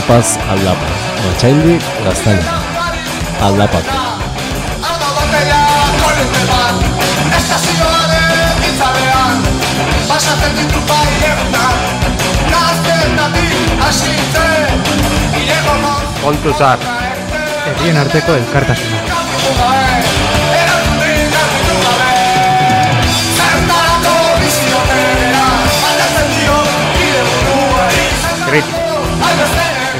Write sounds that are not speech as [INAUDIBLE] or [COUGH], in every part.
Aldapaz aldapa. Otsaindik gaztaina. Aldapako. Alda bateia kolete bat Estazioaren itzalean Pasatzen ditu bai egunak Gaztetatik hasitzen Ilego non Kontu zar. Herrien arteko elkartasuna. Erantzunik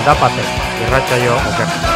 dute. Aldapa C. Irratsaio oker.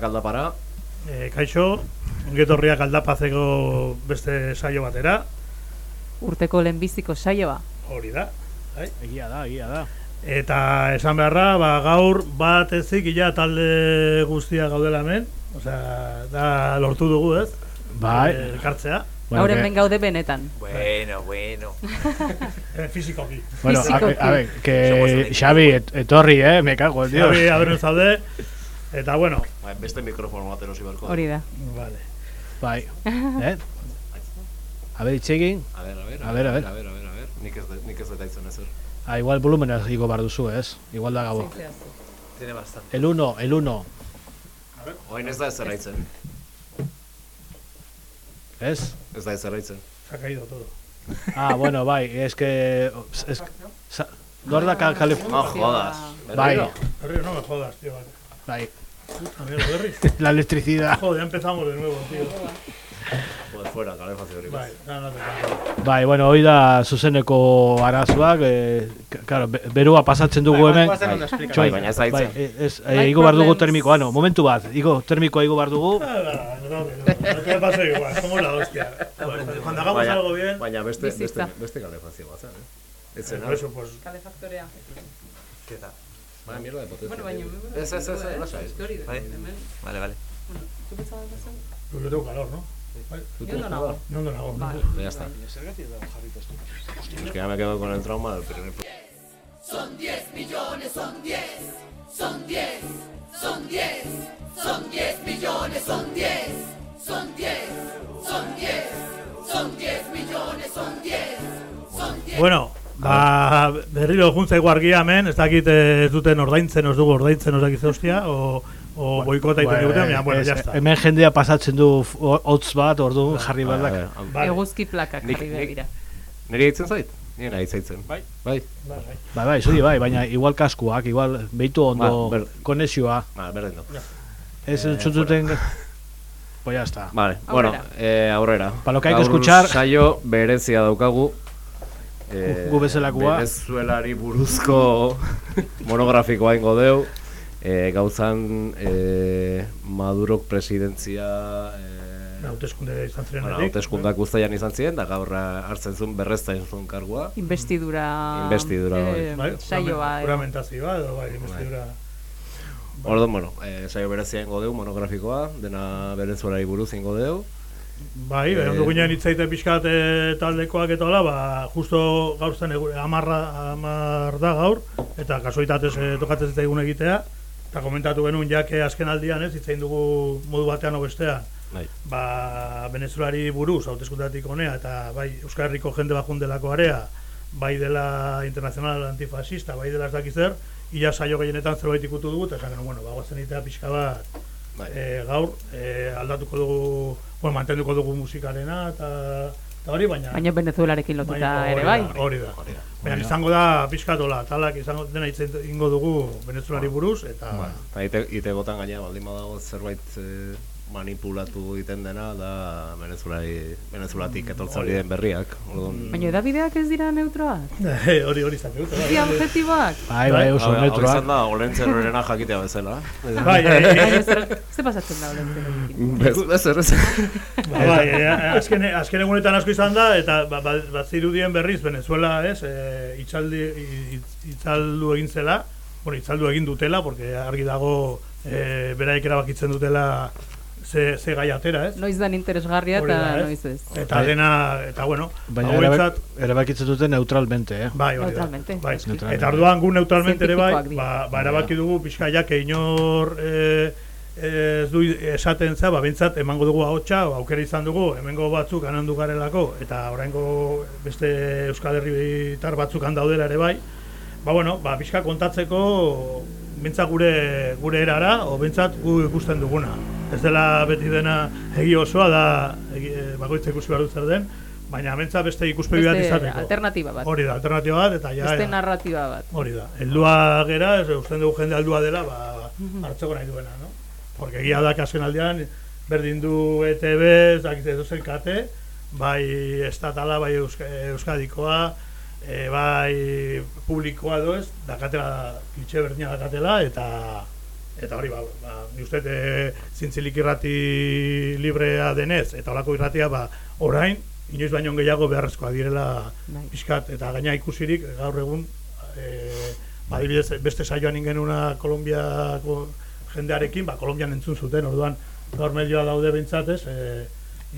Ongi etorriak aldapara. E, kaixo, ongetorriak aldapazeko beste saio batera, urteko lehenbiziko saioa. hori da. Bai? Egia da, egia da. Eta esan beharra, ba, gaur bat ezik ja talde guztia gaudela hemen, osea, da lortu dugu, ez? Bai. E, elkartzea, Bueno, Gaur que- hemen gaude benetan. Bueno, bueno. [LAUGHS] e, fizikoki. Bueno, a, Fizikoki. a ver, que Xavi, et, etorri, eh, me cago en Dios. Xabi, aberen zaude, eta bueno, Bai, beste mikrofono bat erosi beharko. da. Hori da. vale. Bai. [LAUGHS] Eh? A ver, itxegin. A ver, a ver. A ver, a ver. A ver, a ver, a ver. Nik ez, nik ez aitzen ezer. Ah, igual volumena igo bar duzu, ez? Igual da gabo. Tiene bastante. El uno, el uno. Oain ez da ezer aitzen. ¿Ez? Ez da ezer aitzen. Se ha caído todo. Ah, bueno, bai, es que... Es, sa, Gorda ka, kale... No jodas. Bai, Berriro? Berri, no me jodas, tío, vale. bai. Puta mierda, Berri. [LAUGHS] La electricidad. Joder, ya empezamos de nuevo, tío. Joder, fuera, hori. Bai, no, no te preocupes. Bai, bueno, hoi da zuzeneko arazoak, eh, claro, be- berua pasatzen dugu hemen. Bai, baina ez da Bai, aitzen. ez, eh, igo bar dugu problems. termikoa, no, momentu bat, igo termikoa igo bar dugu. Nada, no, no, no, no te pasa igual, somos la hostia. Bueno, Cuando hagamos Baina- algo bien, Baina beste, beste, Bizitza. beste kalefazio bat zen, eh? Ez zen, por eso, pues, Kalefaktorea. Baina mierda de potencia. Bueno, ez, ez, lasai. Bai. Vale, vale. pues yo tengo calor, ¿no? Yo no nago. No, no, no, no. Vale. Ya está. Es que ya me quedo con el trauma del primer... Son 10 millones, son 10. Son 10, son 10. Son 10 millones, son 10. Son 10, son 10. Son 10 millones, son 10. Son 10. Bueno, ba, berriro juntzaigu argia hemen, ez dakit eh, ez duten ordaintzen, ez dugu ordaintzen ez dakit hostia, o, o boikota egiten duten, baina, bueno, ez, ya está. Hemen jendea pasatzen du hotz bat, ordu jarri behar da. Vale. Eguzki plakak jarri begira. Nire hitzen zait? Nire nahi zaitzen. Bai. Bai. Bai, bai, zuri bai, baina igual kaskuak, igual behitu ondo Ba, ber- konexioa. Ba, berdin du. Ez Eh, entzututen... Pues ya está. Vale, Aurrera. bueno, eh, aurrera. Para lo que hay que escuchar- saio berezia daukagu. Eh, Gu bezalakoa. Venezuelari buruzko [LAUGHS] monografikoa ingo deu. Eh, gauzan eh, Madurok presidentzia eh, Hauteskunde izan ziren bueno, hauteskundak guztaian izan ziren, da gaur hartzen zuen berreztain zuen kargua. Investidura... Investidura, eh, Bai, saioa. Juramentazioa, edo bai, investidura. Orduan, bueno, eh, saio berezia ingo deu, monografikoa, dena Venezuelari buruz ingo deu. Bai, eh, ondo ginen hitzaite pixkat eh, taldekoak eta hola, ba, justo gaur zen amarra, amar da gaur, eta kasualitatez eh, tokatzen zitzaigun egitea, eta komentatu genuen jake azken aldian ez, hitzein dugu modu batean o bestean, Bai. ba, Venezuelari buruz, hauteskundatik honea, eta bai Euskal Herriko jende bakundelako area, bai dela internacional antifascista, bai dela ez dakiz zer, ia saio gehienetan zerbait ikutu dugu, eta esan genuen, bueno, bagoazen egitea pixka bat. E, gaur e, aldatuko dugu, bueno, mantenduko dugu musikarena eta, eta hori, baina... Baina Venezuelarekin lotuta baina ere hori bai. da, Hori da. Baina izango da pizkatola, talak izango dena hitz ingo dugu Venezuelari buruz, eta... Ba, eta ite, ite botan gaina baldin badago zerbait eh, manipulatu egiten dena da Venezuelari, Venezuelatik etortzen diren berriak. Orduan, Baina edabideak ez dira neutroak? [LAUGHS] hori hori izan dut. Dira objetiboak? Bai, bai, oso neutroak. izan da, olentzen horrena jakitea bezala. [LAUGHS] Bai, zer, ze pasatzen da olentzenekin? Bez, bez, ez, Ba, bai, azken, azken egunetan asko izan da, eta ba, ba, bat zirudien berriz Venezuela, ez, e, itzaldi, itz- itzaldu egin zela, bueno, itzaldu egin dutela, porque argi dago e, beraik erabakitzen dutela ze, ze gai atera, ez? Noiz dan interesgarria eta noiz ez. Eta dena, eta bueno, Baina erabak, erabakitzen dute neutralmente, eh? Bai, hori da. Neutralmente. Bai. Neutralmente. Eta orduan gu neutralmente ere bai, ba, ba erabaki dugu pixka jake inor eh, ez du esaten za, ba, bentsat emango dugu ahotsa, o aukera izan dugu, hemengo batzuk anandu garelako, eta oraingo beste Euskal Herritar batzuk handaudela ere bai, ba, bueno, ba, pixka kontatzeko bentsat gure, gure erara, o bentsat gu ikusten duguna. Ez dela beti dena egi osoa da, egi, eh, bakoitza ikusi behar dut zer den, baina bentsat beste ikuspegi bat izateko. alternatiba bat. Hori da, alternatiba bat, eta ja, Beste ja. narratiba bat. Hori da. Heldua gera, ez usten dugu jende heldua dela, ba, hartzeko nahi duena, no? Porque egia da azken aldean, berdin du ETB, ez dakit edo zer kate, bai estatala, bai Euska, Euskadikoa, e, bai publikoa edo ez, dakatela, klitxe berdina dakatela, eta eta hori, ba, ba ni uste e, zintzilik irrati librea denez, eta holako irratia, ba, orain, inoiz baino gehiago beharrezkoa direla Bai. pixkat, eta gaina ikusirik gaur egun e, badibidez beste saioan ingenuna Kolombiako jendearekin, ba, Kolombian entzun zuten, orduan gaur medioa daude bintzatez, e,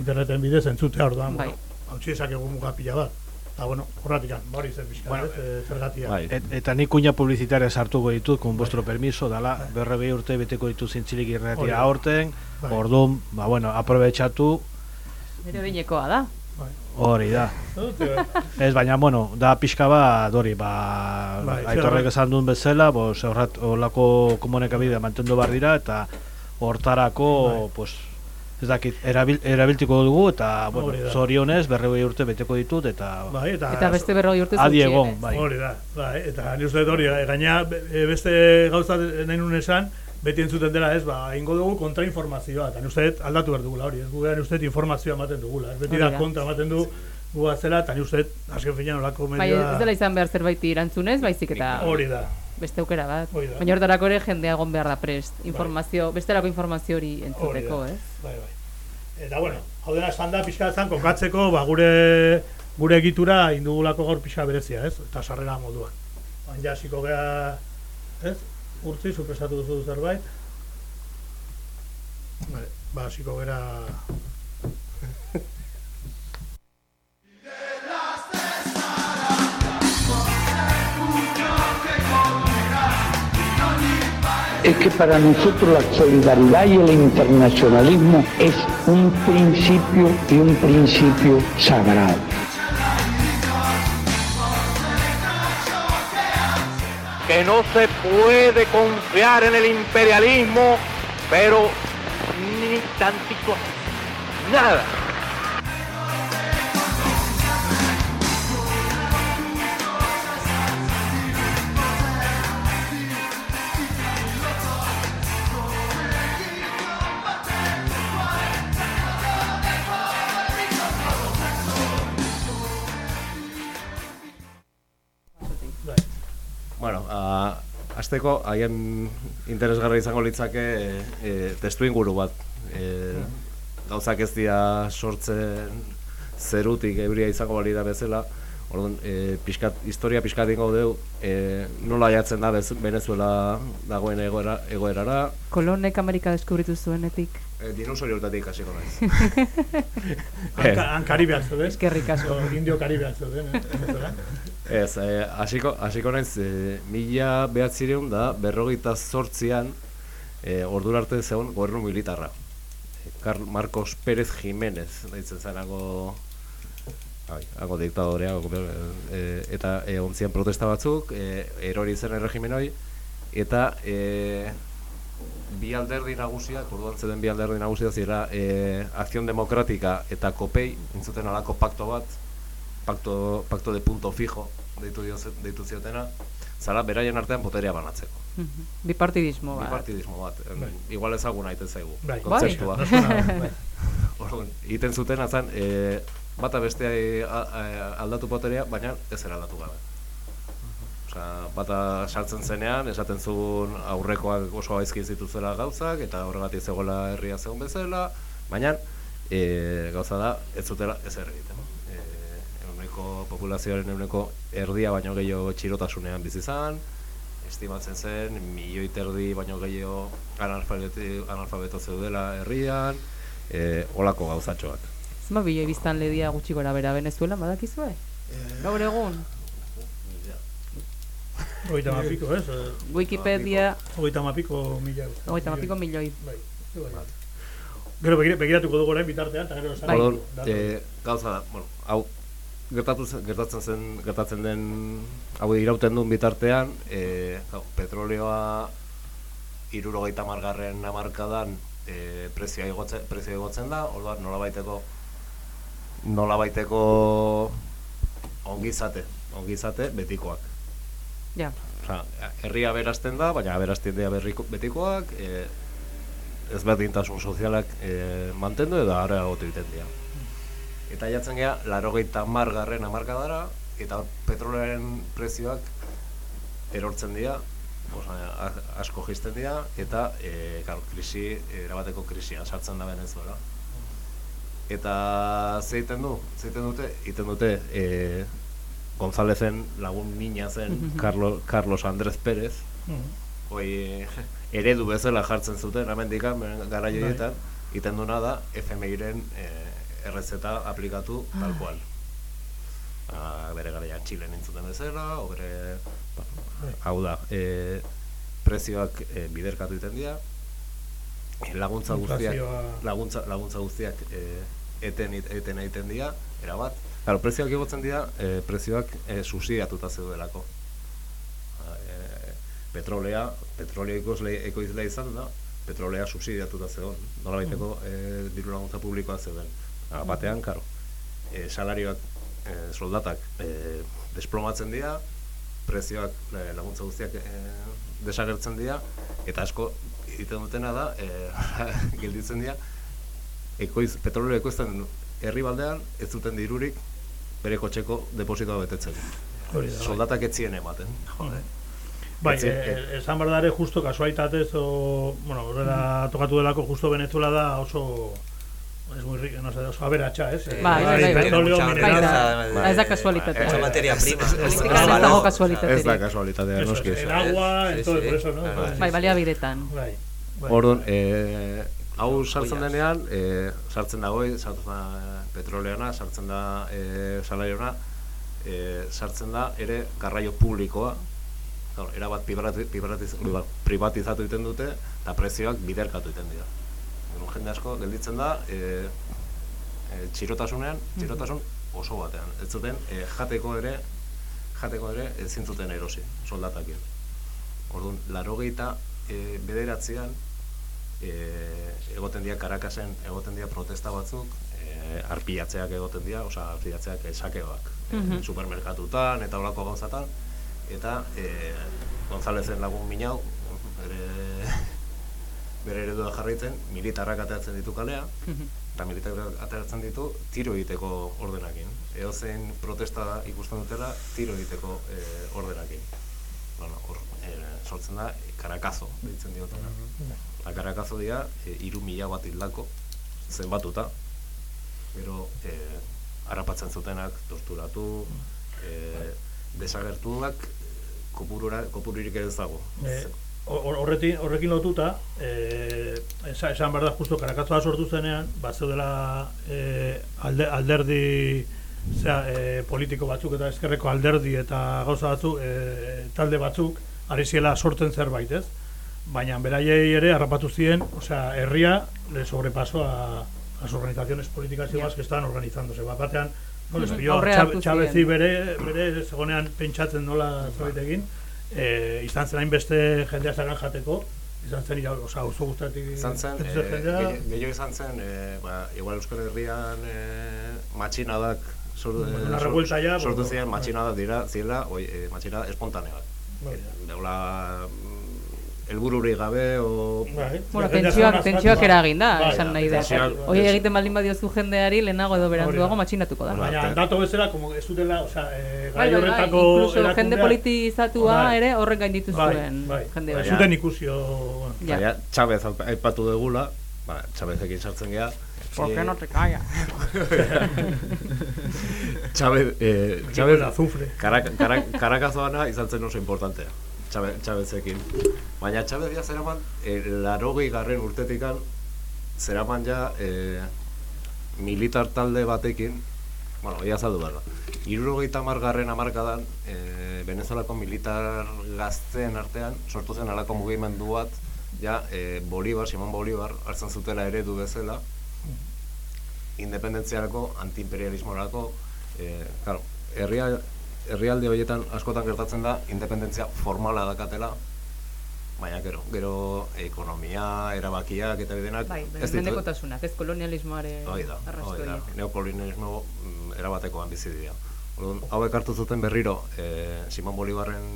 interneten bidez entzutea, orduan, Bai. hau txezakegu muga pila bat. Eta, bueno, horratikan, ba hori zer pixkat, Bueno, ez, e, zergatia. Bai. Et, eta ni kuña publizitaria sartuko ditut, con vuestro permiso, dala, berrebei urte beteko ditu zintzilik irratia aurten, Bai. orduan, ba, bueno, aprobetxatu, Nire binekoa da. hori da. Ez, baina, bueno, da pixka bat, hori, ba, Bai, aitorrek esan duen bezala, bos, horrat, olako komunikabidea mantendu behar dira, eta hortarako, pues, ez dakit, erabil, erabiltiko dugu, eta, bueno, zorionez, berrebei urte beteko ditut, eta, bai, eta, Eta beste berroi urte adi zutxienez. egon, bai. Hori da, bai, eta ni uste dut hori, e, gaina e, beste gauza nahi nun esan, beti entzuten dela ez, ba, ingo dugu kontrainformazioa, eta ni uste dut aldatu behar dugula hori, ez gugean uste dut informazioa ematen dugula, ez beti da da. kontra ematen du gua zela, eta ni uste dut, azken finean olako Bai, medioa... ez dela izan behar zerbait erantzunez, baizik eta Hori da, beste aukera bat. Baina hortarako ere jendea egon behar da prest. Informazio, bestelako informazio hori entzuteko, ez? Bai, bai. Eta, bueno, hau dena esan da, pixka esan, kokatzeko, ba, gure gure egitura indugulako gaur pixka berezia, ez? Eta sarrera moduan. Baina hasiko gea, ez? Urtzi, supresatu duzu zerbait. Vale, ba, hasiko gera... es que para nosotros la solidaridad y el internacionalismo es un principio y un principio sagrado. que no se puede confiar en el imperialismo, pero ni tantito, nada. Bueno, a, azteko, haien interesgarra izango litzake e, e, testu inguru bat. E, gauzak ez dira sortzen zerutik euria izango balira bezala, Orduan, e, pixkat, historia pixkat ingo deu, e, nola jatzen da bez, Venezuela dagoen egoera, egoerara. Kolonek Amerika deskubritu zuenetik. E, dinosauriortatik hasiko naiz. [LAUGHS] Han, Karibean zeuden. Eskerrik asko. Indio Karibean zeuden. Eh? Ez, eh, hasiko hasiko naiz eh, mila behatzireun da berrogeita zortzian eh, ordura arte zegoen gobernu militarra. Eh, Carl Marcos Pérez Jiménez deitzen zanago Bai, hago diktadorea, e, eta e, ontzian protesta batzuk, e, erori zen erregimen hori, eta e, bi alderdi nagusiak, orduan zeden bi alderdi nagusiak zira, e, Acción Democrática eta Kopei, intzuten alako pakto bat, pakto, pakto de punto fijo, deitu, dio, deitu ziotena, zara beraien artean boterea banatzeko. Bipartidismo bat. Bipartidismo bat. Igual ezaguna aiten zaigu. Bai. Kontzeptua. [LAUGHS] Bai. Orduan, iten zuten azan, e, bata bestea aldatu boterea, baina ez era aldatu gabe. Osea, bata sartzen zenean, esaten zuen aurrekoak oso gaizki zituzela gauzak, eta horregatik zegoela herria zegoen bezala, baina e, gauza da, ez zutela ez egiten. E, euneko populazioaren euneko erdia baino gehiago txirotasunean bizi izan, estimatzen zen, milioi terdi baino gehiago analfabeto zeudela herrian, e, olako gauzatxoak. Zuma biloi biztan ledia gutxi gora bera Venezuela, badakizue? Gaur egun? Hogeita mapiko, ez? Wikipedia... Hogeita mapiko mila. Hogeita mapiko milioi. Bai. Gero begir, begiratuko dugu orain bitartean, eta gero esan. Orduan, e, gauza da, bueno, hau gertatu zen, gertatzen zen, gertatzen den hau irauten duen bitartean, e, hau, petroleoa irurogeita margarren amarkadan e, prezioa igotzen, prezioa igotzen da, orduan nola baiteko nola baiteko ongizate, ongizate betikoak. Ja. Osa, herria berazten da, baina berazten dira berriko, betikoak, e, ezberdintasun sozialak e, mantendu edo areagotu egiten dira. Eta jatzen gea, larogeita margarren amarkadara, eta petrolearen prezioak erortzen dira, osa, asko jisten dira, eta e, klar, krisi, erabateko krisia sartzen da Venezuela. Eta zeiten du, zeiten dute, iten dute, e, Gonzalezen lagun mina zen Carlos, Carlos Andrés Pérez, hoi eredu bezala jartzen zuten, hemendikan gara joietan, iten duna da FMI-ren e, errezeta aplikatu tal cual. Ah, bere garaian Txilen intzuten bezala, o bere, hau da, e, prezioak e, biderkatu iten dira, e, laguntza guztiak, laguntza, laguntza guztiak e, eten, eten egiten dira, erabat, Claro, prezioak igotzen dira, e, prezioak e, subsidiatuta zeudelako. E, petrolea, petrolea ekoizle, ekoizlea izan da, petrolea subsidiatuta zegoen. Nola baiteko e, diru laguntza publikoa zeuden. Ah, batean, karo, e, salarioak, e, soldatak e, desplomatzen dira, prezioak e, laguntza guztiak e, desagertzen dira, eta asko egiten dutena da, e, [LAUGHS] gelditzen dira, ekoiz, petroleo ekoizten herri baldean, ez duten dirurik bere kotxeko depositoa betetzen. Soldatak ez ziren ematen. Jode. Bai, eh, esan behar dare justo kasualitatez o, bueno, horrela tokatu delako justo Venezuela da oso es muy rico, no sé, oso aberatxa, ez? Bai, bai, bai, bai, bai, ez da kasualitatea. Oso materia prima. Ez dago kasualitatea. Ez da kasualitatea, noski. El agua, en todo, por eso, no? Bai, balia biretan. Bai. Orduan, eh, hau sartzen denean, eh, sartzen dago, sartzen da petroleana, sartzen da eh, salariona, eh, sartzen da ere garraio publikoa, Claro, erabat ba, privatizatu egiten dute eta prezioak biderkatu egiten dira. Gero jende asko gelditzen da e, e, txirotasunean, txirotasun oso batean. Ez zuten e, jateko ere jateko ere ezin zuten erosi soldatakin. Orduan, larogeita e, bederatzean e, egoten dira Karakasen, egoten dira protesta batzuk, e, arpilatzeak egoten dira, osea, arpilatzeak e, sakeoak, Mhm. e, supermerkatutan eta olako gauzatan, eta e, Gonzalezen lagun minau, bere, [LAUGHS] bere eredua jarraitzen, militarrak ateratzen ditu kalea, eta militarrak ateratzen ditu tiro egiteko ordenakin. Edozein protesta ikusten dutela, tiro egiteko e, ordenakin. Bueno, hor, e, sortzen da, karakazo, deitzen diotena. Eta karakazo dira, e, iru mila bat hildako, zenbatuta. Gero, e, harrapatzen zutenak, torturatu, e, desagertuak, kopurura, kopururik ere ez dago. Hor- horretin, horrekin lotuta, eh, esa, esan behar da justo Karakazoa sortu zenean, bat zeudela eh, alde, alderdi zera, eh, politiko batzuk eta eskerreko alderdi eta gauza batzuk, eh, talde batzuk, ari ziela sortzen zerbait, ez? Baina beraiei ere harrapatu ziren, osea, herria le sobrepasó a las organizaciones políticas y demás que estaban organizándose. Bat batean, no, les pilló ziren. bere, bere zegonean pentsatzen nola zerbait egin, eh, izan zen hainbeste jendea zagan jateko, izan zen, oza, oso guztatik Izan zen, eh, gehi- gehiago izan zen, eh, ba, igual Euskal Herrian eh, matxinadak sortu, eh, una sor- revuelta ya, sortu bueno, ziren bai. matxinadak dira, zirela, oi, eh, matxinada espontaneak. Bai, Deula, helbururik gabe, o... Bai. Bueno, tentsioak, tentsioak askatu, eragin da, bai, esan nahi da. Hoi egiten baldin badiozu jendeari, lehenago edo beranduago matxinatuko da. Baina dato bezala, como ez dutela, osea, eh, Bai, horretako incluso jende erakundeak- politizatua Bai. ere horren gainditu Bai, zuen bai. jende hori. zuten ikusio, bueno. Ja. Aupa- aipatu degula, ba, Chavezekin sartzen gea. ¿Por qué no te callas? [LAUGHS] Chavez, eh, con azufre. Karak, karak, karakazoana izan Chavezekin. Baina Chavez ja zeraman, eh, larogei garren urtetikan, zeraman ja eh, militar talde batekin, bueno, ia zaldu behar da. Irurogeita garren amarkadan, eh, Venezuelako militar gazteen artean, sortu zen alako mugimendu bat, ja, eh, Bolivar, Simon Bolivar, hartzen zutela eredu bezala, independentziarako, antiimperialismorako, eh, claro, herria, herrialde horietan askotan gertatzen da, independentzia formala dakatela, baina gero, gero ekonomia, erabakiak eta bidenak, Bai, ez mendekotasunak, ez kolonialismoare Hoi da, arrasto hoi da. horiek. Neokolonialismo mm, erabatekoan bizi dira. Orduan, hauek hartu zuten berriro eh, Simon Bolivarren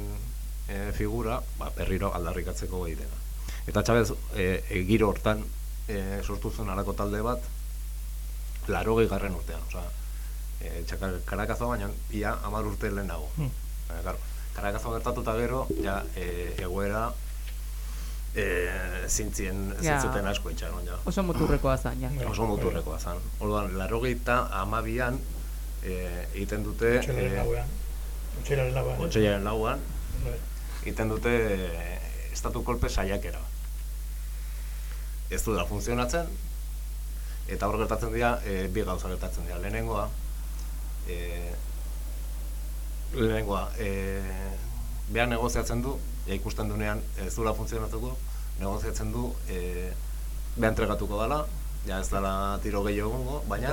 eh, figura, ba, berriro aldarrikatzeko gai dena. Eta Chavez eh, e, giro hortan eh, sortu zen alako talde bat, larogei garren urtean, osea, eh, txakar karakazo baina ia amar urte lehenago. Hmm. Baina, claro, karakazo gertatuta gero, ja, eh, egoera eh, zintzien, Ja. zintzuten asko itxaron, ja Oso muturrekoa zan, ja. oso muturrekoa zan. Orduan, larrogeita amabian e, egiten dute... Otsailaren eh, lauean. Otsailaren lauean. eh? Otsailaren lauan, egiten dute e, estatu kolpe saiakera. Ez du da funtzionatzen, eta hor gertatzen dira, e, bi gauza gertatzen dira. Lehenengoa, e, lehenengoa, e, behar negoziatzen du, ja ikusten dunean ez duela funtzionatzeko, negoziatzen du, e, behar entregatuko dela, ja ez dela tiro gehiago egongo, baina,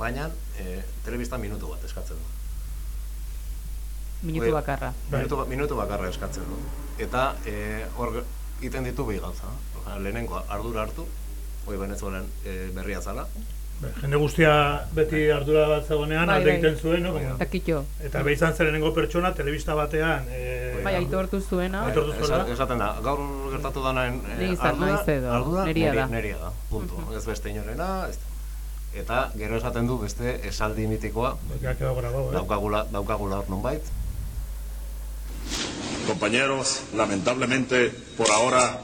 baina, e, telebista minutu bat eskatzen du. Minutu bakarra. Minutu, ba- minutu bakarra eskatzen du. Eta e, hor egiten ditu bi gauza. Osea, lehenengoa ardura hartu, hoi Venezuelan e, berria zala. Bai, Jende guztia beti ardura bat zegonean Bai, alde bai. egiten zuen, no? Como- Eta kitxo. Eta behi izan zen lehenengo pertsona, telebista batean, eh, Bai, aitortu zuena. Aitortu zuela. Esa- Esaten da, gaur gertatu danaen e, izan ardura, ardura neria da. neri- neria da. Punto. Ez beste inorena, ez Eta gero esaten du beste esaldi mitikoa, eh? daukagula, daukagula hor nonbait, Compañeros, lamentablemente por ahora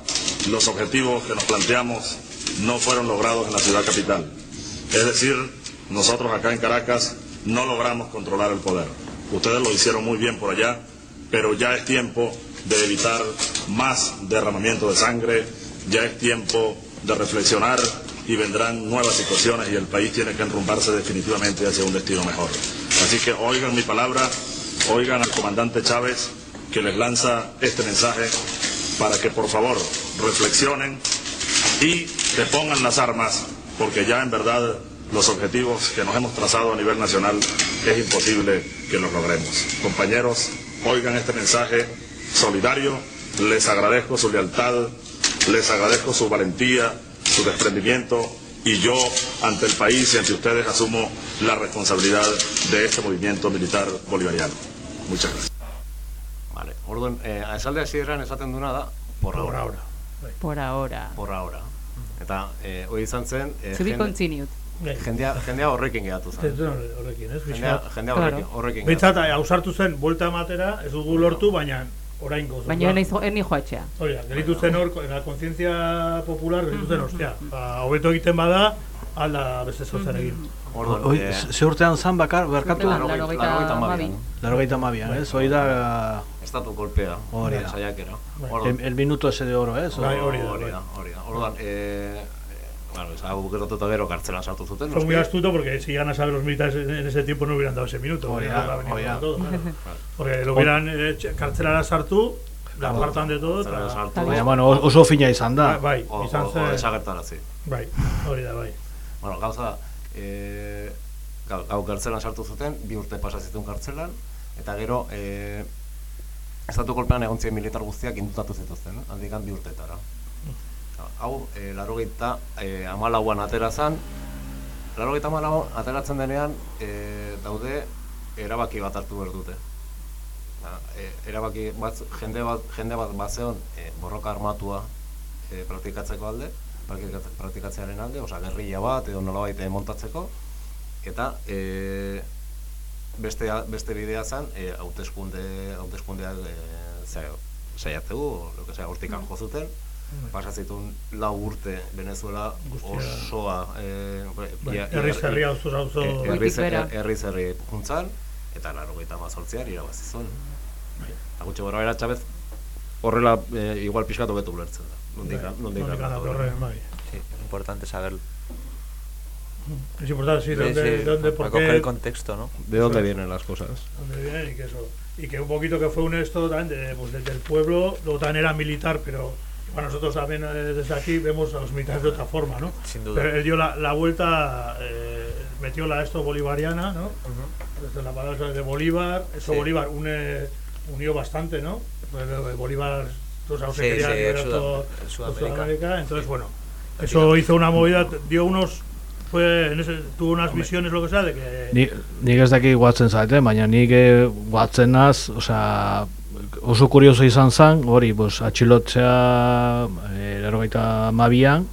los objetivos que nos planteamos no fueron logrados en la ciudad capital. Es decir, nosotros acá en Caracas no logramos controlar el poder. Ustedes lo hicieron muy bien por allá, pero ya es tiempo de evitar más derramamiento de sangre, ya es tiempo de reflexionar y vendrán nuevas situaciones y el país tiene que enrumbarse definitivamente hacia un destino mejor. Así que oigan mi palabra, oigan al comandante Chávez que les lanza este mensaje para que por favor reflexionen y depongan las armas, porque ya en verdad los objetivos que nos hemos trazado a nivel nacional es imposible que los logremos. Compañeros, oigan este mensaje solidario, les agradezco su lealtad, les agradezco su valentía, su desprendimiento y yo ante el país y ante ustedes asumo la responsabilidad de este movimiento militar bolivariano. Muchas gracias. Vale, orduan, eh, esalde hasieran esaten duna da, por ahora. ahora. Por ahora. Por ahora. Eta, eh, hori izan zen... Eh, continued. Jendea, jendea horrekin geratu zen. Ez du horrekin, ez? Jendea, jendea horrekin, horrekin Bintzat, hausartu zen, buelta ematera, ez dugu lortu, baina orain gozo. Baina eni eni joatxea. Hori da, geritu zen hor, la konzientzia popular geritu zen, ostia, ba, hobeto egiten bada, alda beste zozer egin. Oi, ze urtean zan bakar, barkatu? Laurogeita hamabian. Laurogeita hamabian, ez? Hori da... Estatu kolpea. Hori da. Saiakera. El, el minuto ese de oro, ez? Bai, hori da, hori da. Orduan, eh, Bueno, esa bukeratuta gero kartzelan sartu zuten. Fue muy astuto porque si iban a saber los militares en ese tiempo no hubieran dado ese minuto. Hori da. todo, claro. [LAUGHS] Porque lo hubieran eh, kartzelara sartu, la apartan de todo. Kartzelara sartu. Baina, bueno, oso fina izan da. Bai, O- izan zen. desagertarazi. Bai, hori da, bai. Bueno, gauza, eh, gau, kartzelan sartu zuten, bi urte pasa zituen kartzelan, eta gero, eh, estatu kolpean egon ziren militar guztiak indutatu zituzten, eh? handikan bi urtetara. Hau, eh, larogeita eh, amalauan atera zan, larogeita amalauan ateratzen denean, eh, daude, erabaki bat hartu behar dute. Eh, erabaki bat, jende bat, jende bat bazeon eh, borroka armatua eh, praktikatzeko alde, praktikatzearen alde, osea gerrilla bat edo nolabait eh, montatzeko eta e, beste beste bidea zen e, hauteskunde hauteskundeak e, saiatzeko, lo que sea, hortikan jo zuten. Pasa zituen lau urte Venezuela Guztia. osoa eh, Bai, herriz herri, auzo. Goitik herriz herri juntzan eta larogeita mazortzian irabazi zuen. Eta gutxi gora bera Chavez horrela eh, igual pixkat hobetu ulertzen da. Den. bai. Sí, es importante saberlo. Es importante, sí, dónde, sí, dónde, para por qué- coger el contexto, ¿no? De dónde vienen las cosas. dónde y que eso. Y que un poquito que fue un esto también de, pues, desde el pueblo, luego también era militar, pero bueno, nosotros también eh, desde aquí vemos a los militares de otra forma, ¿no? Sin duda. Pero él dio la, la vuelta, eh, metió la esto bolivariana, ¿no? Desde la palabra de Bolívar, eso Sí. Bolívar une, unió bastante, ¿no? Pues, eh, Bolívar, tú sabes, Sí, que quería sí, liberar Sudam- todo- Sudamérica. Sudamérica, entonces bueno, eso hizo una movida, dio unos, fue, en ese, tuvo unas visiones, lo que sea, de que... Ni, nik ez daki guatzen zaite, baina nik eh, guatzen naz, osea, oso kurioso izan zen, hori, pues, atxilotzea, eh, erogeita mabian,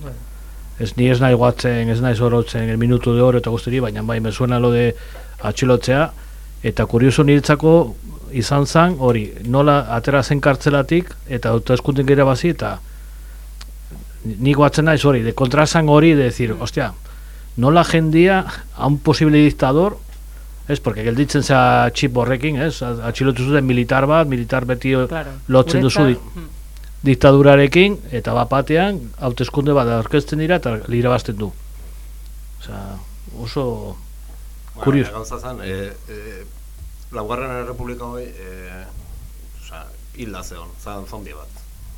ez ni ez nahi guatzen, ez nahi zorotzen el minuto de oro eta guztiri, baina bai, me suena lo de atxilotzea, eta kurioso niretzako izan zen, hori, nola atera zen kartzelatik, eta autoeskunten gira bazi, eta ni guatzen naiz hori, de kontrasan hori, de decir, ostia, nola jendia a un posible dictador Ez, porque gelditzen zea txip horrekin, ez? Atxilotu zuten militar bat, militar beti Claro. lotzen duzu di, Guretzat, diktadurarekin, eta bat batean, hauteskunde bat aurkezten dira, eta irabazten du. Osea, oso Bueno, kurioso. Gauza zen, e, e, laugarren errepublika hoi, e, oza, hilda zeon, zan zombi bat.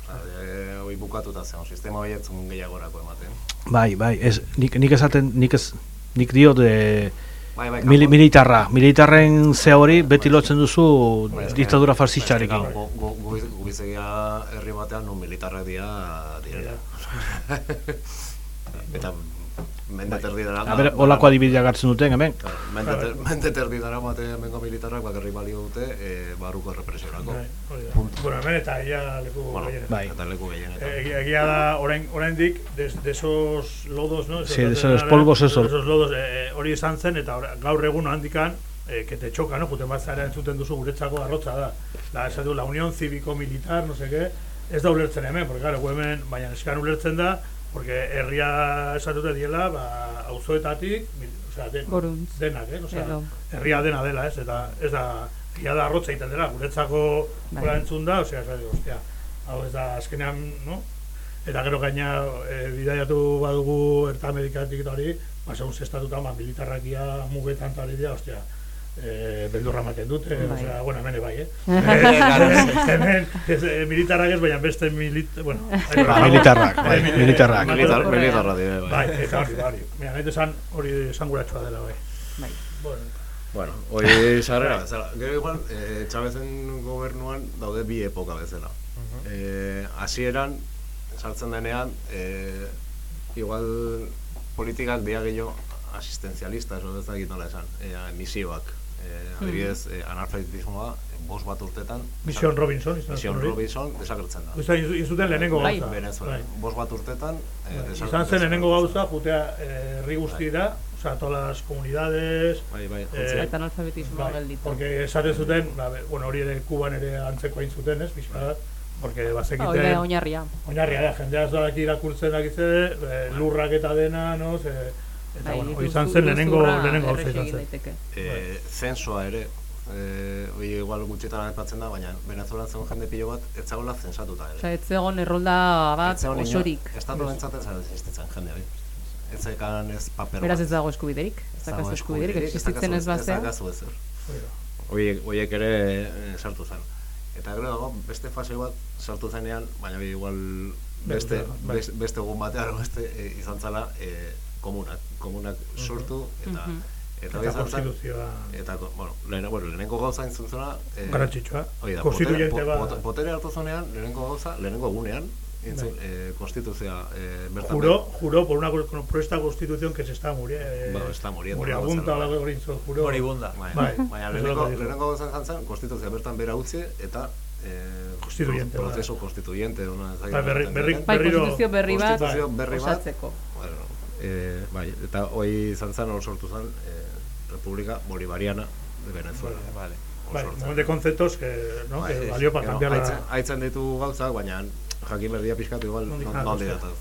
E, hoi bukatuta zeon, sistema hori etzun gehiagorako ematen. Bai, bai, ez, nik, nik esaten, nik ez, nik dio de Bai, bai, mili, militarra, militarren ze hori beti lotzen duzu Bai, diktadura bai, gu- gu- gu- gu bizegia herri batean non militarrak dira direla. [LAUGHS] Eta mende terdi dara. A ber, holako adibideak hartzen duten, hemen. Mende, ter, mende terdi dara mate hemengo militarrak bakarrik balio dute e, barruko represiorako. Bai. Punto. Bueno, hemen eta ia leku Bueno, gehienetan. bai. eta leku gehienetan. Eh, egia- egia da, orain, oraindik, de, de esos lodos, ¿no? Sí, de esos polvos, eso. De esos lodos, eh, hori izan zen, eta ora- gaur egun handikan, eh, que te choca, ¿no? Juten bat zara entzuten duzu guretzako arrotza da. La, esatu, la Unión Cívico-Militar, no sé qué, ez da ulertzen hemen, porque claro, hemen, baina eskan ulertzen da, porque herria esatute diela, ba, auzoetatik, mil- osea, den, Goruntz. denak, eh? Osea, Edo. herria dena dela, ez? Eta ez da, egia da arrotza egiten dela, guretzako Bai. hola entzun da, osea, ez da, ostia, hau ez da, azkenean, no? Eta gero gaina e, bidaiatu badugu Erta Amerikatik eta hori, ba, segun zestatuta, ba, militarrakia mugetan eta hori dira, ostia, eh, beldurra ematen dute, Bai. osea, bueno, hemen bai, eh? [LAUGHS] Eh, hemen, ez, eh, militarrak ez, baina beste milit... Bueno, [LAUGHS] Ba, militarrak, bai, Eh, militarrak. Militar- militarra dira, bai. Bai, eta hori, hori. Mira, nahi esan hori esanguratsua dela, bai. Bai. Bueno, Bueno, hori sarrera bezala. Gero igual, eh, Chavezen gobernuan daude bi epoka bezala. Eh, hasieran sartzen denean, eh, igual politikak dira gehiago asistenzialistas, edo ez dakit nola esan, eh, misioak. Eh, adibidez, eh, analfabetismoa, bos bat urtetan... Mission desag- Robinson, izan Mission. Robinson desagertzen da. Uste, izuten lehenengo Bai. gauza. Venezuela. Bai. Bos bat urtetan... Eh, desag- Izan zen lehenengo gauza, jutea eh, herri guztira, osea, todas las comunidades, Bai, bai, eh, jotzea. Eta analfabetismoa bai, gelditu. porque esaten zuten, ba, bueno, hori ere Kuban ere antzeko hain zuten, ez, bat, porque Hori da bazekiten... oinarria. Oinarria da, jendea ez daki irakurtzen dakitze, eh, lurrak eta dena, no, ze, eta Bai, bueno, izan zen lehenengo, lehenengo errege izan zen. eh, zensoa ere, eh, hori igual gutxitan aipatzen da, baina Venezuelan zegoen jende pilo bat, ez zegoela zensatuta ere. Osea, ez zegoen errolda bat Ez osorik. Estatu bentsatzen zara existitzen jende hori. Ez zekan ez paper Beraz ez dago eskubiderik. Ez dago eskubiderik, existitzen ez bazea. Ez daukazu ezer. Horiek, horiek ere eh, sartu zen. Eta gero dago beste fase bat sartu zenean, baina bi igual beste, Bai. beste, beste egun batean beste eh, izan zala eh, komunak. Komunak sortu eta Mhm. eta, Eta zen- konstituzioa Eta, bueno, lehen, bueno, lehenengo gauza entzun zuna... Eh, Garrantzitsua. Konstituyente potere, po, pot- potere hartu zunean, lehenengo gauza, lehenengo egunean, entzun, eh, konstituzioa eh, bertan... Juró, juró por una por esta constitución que se está muriendo. Eh, Ba, está muriendo, Moriabunda, bai. la hori intzun, juró. Moribunda. Bai, Bai. [LAUGHS] baina lo lehenengo, lehenengo gauza zen, konstituzioa bertan bera utzi eta eh, Constituyente, pro- bai. prozesu konstituyente, una, ez dakit Bai, berri- nola berri- den. Bai, Berriro- konstituzio berri bat Konstituzio berri bat, osatzeko. bueno, eh, bai, eta hoi izan zen, hor sortu zen, eh, República Bolivariana de Venezuela. Vale. Bai, de conceptos que, no, Bai, que valió para cambiar la... haitzen ditu gauzak, baina jakin berdia pixkatu igual Nondik non- jaka nondik uste. datoz.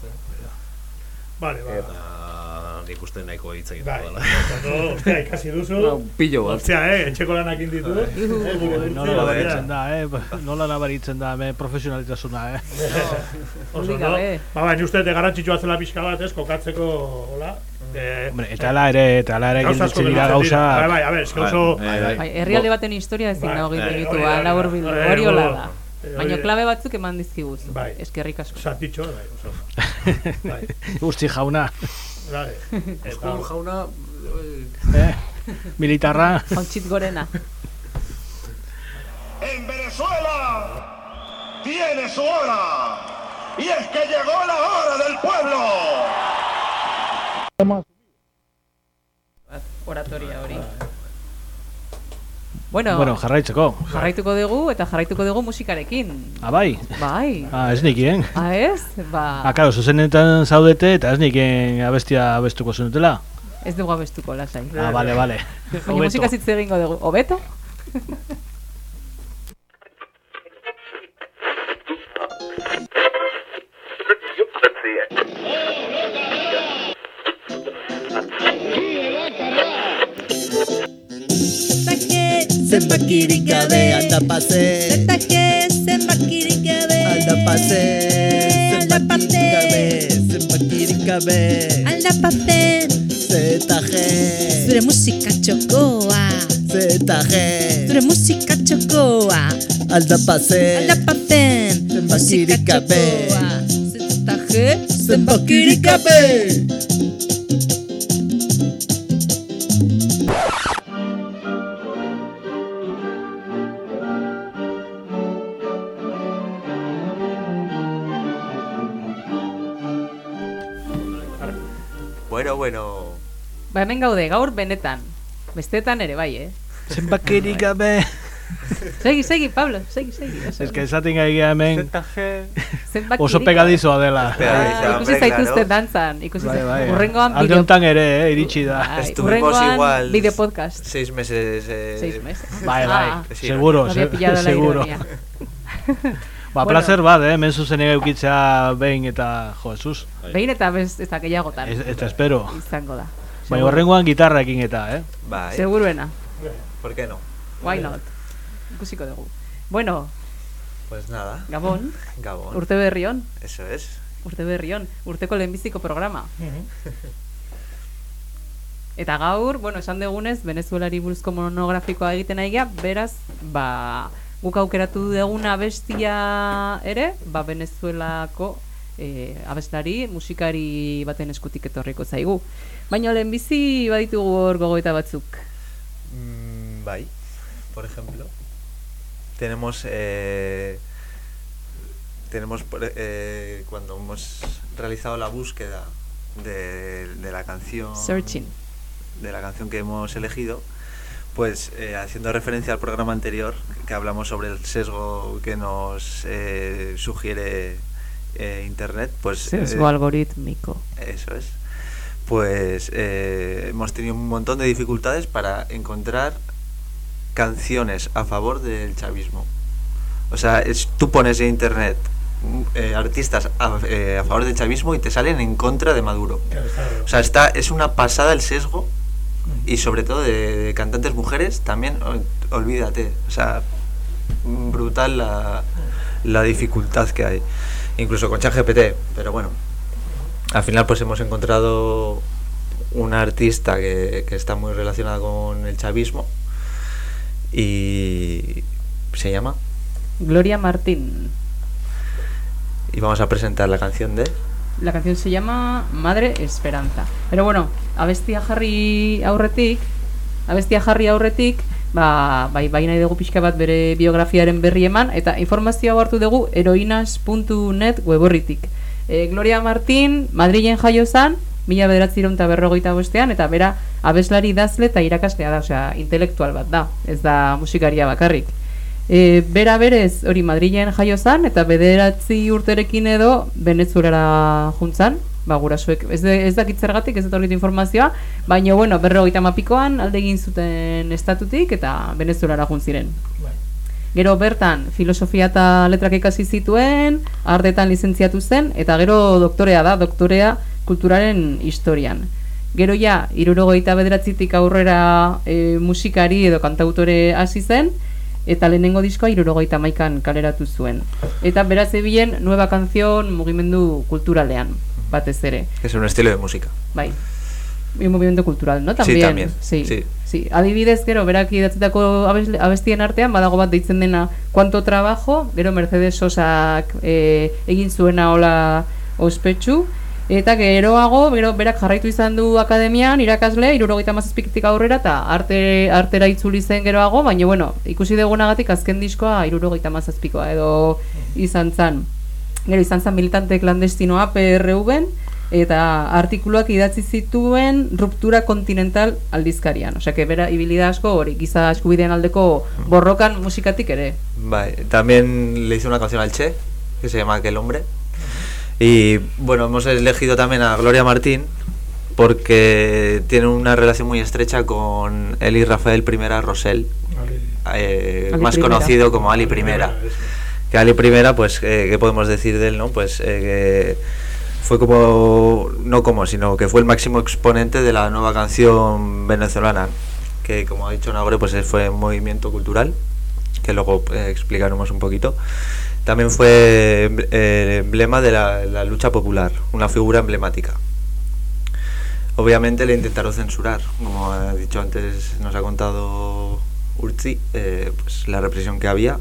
Nik uste nahiko hitz egiten Bai, dela. no, hostia, ikasi duzu. Ba, pillo bat. Hostia, eh, etxeko lanak inditu. Eh, Bai, Nola dulce, nabaritzen da, eh? Nola nabaritzen da, hemen profesionalitasuna, eh? Oso, Hori no? Ba, baina uste de garrantzitsua zela pixka bat, ez, kokatzeko, hola. Eh, Hombre, eta ala ere, eta ala ere gelditzen dira gauza... Bai, bai, a ver, eske oso... Bai, bai. Bai, herrialde baten historia ezin dago bai, egiten ditu, da, ala hori da. hori hola da. Eh, Baina klabe batzuk eman dizkiguzu. Bai. Eskerrik asko. Zatitxo, bai, oso. [LAUGHS] Bai, Urtzi jauna, bai. [LAUGHS] Eskun jauna, eh? Militarra. [LAUGHS] Hauntxit gorena. En Venezuela tiene su hora. Y es que llegó la hora del pueblo. Oratoria hori. Bueno, Bueno, jarraitzeko. jarraituko dugu eta jarraituko dugu musikarekin. Ah, bai? Bai. Ah, ez nikien. Ah, ez? Ba, Ah, karo, zuzenetan zaudete eta ez nikien abestia abestuko zenutela. ez dugu abestuko, lasai. Ah, bale, bale. Baina musika egingo dugu. Obeto? [LAUGHS] se maquiricabe, anda pase. Se taje, se maquiricabe, anda pase. Se maquiricabe, se maquiricabe, anda pase. Se taje. Zure musika txokoa. Se taje. Zure musika txokoa. Alda pase. Alda pase. Se maquiricabe. Se taje, se maquiricabe. Bueno. Ba, hemen gaude, gaur benetan. Bestetan ere bai, eh? Zenbakirik gabe. Segi, segi, Pablo, segi, segi. oso. Ez que esaten gai hemen Zenbakirik oso pegadizoa dela. Ah, ikusi zaituzte dantzan, ikusi Bai, bai. Urrengoan Alde bideo... honetan ere, eh, iritsi da. Bai, Estuvimos hurrengoan igual bideo podcast. seis meses. Eh, Seis meses. Bai, bai, Ah, seguro, se- seguro. [LAUGHS] Ba, Bueno. placer bat, eh, hemen zuzenega eukitzea behin eta, jo, Jesus. Behin eta bez, ez da gehiagotan. Ez, ez espero. Izango da. Bai, horrengoan gitarraekin eta, eh? Bai. Seguruena. ¿Por qué no? Why not? Ikusiko dugu. Bueno, Pues nada. Gabon. [LAUGHS] Gabon. Urte berrion. Eso es. Urte berrion. Urteko lehenbiziko programa. [LAUGHS] Eta gaur, bueno, esan degunez, Venezuelari buruzko monografikoa egiten ari beraz, ba, guk aukeratu deguna abestia ere, ba, Venezuelako e, abeslari, musikari baten eskutik etorriko zaigu. Baina lehenbizi baditugu hor gogoeta batzuk. Mm, bai, por ejemplo, tenemos eh, tenemos eh, cuando hemos realizado la búsqueda de, de la canción Searching. de la canción que hemos elegido pues eh, haciendo referencia al programa anterior que hablamos sobre el sesgo que nos eh, sugiere eh, internet pues Sesgo eh, algorítmico. eso es. Pues eh, hemos tenido un montón de dificultades para encontrar canciones a favor del chavismo. O sea, es, tú pones en internet mm, eh, artistas a, eh, a favor del chavismo y te salen en contra de Maduro. O sea, está, es una pasada el sesgo y sobre todo de, de cantantes mujeres también, ol- olvídate. O sea, brutal la, la dificultad que hay. Incluso con ChatGPT, pero bueno. Al final pues hemos encontrado una artista que, que está muy relacionada con el chavismo y se llama Gloria Martín. y vamos a presentar la canción de La canción se llama Madre Esperanza. Pero bueno, abestia jarri aurretik, abestia jarri aurretik, ba, bai, bai nahi dugu pixka bat bere biografiaren berri eman, eta informazioa hartu dugu heroinas.net weborritik. E, Gloria Martín, Madrilen jaio zan, mila bederatziron eta berrogeita bostean, eta bera abeslari idazle eta irakaslea da, osea, intelektual bat da, ez da musikaria bakarrik. E, bera berez hori Madrilen jaio zan eta bederatzi urterekin edo Venezuelara juntzan, ba gurasoek ez, de, ez dakit zergatik, ez dut horretu informazioa, baina bueno, berrogeita mapikoan alde egin zuten estatutik eta Venezuelara juntziren. Gero bertan filosofia eta letrak ikasi zituen, artetan lizentziatu zen, eta gero doktorea da, doktorea kulturaren historian. Gero ja, irurogeita bederatzitik aurrera e, musikari edo kantautore hasi zen, eta lehenengo diskoa irurogeita maikan kaleratu zuen. Eta beraz ebilen nueva canción mugimendu kulturalean, batez ere. es un estilo de música. Bai. Un movimiento cultural, ¿no? Sí, También. también, Sí. sí. sí. Adibidez, gero, berak idatzitako abes- abestien artean, badago bat deitzen dena Cuanto Trabajo, gero Mercedes Sosak e, egin zuena hola ospetsu, eta geroago, gero berak jarraitu izan du akademian, irakasle, irurogeita mazazpikitik aurrera, eta arte, artera itzuli zen geroago, baina, bueno, ikusi dugunagatik azken diskoa irurogeita mazazpikoa edo izan zan. Gero izan zen militante klandestinoa PRV-en, eta artikuluak idatzi zituen ruptura kontinental aldizkarian. Osea, que bera ibilida asko hori giza eskubideen aldeko borrokan musikatik ere. Vale, también le hice una canción al Che, que se llama Aquel hombre. Y bueno, hemos elegido también a Gloria Martín porque tiene una relación muy estrecha con Eli Rafael I Rosell, eh, más conocido como Ali I. Que Ali I, pues, eh, ¿qué podemos decir de él, no? Pues eh, que fue como, no como, sino que fue el máximo exponente de la nueva canción venezolana, que como ha dicho Nagore, pues fue un movimiento cultural, que luego eh, explicaremos un poquito. También fue eh, emblema de la, lucha popular, una figura emblemática. Obviamente le intentaron censurar, como ha dicho antes, nos ha contado Urzi, eh, pues la represión que había,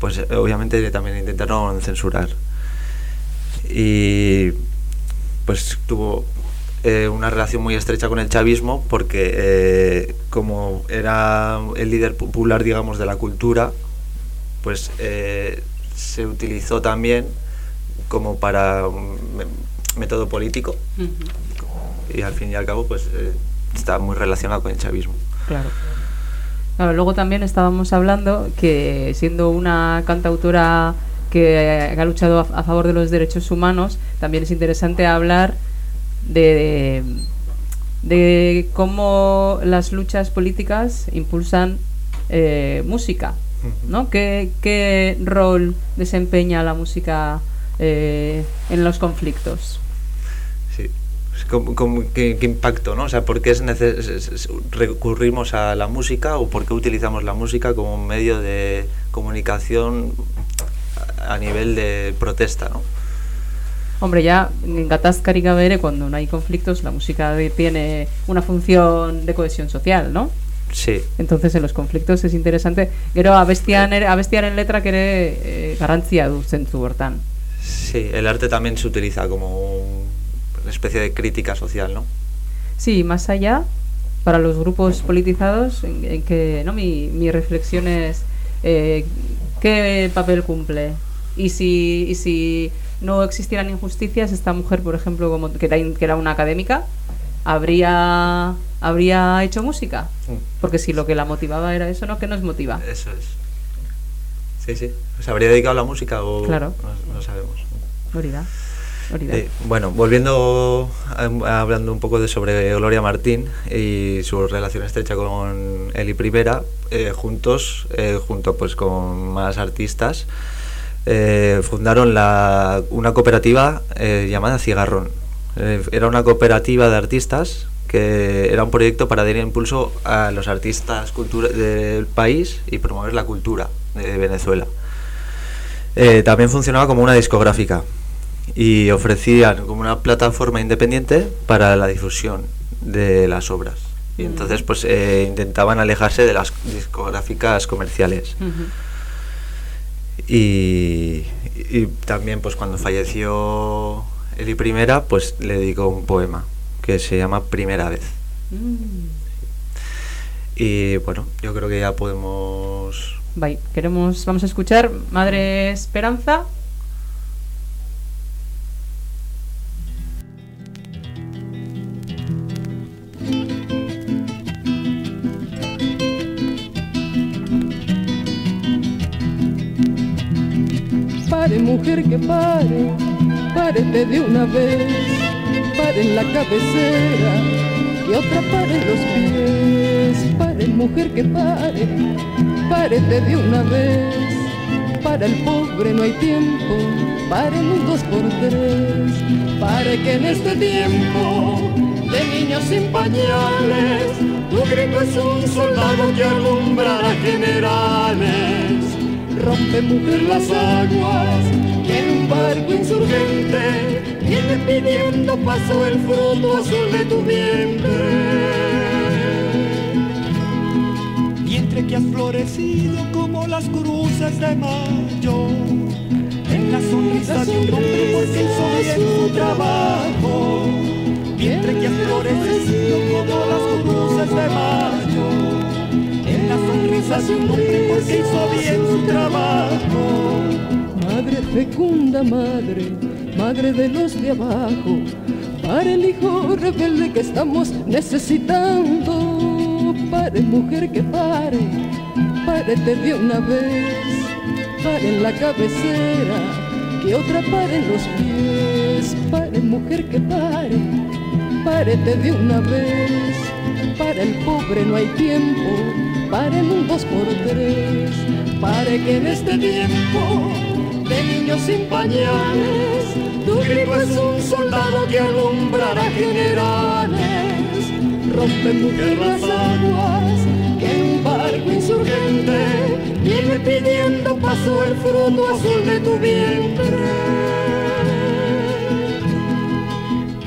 pues eh, obviamente también intentaron censurar. Y pues tuvo eh, una relación muy estrecha con el chavismo porque como era el líder popular, digamos, de la cultura, pues se utilizó también como para un me- método político y al fin y al cabo pues eh, está muy relacionado con el chavismo. Claro. Claro, luego también estábamos hablando que siendo una cantautora que ha luchado a, a favor de los derechos humanos, también es interesante hablar de, de cómo las luchas políticas impulsan eh, música, ¿no? ¿Qué, qué rol desempeña la música eh, en los conflictos? Sí. Es como- como- ¿qué, qué impacto, ¿no? O sea, ¿por qué es recurrimos a la música o por qué utilizamos la música como un medio de comunicación a nivel de protesta, ¿no? Hombre, ya en gatazkarik gabe ere, cuando no hay conflictos, la música tiene una función de cohesión social, ¿no? Sí, Entonces, en los conflictos es interesante. Gero, abestian, ere- abestiaren letrak ere eh, garrantzia du zentzu hortan. sí, el arte también se utiliza como un- una especie de crítica social, ¿no? Sí, más allá, para los grupos politizados, en, en que no mi, mi reflexión es eh, qué papel cumple y si, y si no existieran injusticias, esta mujer, por ejemplo, como que era, que era una académica, habría habría hecho música, porque si lo que la motivaba era eso, ¿no? ¿Qué nos motiva? Eso es. Sí, sí. ¿Se habría dedicado a la música o...? Claro. No, no sabemos. Hori da. Hori da. Eh, bueno, volviendo, a- hablando un poco de sobre Gloria Martín y su relación estrecha con Eli Primera, eh, juntos, eh, junto pues con más artistas, eh, fundaron la, una cooperativa eh, llamada Cigarrón. Eh, era una cooperativa de artistas que era un proyecto para dar impulso a los artistas del país y promover la cultura de Venezuela. Eh, también funcionaba como una discográfica y ofrecían como una plataforma independiente para la difusión de las obras. Y Mm. entonces pues eh, intentaban alejarse de las discográficas comerciales. Y, y también pues cuando falleció Eli Primera pues le dedicó un poema que se llama Primera vez. Mm. Y bueno, yo creo que ya podemos... Bai, queremos, vamos a escuchar Madre Esperanza. Pare, mujer, que pare, párete de una vez, pare en la cabecera, que otra pare los pies. Pare, mujer, que pare, párete de una vez, para el pobre no hay tiempo, pare en un dos por tres. Pare que en este tiempo de niños sin pañales, tu grito es un soldado que alumbra a generales rompe mujer las aguas un barco insurgente viene pidiendo paso el fruto azul de tu vientre. Vientre que has florecido como las cruces de mayo En la sonrisa de un hombre porque hizo bien su trabajo Vientre que has florecido como las cruces de mayo En la sonrisa de un hombre porque hizo bien su trabajo fecunda, madre, madre de los de abajo, para el hijo rebelde que estamos necesitando. Pare, mujer, que pare, párete de una vez, pare en la cabecera, que otra pare en los pies. Pare, mujer, que pare, párete de una vez, para el pobre no hay tiempo, pare en un dos por tres. Pare que en este tiempo de niños sin pañales. Tu grito es un soldado que alumbrará generales. Rompe mujer las aguas que en un barco insurgente Viene pidiendo paso el fruto azul de tu vientre.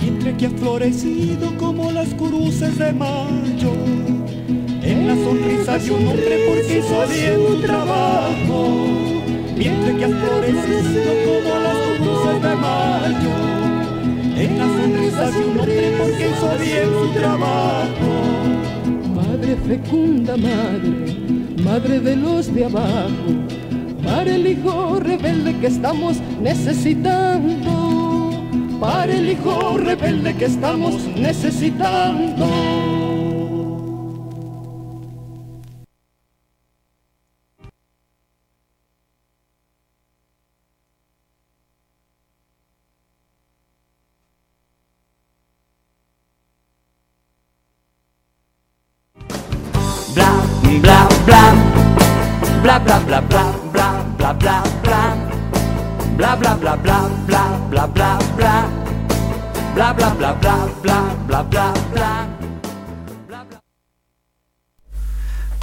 Vientre que ha florecido como las cruces de mayo. En la sonrisa de un hombre porque hizo bien trabajo. Vientre que has florecido como las cruces de mayo. En la sonrisa de un hombre porque hizo bien su trabajo. Madre fecunda, madre, madre de los de abajo, para el hijo rebelde que estamos necesitando, para el hijo rebelde que estamos necesitando.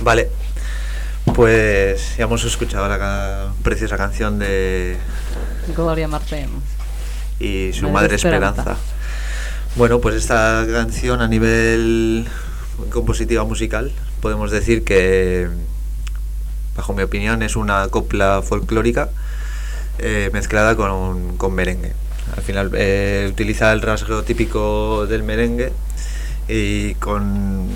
Vale, pues ya hemos escuchado la ca- preciosa canción de Gloria Martín. y su Madre. Esperanza. Bueno, pues esta canción a nivel compositiva musical podemos decir que, bajo mi opinión, es una copla folclórica eh, mezclada con, con merengue. Al final eh, utiliza el rasgo típico del merengue y con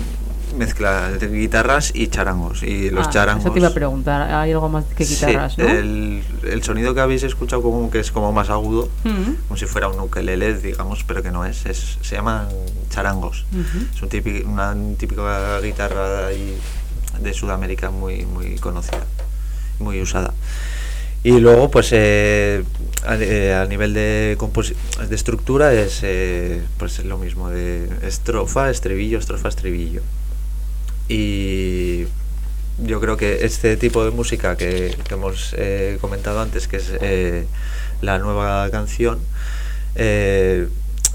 mezcla de guitarras y charangos. Y los Ah, charangos... Eso te iba a preguntar, hay algo más que guitarras, Sí, ¿no? el, el sonido que habéis escuchado como que es como más agudo, Mm. como si fuera un ukelele, digamos, pero que no es, es se llaman charangos. Es un típico, una típica guitarra de Sudamérica muy, muy conocida, muy usada. Y luego, pues eh, a, eh, a nivel de, de estructura es eh, pues lo mismo, de estrofa, estribillo, estrofa, estribillo. Y yo creo que este tipo de música que, que hemos eh, comentado antes, que es eh, la nueva canción, eh,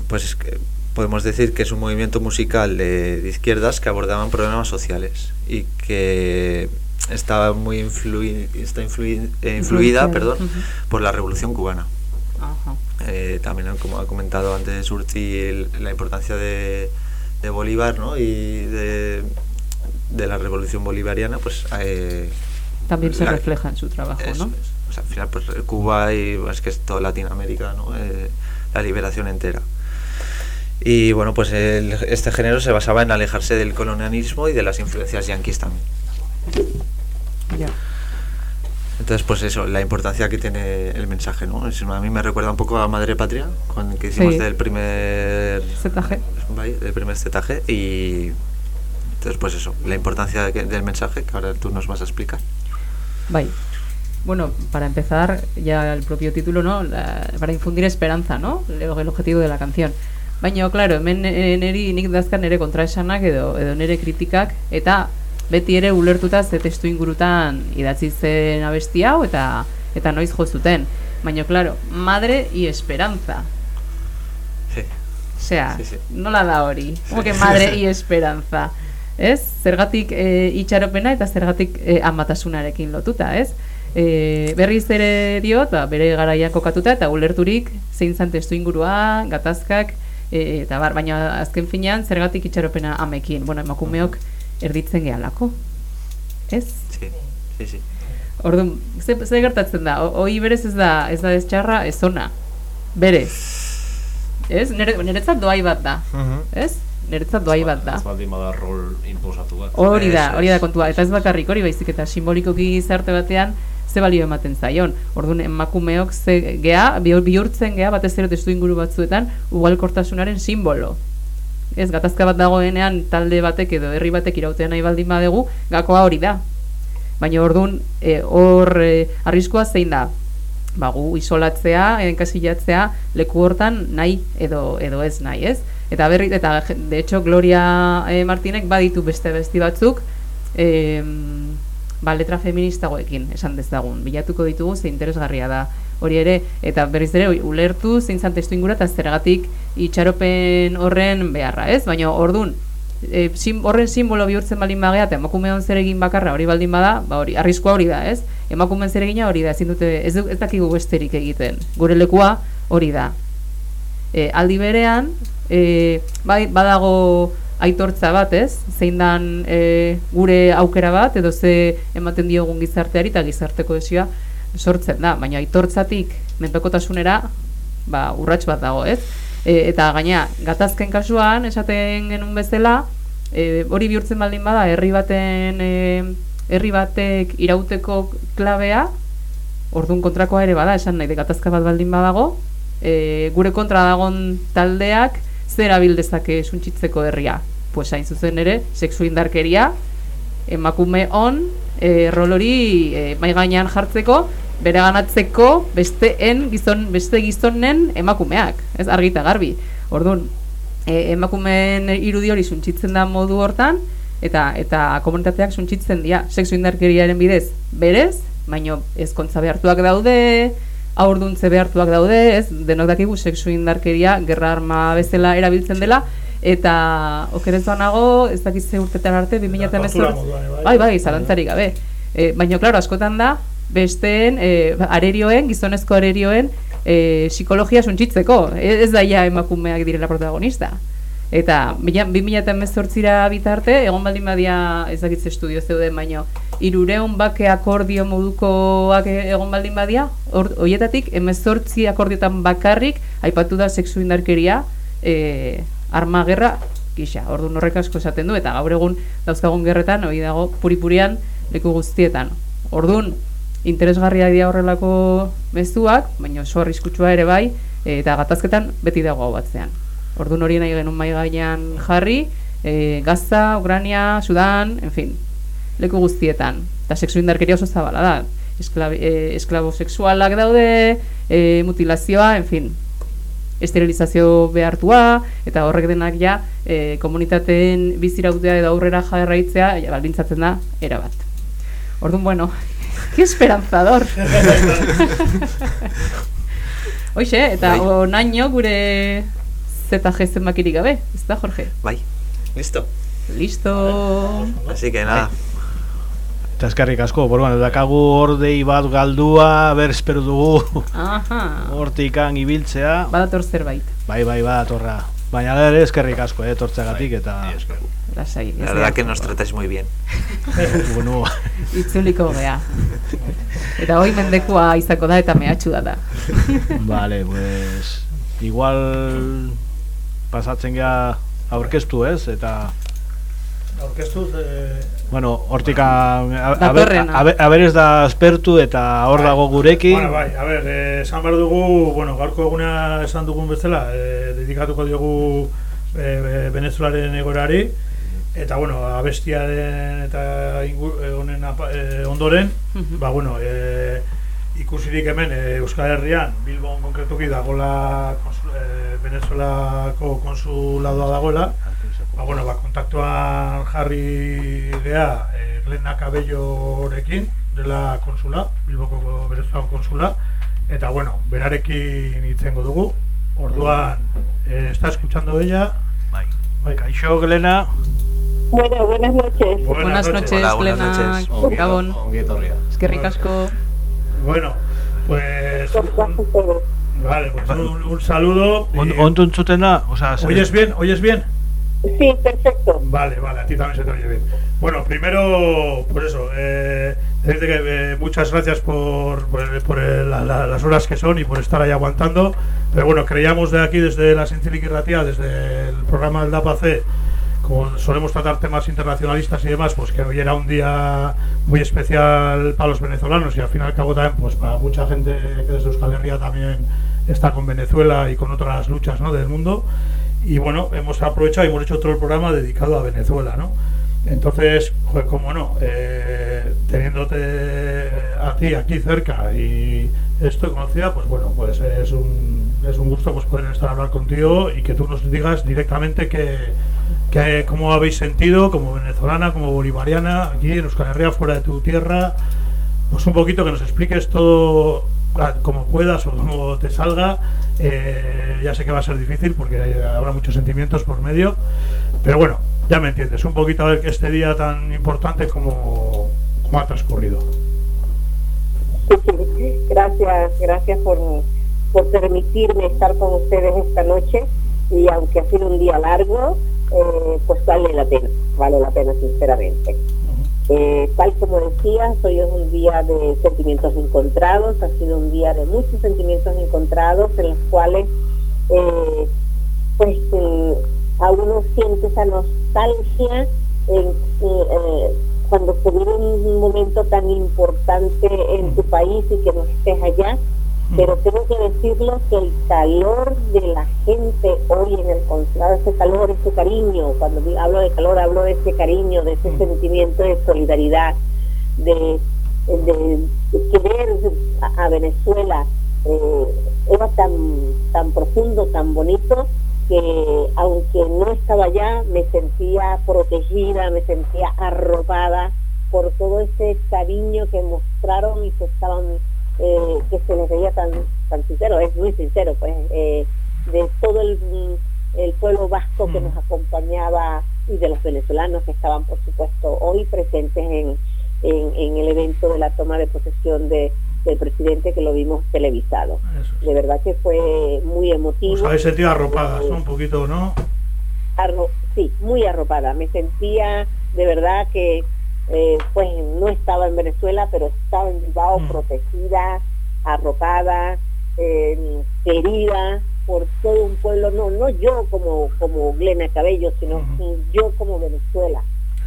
pues es que podemos decir que es un movimiento musical de, de izquierdas que abordaban problemas sociales y que está muy influi- está influi- influida perdón, por la revolución cubana. También como ha comentado antes Urti el- la importancia de, de Bolívar ¿no? y de, de la revolución bolivariana pues eh, También se la- refleja en su trabajo, eso ¿no? es. O sea, al final pues Cuba y es que es toda Latinoamérica ¿no? Eh, la liberación entera y bueno pues el- este género se basaba en alejarse del colonialismo y de las influencias yanquis también Ya. entonces, pues eso, la importancia que tiene el mensaje, ¿no? Es- a mí me recuerda un poco a Madre Patria, cuando que hicimos Sí. del primer ZG. Del primer ZG y entonces pues eso, la importancia de que- del mensaje que ahora tú nos vas a explicar. Bai. Bueno, para empezar, ya el propio título, ¿no? La- para infundir esperanza, ¿no? El, el objetivo de la canción. Baina, claro, hemen neri nik dazkan nere kontraesanak edo, edo nere kritikak, eta beti ere ulertuta ze testu ingurutan idatzi zen abesti hau eta eta noiz jo zuten. Baina, claro, madre y esperanza. Sí. Osea, Sí, sí. nola da hori? Como que madre [LAUGHS] y esperanza. Ez? Zergatik e, itxaropena eta zergatik e, amatasunarekin lotuta, ez? E, berriz ere diot, ba, bere garaian kokatuta eta ulerturik zein zan testu ingurua, gatazkak, e, eta bar, baina azken finean zergatik itxaropena amekin. Bueno, emakumeok erditzen gehalako. Ez? Sí, sí, sí. Orduan, ze, ze gertatzen da? O- Hoi berez ez da, ez da ez txarra, ez ona. Berez. Ez? Nere, niretzat doai bat da. Mhm. Ez? Niretzat doai bat da. Ez baldin bada rol imposatu bat. Hori da, hori da kontua. Eta ez bakarrik hori baizik eta simbolikoki gizarte batean ze balio ematen zaion. Orduan emakumeok ze gea, bihur- bihurtzen gea batez ere testu inguru batzuetan ugalkortasunaren simbolo. Ez gatazka bat dagoenean talde batek edo herri batek irautea nahi baldin badegu, gakoa hori da. Baina orduan eh, hor e, arriskua zein da? Ba, gu isolatzea, enkasilatzea leku hortan nahi edo edo ez nahi, ez? Eta berri eta de hecho Gloria eh, Martinek baditu beste besti batzuk eh, ba, letra feministagoekin esan dezagun. Bilatuko ditugu ze interesgarria da. Hori ere eta berriz ere ulertu zein zan testu ingura eta zergatik itxaropen horren beharra, ez? Baina ordun e, sim, horren simbolo bihurtzen baldin bagea eta emakumeon zer egin bakarra hori baldin bada, ba hori arriskua hori da, ez? Emakumeen zer egina hori da, ezin dute ez, ez dakigu besterik egiten. Gure lekua hori da. E, aldi berean, e, bai, badago aitortza bat, ez? Zein dan e, gure aukera bat edo ze ematen diogun gizarteari eta gizarte kohesioa sortzen da, baina aitortzatik menpekotasunera ba, urrats bat dago, ez? E, eta gaina, gatazken kasuan, esaten genuen bezala, e, hori bihurtzen baldin bada, herri baten e, herri batek irauteko klabea, ordun kontrakoa ere bada, esan nahi de gatazka bat baldin badago, e, gure kontra dagon taldeak zer erabil dezake suntsitzeko herria. Pues hain zuzen ere, sexu indarkeria, emakume on, e, rol hori e, mai gainean jartzeko, bere ganatzeko besteen gizon, beste gizonen emakumeak, ez argita garbi. Orduan, e, emakumeen irudi hori suntsitzen da modu hortan, eta eta komunitateak suntsitzen dira sexu indarkeriaren bidez berez, baino ezkontza behartuak daude, aurduntze behartuak daude, ez? Denok dakigu sexu indarkeria gerra arma bezala erabiltzen dela eta okerez nago, ez dakit ze urtetan arte 2018 tortura moduan, bai. bai, bai, zalantzarik gabe. E, baina, klaro, askotan da, besteen, e, arerioen, gizonezko arerioen, e, psikologia suntxitzeko, e- ez da ja emakumeak direla protagonista. Eta bila- 2018ra bitarte, egon baldin badia ezagitze estudio zeuden, baino irureun bake akordio modukoak e- egon baldin badia, hor- horietatik emezortzi akordiotan bakarrik aipatu da sexu indarkeria e, arma gerra gisa. Orduan horrek asko esaten du, eta gaur egun dauzkagun gerretan, hori dago puripurian leku guztietan. Orduan, interesgarria dira horrelako mezuak, baina oso arriskutsua ere bai, eta gatazketan beti dago hau batzean. Orduan hori nahi genuen mai gainean jarri, e, Gaza, Ukrania, Sudan, en fin, leku guztietan. Eta sexu indarkeria oso zabala da. Esklabi, e, esklabo sexualak daude, e, mutilazioa, en fin, esterilizazio behartua, eta horrek denak ja e, komunitateen bizirautea edo aurrera jarraitzea ja, baldintzatzen da erabat. Orduan, bueno, [LAUGHS] que esperanzador. [LAUGHS] Hoxe, eta Bai. onaino gure ZG zenbakirik gabe, ez da, Jorge? Bai, listo. Listo. Así que nada, Eta eskerrik asko, bueno, dakagu ordei bat galdua, ber espero dugu Aha. hortikan ibiltzea. Badator zerbait. Bai, bai, badatorra. Baina ere eskerrik asko, eh, etortzeagatik eta... Lasai. la verdad que nos tratáis muy bien. [LAUGHS] bueno, Itzuliko gea. Eta hoi mendekua izako da eta mehatxu da da. vale, pues... Igual pasatzen gea aurkeztu ez, eta... Aurkeztu, eh, Bueno, hortika a- a- a- aberez da aspertu eta hor dago gurekin. Bueno, bai, a ber, eh, esan behar dugu, bueno, gaurko eguna esan dugun bezala, eh, dedikatuko diogu eh, Venezuelaren egorari, eta, bueno, abestiaren eta eh, honen eh, ondoren, Mhm. ba, bueno, eh, ikusirik hemen eh, Euskal Herrian, Bilbon konkretuki dagoela konsul, eh, Venezuelako konsuladoa dagoela, ba, bueno, ba, kontaktuan jarri gea eh, Glena Cabellorekin dela konsula, Bilboko Venezuelako konsula, eta bueno, berarekin hitzengo dugu. Orduan, eh, está escuchando ella? Bai. Bai. Kaixo, Glena. Bueno, buenas noches. Buenas noches, buenas Glena. noches. Ongi- Gabon. ongi etorria. Eskerrik asko. Bueno, pues ¿Cómo están todos? vale, pues un, un saludo. On, eh, ontu entzuten da? O sea, ¿Oyes bien? ¿Oyes bien? Sí, perfecto. Vale, vale, a ti también se te oye bien. Bueno, primero, pues eso, eh, decirte que eh, muchas gracias por, por, por el- la- la- las horas que son y por estar ahí aguantando. Pero bueno, creíamos de aquí, desde la Sincilic y Ratia, desde el programa del DAPAC, solemos tratar temas internacionalistas y demás, pues que hoy era un día muy especial para los venezolanos y al fin y al cabo también pues para mucha gente que desde Euskal Herria también está con Venezuela y con otras luchas ¿no? del mundo. Y bueno, hemos aprovechado y hemos hecho el programa dedicado a Venezuela, ¿no? Entonces, pues como no, eh, teniéndote a ti aquí cerca y esto conocida, pues bueno, pues es un, es un gusto pues poder estar a hablar contigo y que tú nos digas directamente que, que cómo habéis sentido como venezolana, como bolivariana, aquí en Euskal Herria, fuera de tu tierra, pues un poquito que nos expliques todo ah, como puedas o como te salga. Eh, ya sé que va a ser difícil porque habrá muchos sentimientos por medio, pero bueno, ya me entiendes. Un poquito a ver este día tan importante como, como ha transcurrido. Gracias, gracias por, por permitirme estar con ustedes esta noche y aunque ha sido un día largo, eh, pues vale la pena, vale la pena sinceramente. Eh, tal como decías, hoy es un día de sentimientos encontrados, ha sido un día de muchos sentimientos encontrados en los cuales eh, pues eh, a uno siente esa nostalgia en, cuando se vive un momento tan importante en tu país y que no estés allá, pero tengo que decirlo que el calor de la gente hoy en el consulado, ese calor, ese cariño, cuando hablo de calor hablo de ese cariño, de ese sentimiento de solidaridad, de, de, de querer a, a Venezuela, eh, era tan, tan profundo, tan bonito, que aunque no estaba allá, me sentía protegida, me sentía arropada por todo ese cariño que mostraron y que estaban eh, que se les veía tan, tan sincero, es muy sincero, pues, eh, de todo el, el pueblo vasco que nos acompañaba y de los venezolanos que estaban, por supuesto, hoy presentes en, en, en el evento de la toma de posesión de, del presidente que lo vimos televisado. De verdad que fue muy emotivo. Os habéis sentido arropadas, ¿no? Un poquito, ¿no? Arro- sí, muy arropada. Me sentía de verdad que eh, pues no estaba en Venezuela, pero estaba en Bilbao protegida, arropada, eh, querida por todo un pueblo, no, no yo como, como Glena Cabello, sino yo como Venezuela.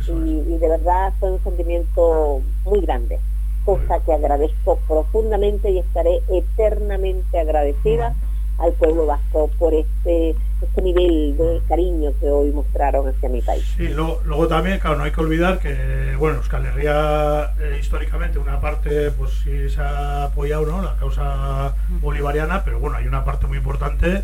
Y, y de verdad fue un sentimiento muy grande, cosa que agradezco profundamente y estaré eternamente agradecida al pueblo vasco por este, este nivel de cariño que hoy mostraron hacia mi país. Sí, luego, luego también, claro, no hay que olvidar que, bueno, Euskal Herria eh, históricamente una parte, pues sí se ha apoyado, ¿no? La causa bolivariana, pero bueno, hay una parte muy importante,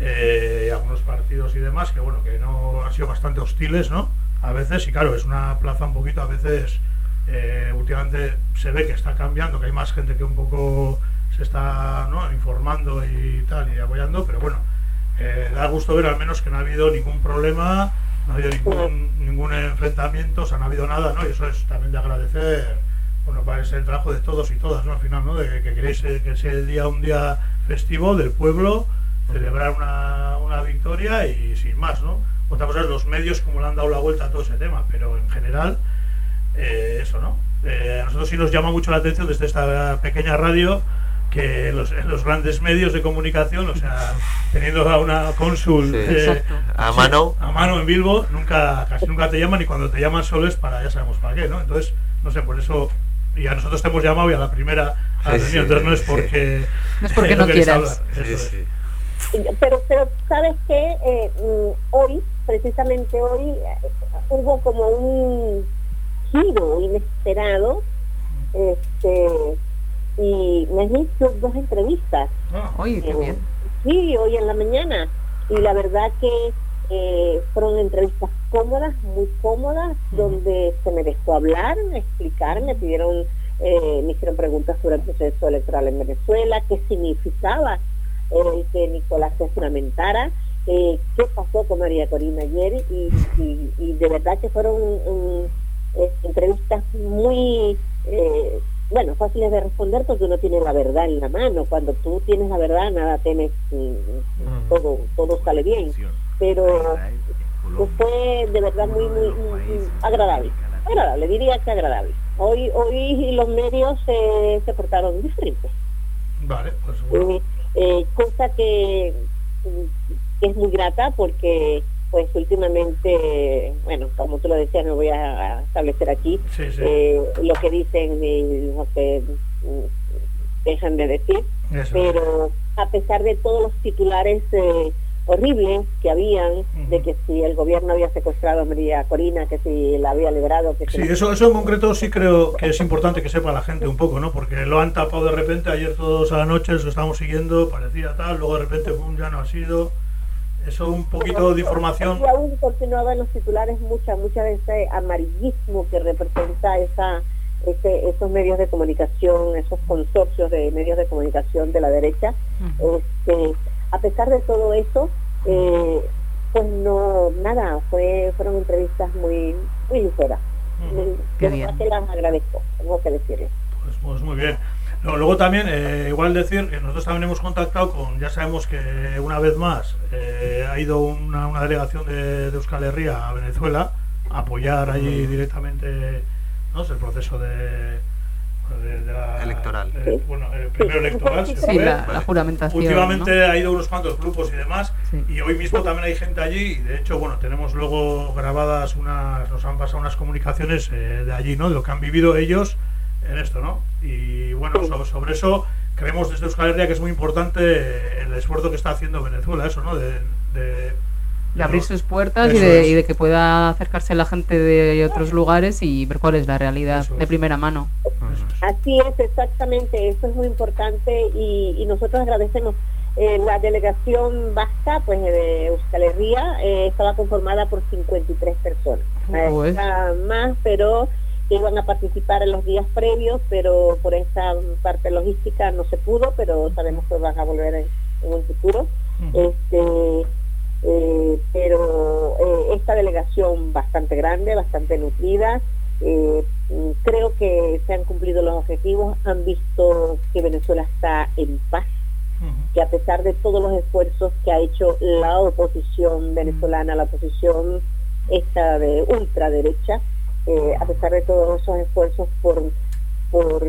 eh, algunos partidos y demás, que bueno, que no han sido bastante hostiles, ¿no? A veces, y claro, es una plaza un poquito, a veces, eh, últimamente se ve que está cambiando, que hay más gente que un poco se está ¿no? informando y tal, y apoyando, pero bueno, eh, da gusto ver al menos que no ha habido ningún problema, no ha habido ningún, ningún enfrentamiento, o sea, no ha habido nada, ¿no? Y eso es también de agradecer, bueno, para ese trabajo de todos y todas, ¿no? Al final, ¿no? De que, que queréis eh, que sea el día un día festivo del pueblo, celebrar una, una victoria y sin más, ¿no? Otra cosa es los medios como le han dado la vuelta a todo ese tema, pero en general, eh, eso, ¿no? A nosotros sí nos llama mucho la atención desde esta pequeña radio que los, en los grandes medios de comunicación, o sea, teniendo a una cónsul Sí. eh. A sí, mano. a mano en Bilbo, nunca, casi nunca te llaman y cuando te llaman solo es para, ya sabemos para qué, ¿no? Entonces, no sé, por eso, y a nosotros te hemos llamado y a la primera a la Sí, reunión, sí, entonces no es sí. porque... No es porque [LAUGHS] no queréis quieras. hablar, eso es. Pero, pero ¿sabes qué? Eh, mm, hoy, precisamente hoy, eh, hubo como un giro inesperado este, y me han hecho dos entrevistas. Oye, qué Eh, bien. Sí, hoy en la mañana. Y la verdad que eh, fueron entrevistas cómodas, muy cómodas, donde se me dejó hablar, explicar, me pidieron, eh, me hicieron preguntas sobre el proceso electoral en Venezuela, qué significaba el que Nicolás se juramentara, eh, qué pasó con María Corina ayer y, y- y de verdad que fueron mm, entrevistas muy bueno fáciles de responder porque uno tiene la verdad en la mano. Cuando tú tienes la verdad nada temes mm, todo todo sale bien. pero fue de verdad muy muy, agradable. agradable diría que agradable. Hoy hoy los medios eh, se portaron diferentes Vale, pues eh, eh, cosa que, que es muy grata porque pues últimamente, bueno, como tú lo decías, no voy a establecer aquí Sí, sí. eh, lo que dicen y lo que dejan de decir, Eso. pero a pesar de todos los titulares eh, horribles que habían, de que si el gobierno había secuestrado a María Corina, que si la había liberado, que si Sí, eso, eso en concreto sí creo que es importante que sepa la gente un poco, ¿no? Porque lo han tapado de repente, ayer todos a la noche lo estábamos siguiendo, parecía tal, luego de repente, pum, ya no ha sido. Eso un poquito de información. Y aún continuaba en los titulares mucha, mucha de ese amarillismo que representa esa, ese- esos medios de comunicación, esos consorcios de medios de comunicación de la derecha. Este, a pesar de todo eso, eh, pues no, nada, fue, fueron entrevistas muy, muy ligeras. Qué De verdad que las agradezco, tengo que decirles. Pues, pues muy bien. No, luego también, eh, igual decir que nosotros también hemos contactado con, ya sabemos que una vez más eh, ha ido una, una delegación de, de Euskal Herria a Venezuela a apoyar allí directamente ¿no? el proceso de, de- de la- Electoral. eh, bueno, el primero electoral. se Sí, fue. la, la juramentación. Últimamente ¿no? ha ido unos cuantos grupos y demás, y hoy mismo también hay gente allí, y de hecho, bueno, tenemos luego grabadas unas, nos han pasado unas comunicaciones eh, de allí, ¿no? De lo que han vivido ellos en esto, ¿no? Y bueno, so- sobre eso creemos desde Euskal Herria que es muy importante eh, el esfuerzo que está haciendo Venezuela, eso, ¿no? De, de- de abrir sus puertas y de, y de que pueda acercarse la gente de otros lugares y ver cuál es la realidad de primera mano. Así es, exactamente, eso es muy importante y, y nosotros agradecemos. Eh, la delegación vasca, pues de Euskal Herria, eh, estaba conformada por 53 personas. Eh, Pues. era más, pero iban a participar en los días previos, pero por esa parte logística no se pudo, pero sabemos que van a volver en, en un futuro. Este, eh, pero eh, esta delegación bastante grande, bastante nutrida, eh, mm, creo que se han cumplido los objetivos, han visto que Venezuela está en paz, que a pesar de todos los esfuerzos que ha hecho la oposición venezolana, la oposición esta de ultraderecha, eh, a pesar de todos esos esfuerzos por, por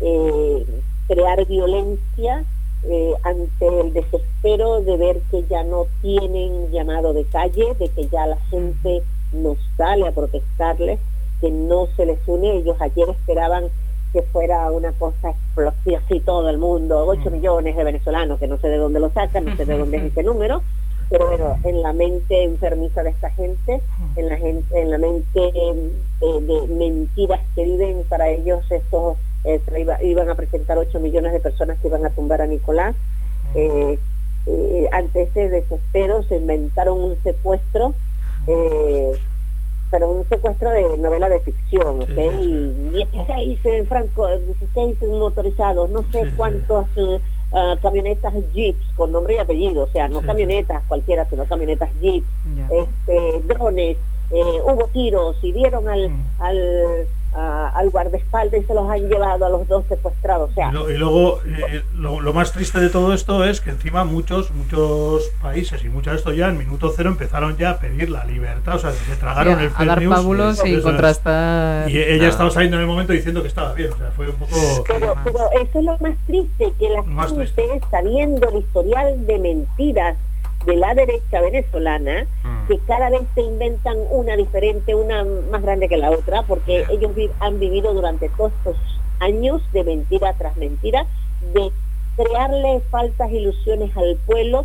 eh, crear violencia eh, ante el desespero de ver que ya no tienen llamado de calle, de que ya la gente no sale a protestarles, que no se les une. Ellos ayer esperaban que fuera una cosa explosiva, así todo el mundo, 8 millones de venezolanos, que no sé de dónde lo sacan, no sé de dónde es [LAUGHS] ese número, pero bueno, en la mente enfermiza de esta gente, en la gente, en la mente eh, de mentiras que viven. Para ellos estos eh, iban a presentar 8 millones de personas que iban a tumbar a Nicolás. Eh, eh, ante ese desespero se inventaron un secuestro, pero un secuestro de novela de ficción, ¿ok? Y 16 eh, franco, 16 motorizados, no sé cuántos ah, camionetas jeeps con nombre y apellido, o sea, no camionetas cualquiera, sino camionetas jeeps, este, drones, eh, hubo tiros y dieron al, al, a- al guardaespaldas y se los han llevado a los dos secuestrados, o sea, Y, lo- y luego, eh, lo, lo más triste de todo esto es que encima muchos muchos países y muchos de estos ya en minuto cero empezaron ya a pedir la libertad, o sea, se tragaron Sí, el a fake dar news, pábulos y contrastar. Y ella estaba saliendo en el momento diciendo que estaba bien, o sea, fue un poco... Pero, pero eso es lo más triste, que la Más gente, sabiendo el historial de mentiras de la derecha venezolana, que cada vez se inventan una diferente, una más grande que la otra, porque ellos han vivido durante todos estos años de mentira tras mentira, de crearle falsas ilusiones al pueblo,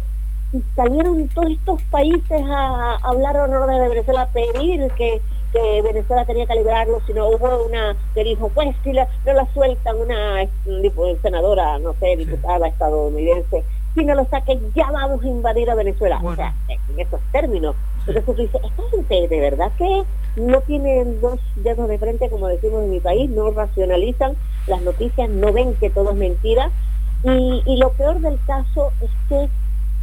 y salieron todos estos países a, a hablar honor de Venezuela, a pedir que, que Venezuela tenía que liberarlo, sino hubo una que dijo, pues si la- no la sueltan una dipu- senadora, no sé, diputada estadounidense, si no lo saquen ya vamos a invadir a Venezuela. O sea, en esos términos. Entonces tú dices, esta gente de verdad que no tienen dos dedos de frente, como decimos en mi país, no racionalizan las noticias, no ven que todo es mentira. Y, y lo peor del caso es que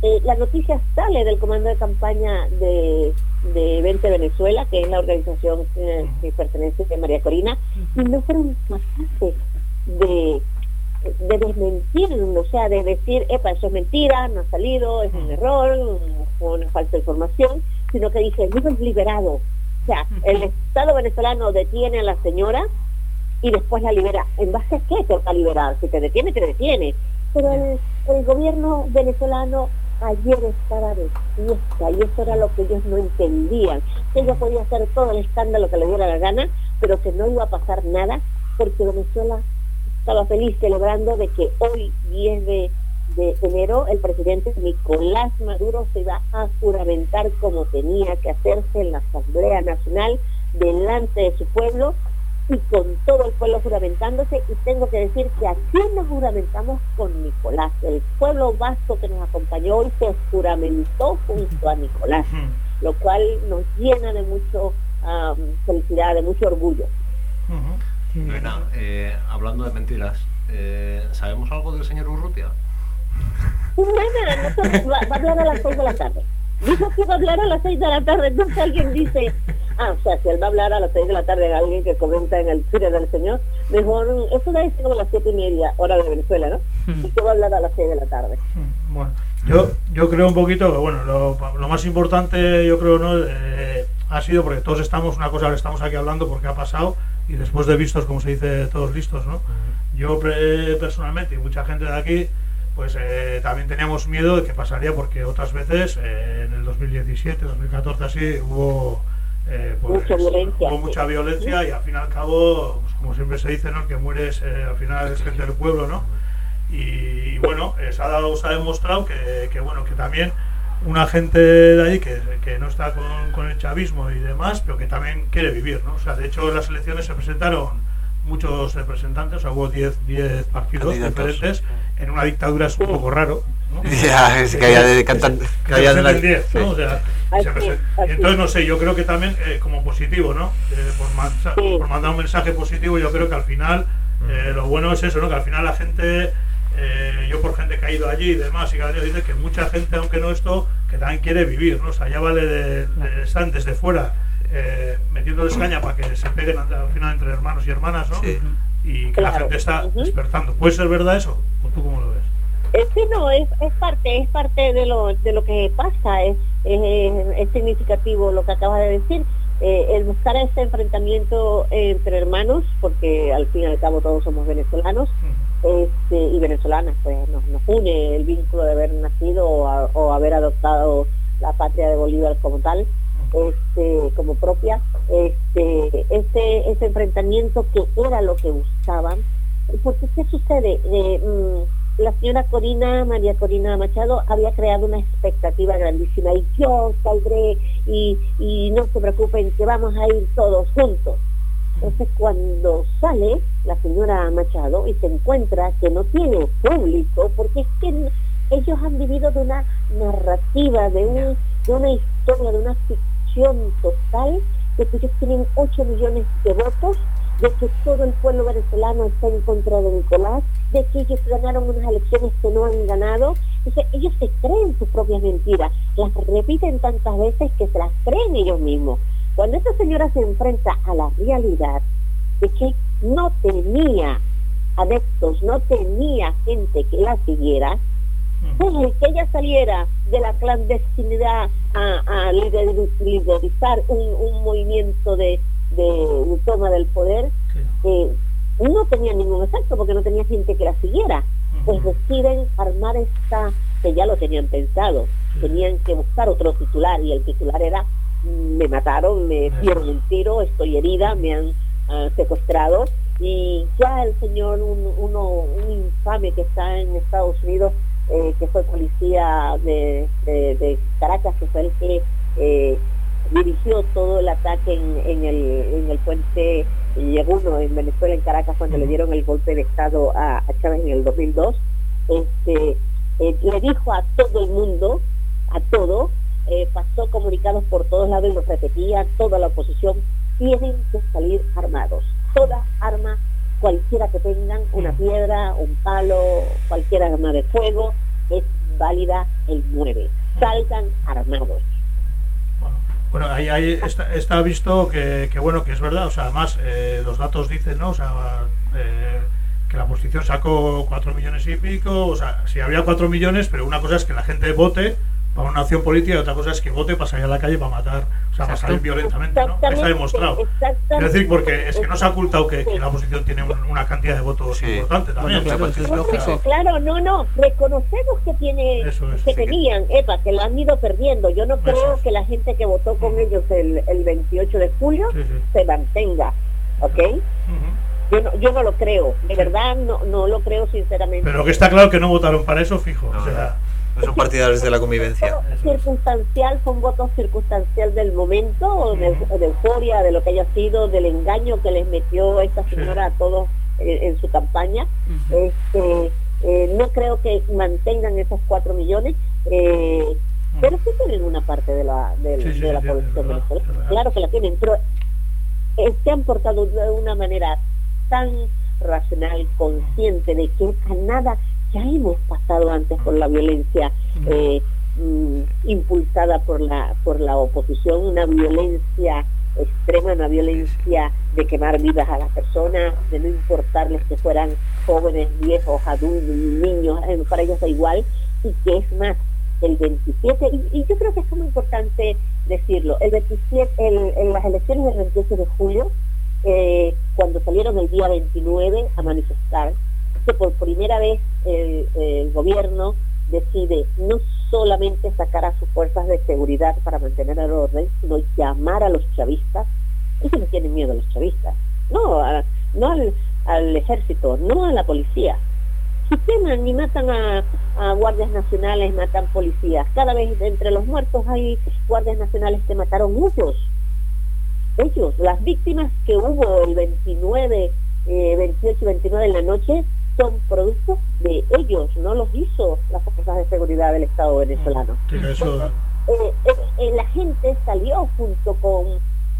eh, la noticia sale del comando de campaña de, de Vente Venezuela, que es la organización eh, que pertenece a María Corina, y no fueron capaces de, de desmentirlo, o sea, de decir, epa, eso es mentira, no ha salido, es un error, fue una falsa de información, sino que dice, hemos liberado. O sea, el Estado venezolano detiene a la señora y después la libera. ¿En base a qué te va a liberar? Si te detiene, te detiene. Pero el, el gobierno venezolano ayer estaba de fiesta y eso era lo que ellos no entendían. Que ella podía hacer todo el escándalo que le diera la gana, pero que no iba a pasar nada porque Venezuela estaba feliz celebrando de que hoy, 10 de, de enero, el presidente Nicolás Maduro se iba a juramentar como tenía que hacerse en la Asamblea Nacional delante de su pueblo y con todo el pueblo juramentándose y tengo que decir que aquí nos juramentamos con Nicolás. El pueblo vasco que nos acompañó hoy se juramentó junto a Nicolás, lo cual nos llena de mucho am, felicidad, de mucho orgullo. Lorena, eh, hablando de mentiras, eh, ¿sabemos algo del señor Urrutia? Nada, no sabe, va, va a hablar a las 6 de la tarde. Dijo que iba a hablar a las 6 de la tarde, entonces alguien dice, ah, o sea, si él va a hablar a las 6 de la tarde, alguien que comenta en el Twitter del señor, mejor, eso debe ser como las 7 y media, hora de Venezuela, ¿no? Y que va a hablar a las 6 de la tarde. Bueno, yo, yo creo un poquito que bueno, lo, lo más importante yo creo no Eh, ha sido porque todos estamos, una cosa que estamos aquí hablando porque ha pasado y después de vistos, como se dice, todos listos, ¿no? Yo personalmente y mucha gente de aquí, pues eh, también teníamos miedo de que pasaría porque otras veces, eh, en el 2017, 2014 así, hubo... eh, pues, Mucha violencia, hubo sí. mucha violencia y al fin y al cabo, pues, como siempre se dice, ¿no? El que muere es, eh, al final es gente del pueblo, ¿no? Y, y bueno, eh, se ha, dado, se ha demostrado que, que, bueno, que también una gente de ahí que, que no está con, con el chavismo y demás, pero que también quiere vivir, ¿no? O sea, de hecho en las elecciones se presentaron muchos representantes, o sea, hubo 10 10 partidos Candidatos. diferentes, en una dictadura es un poco raro, ¿no? [LAUGHS] Ya, es que haya de cantan- que que haya de la- presenten 10, ¿no? sí. O sea, y se Así, presen- así. y entonces no sé, yo creo que también eh, como positivo, ¿no? Eh, por, por mandar un mensaje positivo, yo creo que al final eh, lo bueno es eso, ¿no? Que al final la gente, eh, yo por gente que ha ido allí y demás, y que venido, dice que mucha gente, aunque no esto, que también quiere vivir, ¿no? O sea, ya vale de, de- están desde fuera eh, metiéndoles caña para que se peguen al al final entre hermanos y hermanas, ¿no? Sí. Y que la gente está despertando. ¿Puede ser verdad eso? ¿O tú cómo lo ves? Eh, sí, no, es, es parte, es parte de lo, de lo que pasa, es, es, es significativo lo que acabas de decir, eh, el buscar ese enfrentamiento entre hermanos, porque al fin y al cabo todos somos venezolanos, este, y venezolanas, pues nos, une el vínculo de haber nacido o, haber adoptado la patria de Bolívar como tal, este, como propia, este, ese, ese enfrentamiento que era lo que buscaban, porque ¿qué sucede? Eh, mm, la señora Corina, María Corina Machado, había creado una expectativa grandísima y yo saldré y, y no se preocupen que vamos a ir todos juntos. Entonces cuando sale la señora Machado y se encuentra que no tiene público, porque es que ellos han vivido de una narrativa, de, un, de una historia, de una ficción total, de que ellos tienen 8 millones de votos, de que todo el pueblo venezolano está en contra de Nicolás, de que ellos ganaron unas elecciones que no han ganado. Entonces ellos se creen sus propias mentiras, las repiten tantas veces que se las creen ellos mismos. Cuando esta señora se enfrenta a la realidad de que no tenía adeptos, no tenía gente que la siguiera, pues el que ella saliera de la clandestinidad a, a lider- liderizar un, un movimiento de, de, de toma del poder, eh, no tenía ningún efecto porque no tenía gente que la siguiera. Pues deciden armar esta, que ya lo tenían pensado, tenían que buscar otro titular y el titular era "Mm, me mataron, me dieron un tiro, estoy herida, me han ah, secuestrado y ya el señor, un, uno, un infame que está en Estados Unidos, eh, que fue policía de, de- de Caracas, que fue el que eh, dirigió todo el ataque en, en el, en el puente Yeguno en Venezuela, en Caracas, cuando le dieron el golpe de Estado a, a Chávez en el 2002, este, eh, le dijo a todo el mundo, a todo, pasó comunicados por todos lados y lo repetía toda la oposición, tienen que salir armados. Toda arma, cualquiera que tengan, una piedra, un palo, cualquier arma de fuego, es válida el 9. Salgan armados. Bueno, ahí, ahí está, está visto que, que, bueno, que es verdad, o sea, además eh, los datos dicen, ¿no? O sea, eh, que la oposición sacó 4 millones y pico, o sea, sí había 4 millones, pero una cosa es que la gente vote para una acción política y otra cosa es que vote para salir a la calle para matar, o sea, para salir violentamente, ¿no? Está demostrado. Es decir, porque es que no se ha ocultado que, que la oposición tiene un- una cantidad de votos importante también. Bueno, claro, eso es lógico. Claro, no, no, reconocemos que tiene, Eso es, que sí. tenían, epa, que lo han ido perdiendo. Yo no creo que la gente que votó con ellos el, el 28 de julio se mantenga, ¿ok? Yo no, yo no lo creo, de verdad no, no lo creo sinceramente. Pero que está claro que no votaron para eso, fijo. o sea, No son partidarios de la convivencia. circunstancial, fue un voto circunstancial del momento, de, de euforia, de lo que haya sido, del engaño que les metió esta señora a todos eh, en su campaña. este, eh, no creo que mantengan esos cuatro millones, eh, pero sí tienen una parte de la, de, Sí, sí, de la sí, población venezolana. Claro que la tienen, pero eh, se han portado de una manera tan racional, consciente de que a nada ya hemos pasado antes por la violencia eh, mm, impulsada por la por la oposición, una violencia extrema, una violencia de quemar vidas a las personas, de no importarles que fueran jóvenes, viejos, adultos, niños, eh, para ellos da igual, y que es más, el 27, y, y yo creo que es muy importante decirlo, el 27, el- en las elecciones del 28 de julio, eh, cuando salieron el día 29 a manifestar, que por primera vez el, gobierno decide no solamente sacar a sus fuerzas de seguridad para mantener el orden, sino llamar a los chavistas. Ellos no tienen miedo a los chavistas, no, no al, ejército, no a la policía. Si y matan a, guardias nacionales, matan policías. Cada vez entre los muertos hay guardias nacionales que mataron ellos. Ellos, las víctimas que hubo el 29, eh, 28 y 29 de la noche son productos de ellos, no los hizo las fuerzas de seguridad del Estado venezolano. eso, Eh, eh, eh, la gente salió junto con,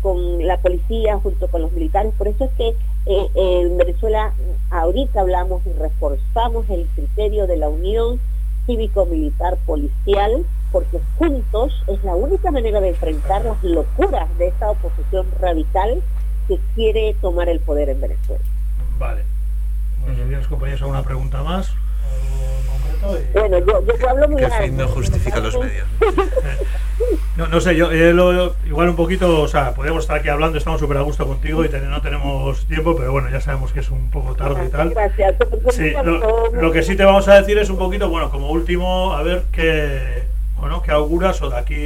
con la policía, junto con los militares, por eso es que eh, en Venezuela ahorita hablamos y reforzamos el criterio de la unión cívico-militar policial, porque juntos es la única manera de enfrentar las locuras de esta oposición radical que quiere tomar el poder en Venezuela. Vale. Bueno, si tienes compañeros alguna pregunta más, Bueno, yo, yo, hablo muy Que fin no justifica los medios. [LAUGHS] No, no sé, yo eh, lo- igual un poquito, o sea, podemos estar aquí hablando, estamos súper a gusto contigo y ten- no tenemos tiempo, pero bueno, ya sabemos que es un poco tarde y tal. Gracias. Sí, lo, lo que sí te vamos a decir es un poquito, bueno, como último, a ver qué, bueno, qué auguras o de aquí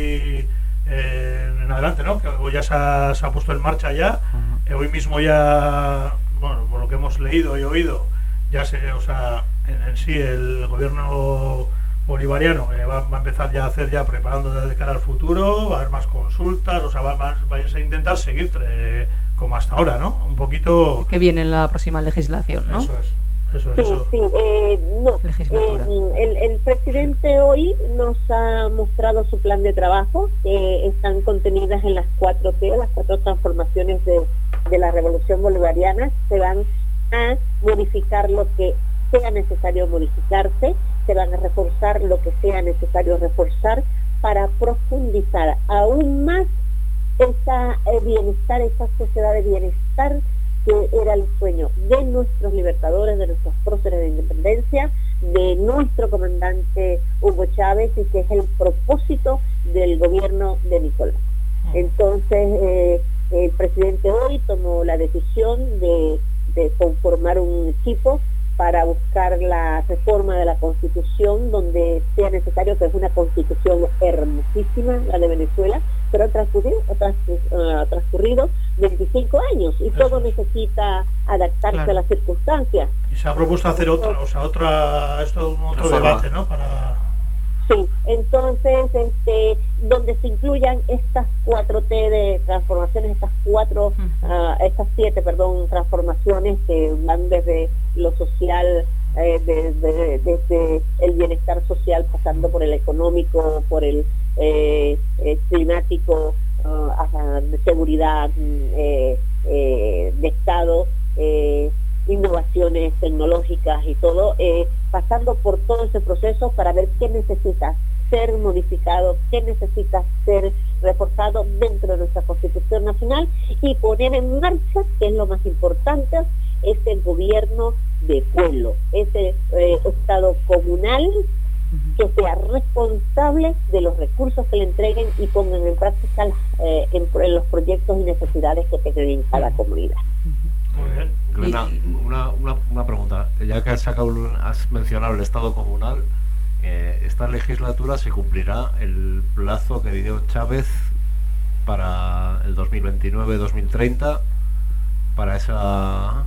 eh, en adelante, ¿no? Que hoy ya se ha, se ha puesto en marcha ya, eh, hoy mismo ya, bueno, por lo que hemos leído y oído, ya se, o sea, en, en sí el gobierno bolivariano eh, va, va a empezar ya a hacer ya preparando de cara al futuro, va a haber más consultas, o sea, va, va- vais a intentar seguir eh, como hasta ahora, ¿no? Un poquito... Que viene en la próxima legislación, ¿no? Eso es, eso es, Sí, eso. sí, eh, no. Eh, el, el presidente hoy nos ha mostrado su plan de trabajo, que están contenidas en las cuatro T, las cuatro transformaciones de, de la revolución bolivariana. Se van a modificar lo que sea necesario modificarse, se van a reforzar lo que sea necesario reforzar para profundizar aún más esa eh, bienestar, esa sociedad de bienestar que era el sueño de nuestros libertadores, de nuestros próceres de independencia, de nuestro comandante Hugo Chávez y que es el propósito del gobierno de Nicolás. Entonces, eh, el presidente hoy tomó la decisión de, de conformar un equipo para buscar la reforma de la constitución donde sea necesario, que es una constitución hermosísima, la de Venezuela, pero han transcurrido, ha transcur- ah, ha transcurrido 25 años y todo necesita adaptarse Claro. a las circunstancias. Y se ha propuesto hacer otra, o sea, otra, esto un otro Reforma. debate, ¿no? Para, Sí, entonces, este, donde se incluyan estas cuatro T de transformaciones, estas cuatro, ah, estas siete, perdón, transformaciones que van desde lo social, eh, desde, desde el bienestar social, pasando por el económico, por el eh, eh, climático, ah, hasta de seguridad, mm, eh, de Estado, innovaciones tecnológicas y todo, eh, pasando por todo ese proceso para ver qué necesita ser modificado, qué necesita ser reforzado dentro de nuestra Constitución Nacional y poner en marcha, que es lo más importante, ese gobierno de pueblo, ese eh, Estado comunal que sea responsable de los recursos que le entreguen y pongan en práctica eh, en, en los proyectos y necesidades que tengan en cada comunidad. muy bien. Glena, una, una, una pregunta. Ya que has, sacado, has mencionado el Estado comunal, eh, esta legislatura se cumplirá el plazo que dio Chávez para el 2029-2030 para esa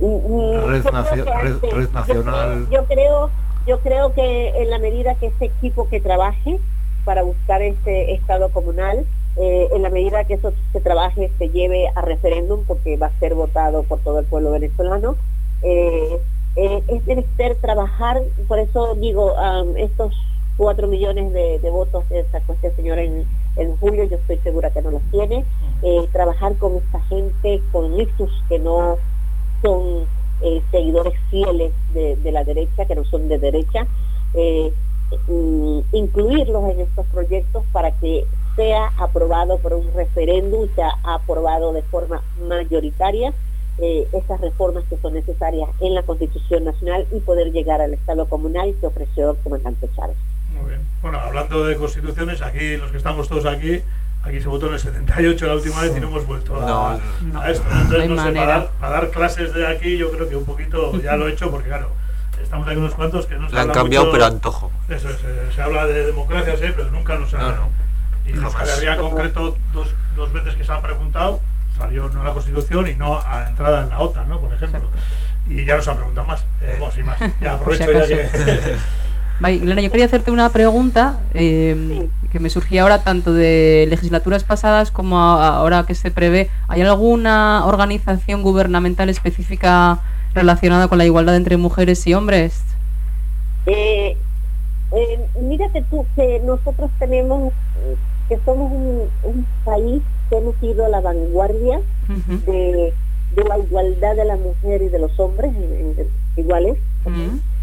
red, yo nacio- red- red yo nacional. creo- Yo creo, yo creo que en la medida que ese equipo que trabaje para buscar ese estado comunal, eh, en la medida que eso se trabaje, se lleve a referéndum, porque va a ser votado por todo el pueblo venezolano, eh, eh, es menester trabajar, por eso digo, estos cuatro millones de, de votos que sacó este señor en, en julio, yo estoy segura que no los tiene, eh, trabajar con esta gente, con estos que no son eh, seguidores fieles de, de la derecha, que no son de derecha, mm, incluirlos en estos proyectos para que sea aprobado por un referéndum, sea aprobado de forma mayoritaria eh, esas reformas que son necesarias en la Constitución Nacional y poder llegar al Estado comunal que ofreció el comandante Chávez. Muy bien. Bueno, hablando de constituciones, aquí los que estamos todos aquí, aquí se votó en el 78 la última vez y no hemos vuelto a, No, a esto. Entonces, no sé, para dar, para dar clases de aquí, yo creo que un poquito ya lo he hecho, porque claro, estamos aquí unos cuantos que no se La han cambiado, mucho- pero antojo. Eso es, eh, se habla de democracia, sí, pero nunca nos ha... No. Y en Euskal Herria en concreto, dos, dos veces que se ha preguntado, salió no a la Constitución y no a la entrada en la OTAN, ¿no? Por ejemplo. Y ya nos han preguntado más. Eh, bueno, sin más. [LAUGHS] Ya Por si aprovecho ya que... [LAUGHS] Elena, yo quería hacerte una pregunta eh, que me surgía ahora tanto de legislaturas pasadas como ahora que se prevé. ¿Hay alguna organización gubernamental específica relacionada con la igualdad entre mujeres y hombres? Eh, eh, mírate tú que nosotros tenemos, que somos un, un país que hemos ido a la vanguardia de, de la igualdad de la mujer y de los hombres en- en- iguales,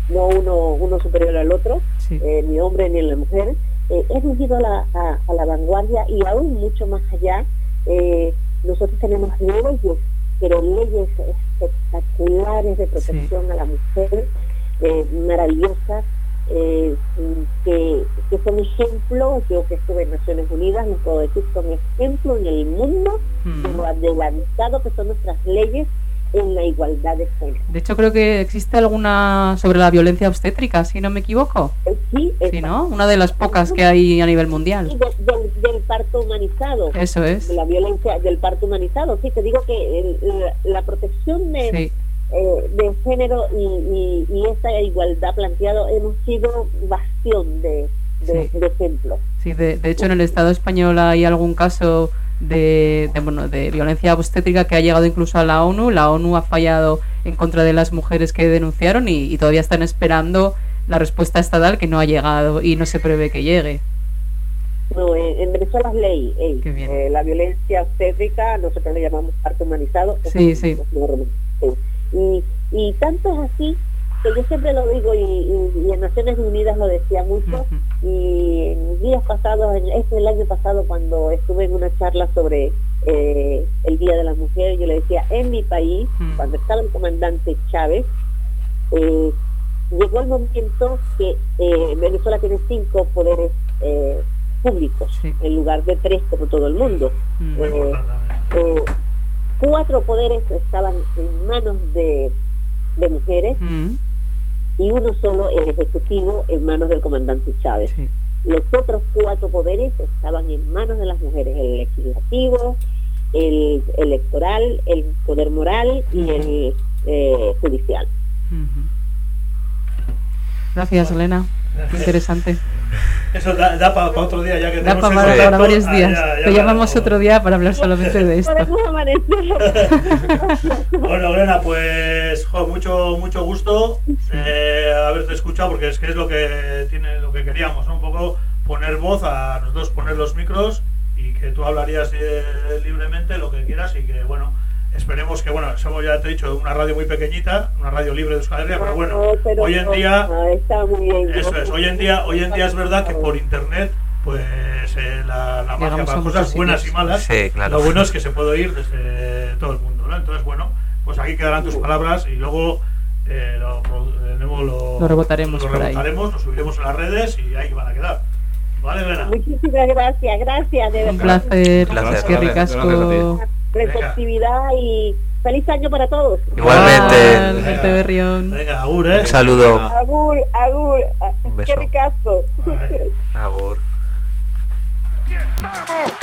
no uno, uno superior al otro. eh, ni hombre ni la mujer, eh, hemos ido a la, a- a la vanguardia y aún mucho más allá. eh, nosotros tenemos leyes, pero leyes espectaculares de protección a la mujer, eh, maravillosas, eh, que, que son ejemplo, yo que estuve en Naciones Unidas, les puedo decir, son ejemplo en el mundo de lo adelantado que son nuestras leyes en la igualdad de género. De hecho, creo que existe alguna sobre la violencia obstétrica, si no me equivoco. Sí, Sí, ¿no? Una de las pocas que hay a nivel mundial. Y de- del, del parto humanizado. Eso es. De la violencia del parto humanizado. Sí, te digo que el- la, la protección de, Sí. Eh, de género y, y, y esa igualdad planteado hemos sido bastión de, de, de ejemplo. Sí, de, de hecho en el Estado español hay algún caso de, de, bueno, de violencia obstétrica que ha llegado incluso a la ONU. La ONU ha fallado en contra de las mujeres que denunciaron y, y todavía están esperando la respuesta estatal que no ha llegado y no se prevé que llegue. No, en, en Venezuela es ley. ey. Eh, la violencia obstétrica, nosotros le llamamos parto humanizado. es Sí, un- sí. es un- sí. Y, y tanto es así que yo siempre lo digo y, y- y en Naciones Unidas lo decía mucho y en días pasados, en, este el año pasado cuando estuve en una charla sobre eh, el Día de la Mujer, yo le decía, en mi país, cuando estaba el comandante Chávez, eh, llegó el momento que eh, Venezuela tiene cinco poderes públicos en lugar de tres como todo el mundo. Cuatro poderes estaban en manos de, de mujeres y uno solo, el ejecutivo, en manos del comandante Chávez. Los otros cuatro poderes estaban en manos de las mujeres, el legislativo, el electoral, el poder moral y el eh, judicial. Gracias, Elena. Qué interesante. Eso da, da para otro día, ya que Da tenemos para, para varios Ah, días. ya, ya, Te llamamos otro día para hablar solamente de esto. [LAUGHS] Bueno, Elena, pues jo, mucho mucho gusto eh, haberte escuchado porque es que es lo que tiene lo que queríamos, ¿no? Un poco poner voz a nosotros poner los micros y que tú hablarías eh, libremente lo que quieras y que bueno, esperemos que bueno, somos ya te he dicho una radio muy pequeñita, una radio libre de Euskal Herria, pero bueno, No, pero hoy en no, día no, está muy bien. eso es, hoy en día hoy en día es verdad que por internet pues eh, la, la magia para a cosas buenas y malas. Sí, claro. Lo bueno es que se puede oír desde todo el mundo, ¿no? Entonces, bueno, pues aquí quedarán tus palabras y luego eh, lo, produ- lo, Lo rebotaremos lo rebotaremos, subiremos en las redes y ahí van a quedar. ¿Vale, Elena? Muchísimas gracias, gracias, de Un verdad. placer. placer. Es Receptividad y feliz año para todos. Igualmente. Igualmente, Berrión. Venga, agur, ¿eh? Un saludo. Agur, agur. Un Qué ricasco. Agur.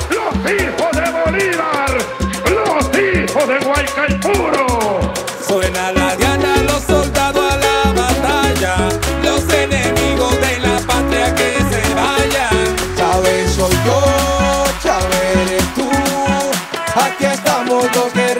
los hijos de Bolívar, los hijos de Guaycaipuro. Suena la diana, los soldados a la batalla, los enemigos de la patria que se vayan. Chávez soy yo, aquí estamos los guerreros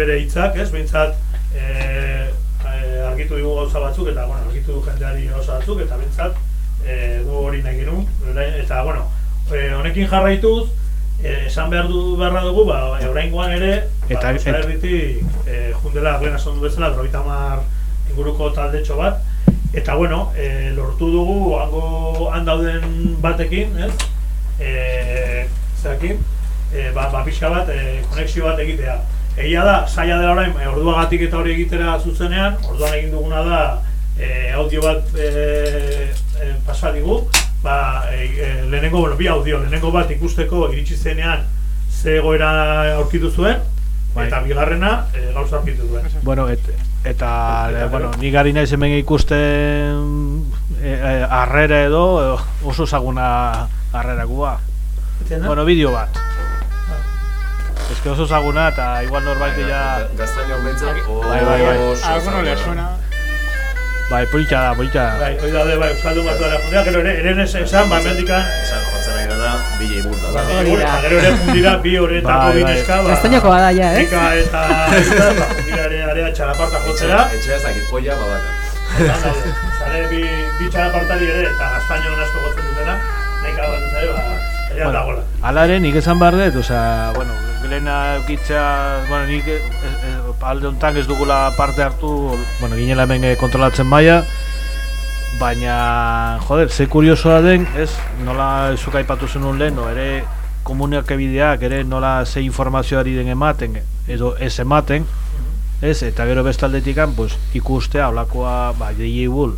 bere hitzak, ez? Bintzat, e, e, argitu digu gauza batzuk, eta, bueno, argitu du jendeari gauza batzuk, eta bintzat, e, gu hori nahi genuen, eta, bueno, e, honekin jarraituz, e, esan behar du beharra dugu, ba, oraingoan ere, Eta- ba, Euskal et- Herritik, e, jundela Glen esan du bezala, droita mar inguruko taldetxo bat, eta, bueno, e, lortu dugu, hango handauden batekin, ez? E, zerakin, e, ba, ba pixka bat, e, konexio bat egitea. Egia da, saia dela orain, e, orduagatik eta hori egitera zuzenean, orduan egin duguna da, e, audio bat e, e, pasa digu, ba, e, e, lehenengo, bueno, bi audio, lehenengo bat ikusteko iritsi zenean ze egoera aurkitu zuen, eta bigarrena e, gauza aurkitu duen. Bueno, et, eta, Eta, e, bueno, ni gari naiz hemen ikusten e, e, arrera edo e, oso zaguna arrerakua. Etena? Bueno, bideo bat. Ez que oso zaguna eta igual norbait ja... Gaztaino behintzat, Bai, bai, bai. oso A alguno le zaguna. Bai, politxa da, politxa da. Bai, hori daude, bai, Euskaldun bat dara fundea, gero ere, ere ez esan, ba, mendikan, Esan jotzen nahi dena, DJ Burda da. Hori da. Gero ere fundira bi [LAUGHS] horretako Bai, bi bai. neska, ba. Gaztainoko bada ja, ez? Eka [LAUGHS] eta, ba, fundira ere area txalaparta jotzera. Etxea ezakit, polla badaka. Zare bi, bi txalapartari ere, eta gaztaino asko gotzen dutena, nahika bat zare, ba, ere Bueno, dagoela. Ala ere, nik esan behar dut, osea, bueno, Glena eukitza, bueno, nik e, e, alde honetan ez dugula parte hartu, bueno, ginela hemen eh, kontrolatzen maia, baina, joder, ze kuriosoa den, ez, nola zuk aipatu zenun lehen, no, ere komunikabideak, ere nola ze informazioari den ematen, edo ez ematen, ez, eta gero bestaldetikan, pues, ikustea, olakoa, ba, DJ Bull,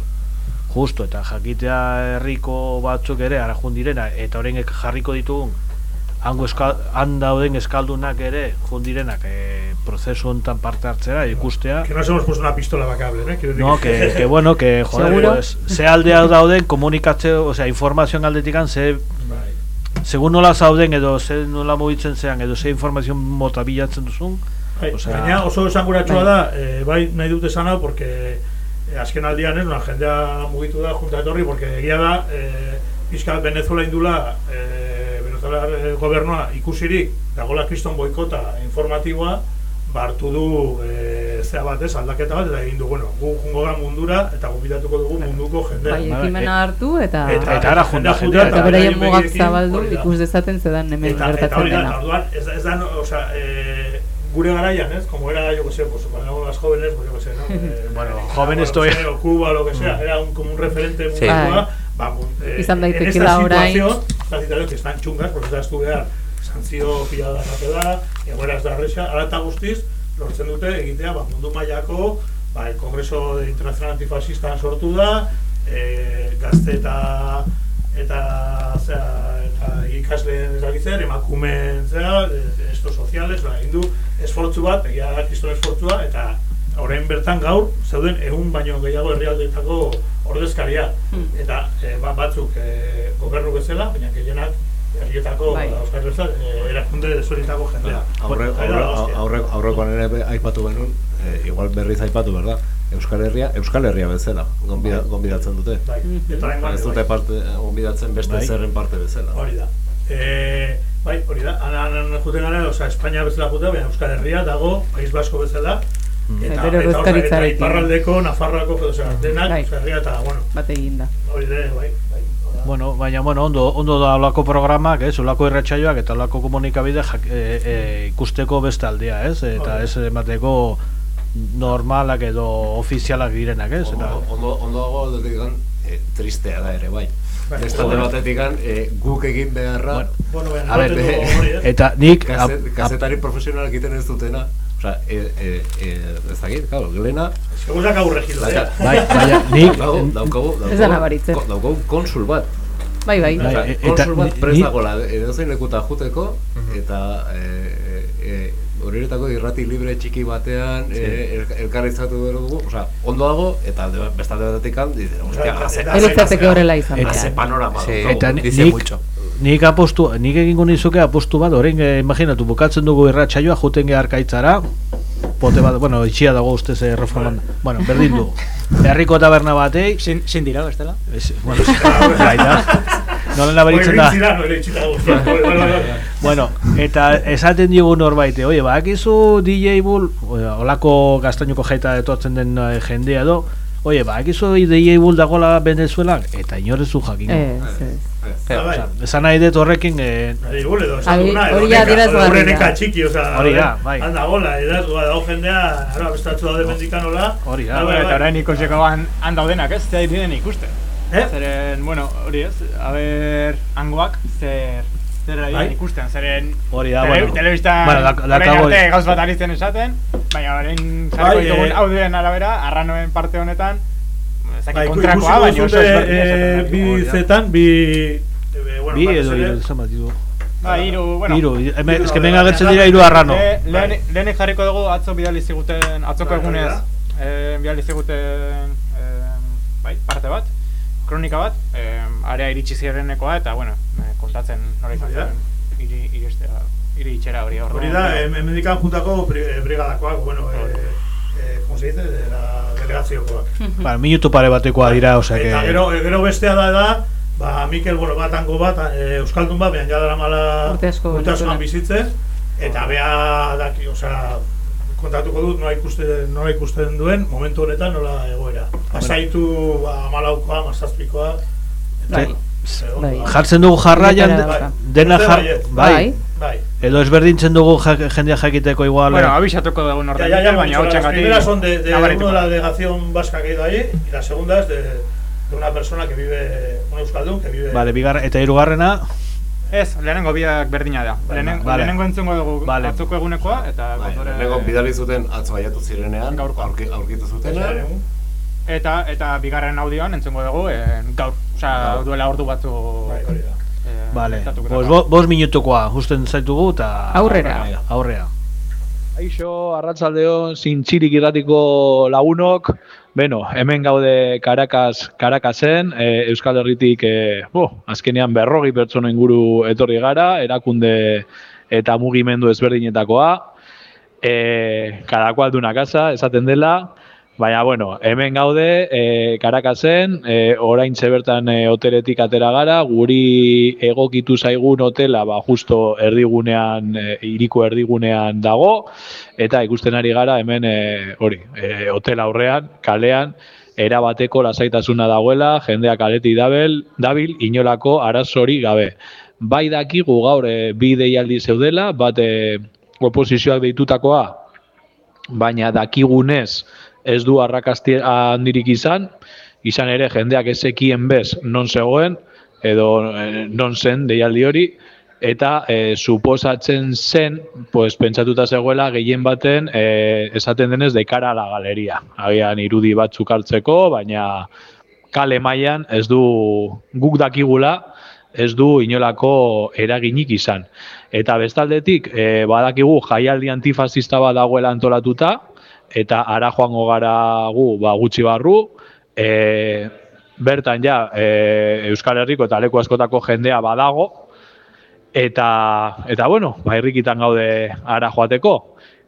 justo, eta jakitea herriko batzuk ere, ara jun direna, eta horrein jarriko ditugun, hango eskal, han dauden eskaldunak ere, jun direnak, e, prozesu honetan parte hartzera, ikustea, Que no nos hemos puesto una pistola bakable, ¿no? Quiero decir No, que, que bueno, que [LAUGHS] joder, Seguro. pues, ze aldea dauden komunikatzeo, o sea, informazioan aldetikan ze segun nola zauden edo ze nola mugitzen zean edo ze informazio mota bilatzen duzun. Bai, osea, Baina oso esanguratsua bai. da, eh, bai nahi dut esan hau, porque azken aldian ez, una jendea mugitu da junta etorri, porque egia da, eh, pixka bat Venezuela indula, eh, Venezuela eh, gobernua ikusirik, dagola kriston boikota informatiboa, ba hartu du eh, zea bat ez, aldaketa bat, eta egin du, bueno, gu jungo gara mundura, eta gubitatuko dugu munduko jendea. Bai, ekimena hartu eta Eta- eta ara junda jendea, eta eta beraien mugak zabaldu ikus dezaten zedan hemen eta, eta gertatzen hori da, dena. orduan, ez, da- ez da, no, o sea, eh, gure garaian, ¿ez? Como era, yo que sé, pues cuando éramos más jóvenes, pues yo que sé, ¿no? Eh, Bueno, Nicaragua, jóvenes lo que todavía- sea, o Cuba, lo que sea, Mm. era un, como un referente Sí. mundial, Bai. va, mun- eh, Izan en daitekeela esta orain. situación, esta situación que están chungas, porque da estudiar sanzio pila da kapela, egoeraz da arrexa, ara eta guztiz, lortzen dute egitea, ba, mundu mailako, ba, el Congreso de Internacional Antifascista sortu da, eh, gazte eta eta zera, eta ikasleen ezagitzen, emakumeen zera, estos soziales, ba, indu esfortzu bat, egia da kriston esfortzua, eta orain bertan gaur, zeuden egun baino gehiago herrialdeetako ordezkaria. Eta eh, ba, batzuk eh, gobernu bezala, baina gehienak herrietako Bai. ba, Euskal Herria, eh, erakunde desueritako jendea. Aurre, Eta aurre, hostia. aurre, aurrekoan ere aipatu benun, eh, igual berriz aipatu, berda? Euskal Herria, Euskal Herria bezala, gonbida, Bai. gonbidatzen dute. Bai, eta ez dute bai. parte, gonbidatzen beste Bai. zerren parte bezala. Hori da. E, bai, hori da. Han juten gara, osea, Espainia bezala jute, baina Euskal Herria dago, País Basko bezala. Mm. Eta, eta, osea, eta ordezkaritzarekin. iparraldeko, Nafarroako, osea, denak, Bai. Euskal Herria eta, bueno, Bat eginda. hori ere, bai, bai. Bueno, baina bueno, ondo ondo da olako programak, ez? Olako irratsaioak eta olako komunikabide jak, e, e, ikusteko beste aldea, ez? Eta ez emateko normalak edo ofizialak direnak, ez? Eta Ondo, ondo, ondo dago eh, tristea da ere, bai. Bai. Beste alde Bueno. batetik gan, eh, guk egin beharra, Bueno, baina A ber, eh, eta nik kazetari profesionalak egiten ez dutena, Osea, e, e, e, ez dakit, claro, Glena... Segur dakau regidor, eh? Bai, baina nik- Daukagu, daukagu, Ez da nabaritzen. ko- daukagu konsul bat. Bai, bai. Osea, Bai, e- konsul bat prest dagoela, edozein lekuta juteko, eta e, e, horietako irrati libre txiki batean Sí. e, el, elkarrizatu behar dugu, osea, ondo dago, eta alde, beste alde batetik kan, dice, hostia, gaze, Ez litzateke horrela izan Eta ze panorama Sí. eta ni- dice nik, mucho. nik apostu, nik egingo nizuke apostu bat, orain eh, imaginatu bukatzen dugu irratsaioa juten ge arkaitzara. Pote bat, bueno, itxia dago ustez eh, reforman. Bueno, berdin du. [LAUGHS] Herriko taberna batei, Sin, sin dira, bestela? Es, bueno, bai da. [LAUGHS] Nola nabaritzen da. Da, da. [LAUGHS] Bueno, eta esaten digu norbaite, oie, badakizu DJ Bull, olako gaztainuko jaita etortzen den eh, jendea edo, oie, badakizu DJ Bull dagoela Venezuelan, eta inorezu jakin. Ez, ez. bai. Esan nahi dut horrekin, eh, Hori- esan duguna, edo hori ja neka, adierazgarria horre da. neka txiki, oza, Hori da, bai. Anda gola, edazgoa dago jendea, ara, bestatzu daude mendikanola. Hori da, bai, Eta bai. orain ikusiko han, han daudenak, ez? Zer diren ikusten. Eh? Zeren, bueno, hori ez, haber, hangoak, zer, zer Bai. diren ikusten, zeren... Hori da, tele, bueno. Telebistan, Bueno, orain dakago- arte gauz bat ari zen esaten, baina orain jarriko Bai, ditugun eh, audioen arabera, arranoen parte honetan, ez dakit Bai, kontrakoa, baina oso duzute, ezberdina eh, bi ari. zetan, bi... eh, bueno, bi edo esan bat ditu. Ba, hiru, bueno. Hiru eske hemen agertzen baina dira hiru arrano. Le, lehen, lehenik jarriko dugu atzo bidali ziguten, atzoko Bai, egunez, eh, bidali ziguten eh, bai, parte bat, kronika bat, eh, area iritsi zirenekoa eta, bueno, eh, kontatzen nola izan Hori da. zen, iri, iristea, iri itxera hori hor. Hori da, em- hemendikan juntako eh, brigadakoak, bueno, eh, eh, ¿cómo se dice? De la delegaziokoak. Ba, minutu pare batekoa dira, osea que... Eta gero, gero bestea da da, ba, Mikel, bueno, batango bat, e, Euskaldun bat, behan jadara mala Urte asko askoan bizitzen, eta bea daki, osea, kontatuko dut nola ikusten, nola ikusten duen, momentu honetan nola egoera. Pasaitu ba, malaukoa, mazazpikoa, eta, Bai. Bai. ba. Jartzen dugu jarraian, Bai. de- dena Urte jar... baiet. Bai. Bai. Edo ezberdintzen dugu ja, jendea jakiteko igual... Bueno, eh, abisatuko dugu Ya, norten, ya, ya, baina hotxan las primeras son de, de uno de la delegación vasca que ha ido ahí, y la segunda es de, de una persona que vive, un euskaldun que vive... Vale, bigar, eta hirugarrena, Ez, lehenengo biak berdina da. Lehenen, Vale. Lehenengo entzungo dugu Vale. atzuko egunekoa, eta Bai, ondore- lehenengo bidali zuten atzo baiatu zirenean, aurki, aurkitu zutena. Eta eta bigarren audioan entzungo dugu eh, gaur, osea, duela ordu batzu. Bai, hori da. Eh, Vale, pues da. bo, bos minutukoa justen zaitugu eta... Aurrera. Venga, Aurrera. Aixo, arratsaldeon zintzirik irratiko lagunok, beno, hemen gaude Caracas, Caracasen, e, Euskal Herritik, e, bo, azkenean berrogi pertsona inguru etorri gara, erakunde eta mugimendu ezberdinetakoa, e, cada cual de una casa, esaten dela, baina, bueno, hemen gaude, e, Caracasen, e, orain bertan e, hoteletik atera gara, guri egokitu zaigun hotela, ba, justo erdigunean, e, iriko erdigunean dago, eta ikusten ari gara hemen e, hori, e, hotel aurrean, kalean, erabateko lasaitasuna dagoela, jendeak kaleti dabel, dabil, inolako arazori gabe. Bai dakigu gaur e, bi deialdi zeudela, bat e, oposizioak deitutakoa, baina dakigunez ez du arrakasti handirik izan, izan ere jendeak ezekien bez non zegoen, edo eh, non zen deialdi hori, eta e, suposatzen zen, pues, pentsatuta zegoela gehien baten e, esaten denez dekara la galeria. Agian irudi batzuk hartzeko, baina kale mailan ez du guk dakigula, ez du inolako eraginik izan. Eta bestaldetik, e, badakigu jaialdi antifasista bat dagoela antolatuta, eta ara joango gara gu ba, gutxi barru, e, bertan ja e, Euskal Herriko eta leku askotako jendea badago, eta, eta bueno, ba, irrikitan gaude ara joateko,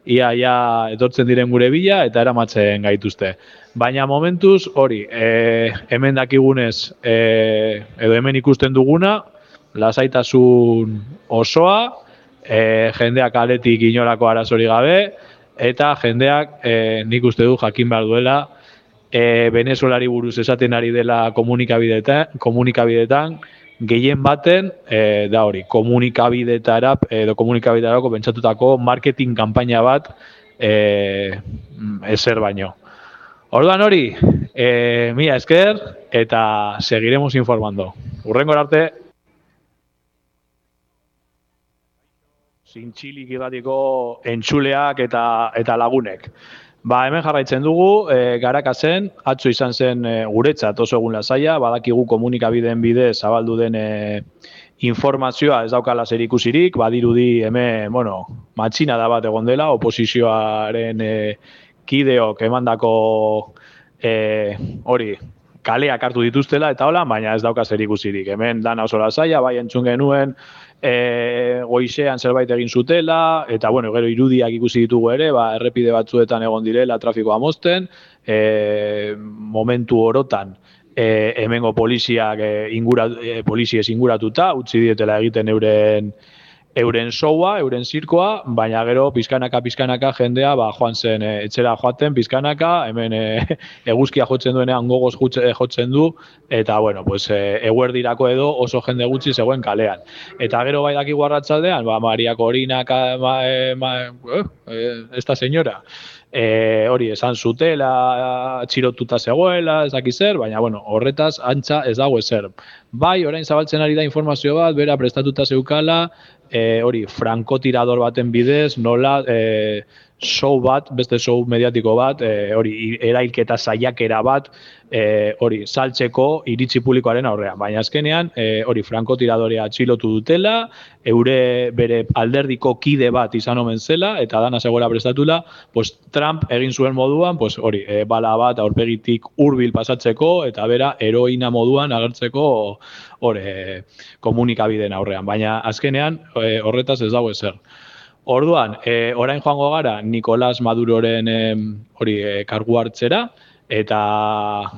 ia ia etortzen diren gure bila eta eramatzen gaituzte. Baina momentuz hori, e, hemen dakigunez e, edo hemen ikusten duguna, lasaitasun osoa, e, jendeak aletik inolako arazori gabe, eta jendeak e, nik uste du jakin behar duela e, Venezuelari buruz esaten ari dela komunikabideetan, komunikabideetan gehien baten e, da hori, komunikabidetara edo komunikabidetarako pentsatutako marketing kanpaina bat e, ezer baino. Orduan hori, e, mila esker eta seguiremos informando. Urrengo arte. Zintxilik irratiko entxuleak eta, eta lagunek. Ba, hemen jarraitzen dugu, e, garakazen, atzo izan zen e, guretzat oso egun lasaia, badakigu komunikabideen bidez zabaldu den e, informazioa ez daukala zer ikusirik, badirudi hemen, bueno, matxina da bat egon dela, oposizioaren e, kideok emandako e, hori, kaleak hartu dituztela eta hola, baina ez dauka zer ikusirik. Hemen dana oso lasaia, bai entzun genuen, e, goizean zerbait egin zutela, eta bueno, gero irudiak ikusi ditugu ere, ba, errepide batzuetan egon direla trafikoa mozten, e, momentu orotan e, hemengo poliziak e, ingura, e, poliziez inguratuta, utzi dietela egiten euren euren showa, euren zirkoa, baina gero pizkanaka pizkanaka jendea ba joan zen e, etxera joaten pizkanaka, hemen e, eguzkia jotzen duenean gogoz jutze- jotzen du eta bueno, pues e, eguerdirako edo oso jende gutxi zegoen kalean. Eta gero bai dakigu arratsaldean, ba Maria Corina ka, e, ma, eh, eh, esta señora e, hori esan zutela txirotuta zegoela, ez daki zer, baina bueno, horretaz antza ez dago ezer. Bai, orain zabaltzen ari da informazio bat, bera prestatuta zeukala, e, hori frankotirador baten bidez, nola e, show bat, beste show mediatiko bat, e, hori erailketa saiakera bat, e, hori saltzeko iritzi publikoaren aurrean. Baina azkenean, e, hori frankotiradorea atxilotu dutela, eure bere alderdiko kide bat izan omen zela, eta dana zegoela prestatula, pues, Trump egin zuen moduan, pues, hori, e, bala bat aurpegitik hurbil pasatzeko, eta bera heroina moduan agertzeko hor, e, komunikabideen aurrean. Baina azkenean, e, horretaz ez dago ezer. Orduan, e, orain joango gara Nicolas Maduroren hori e, kargu hartzera eta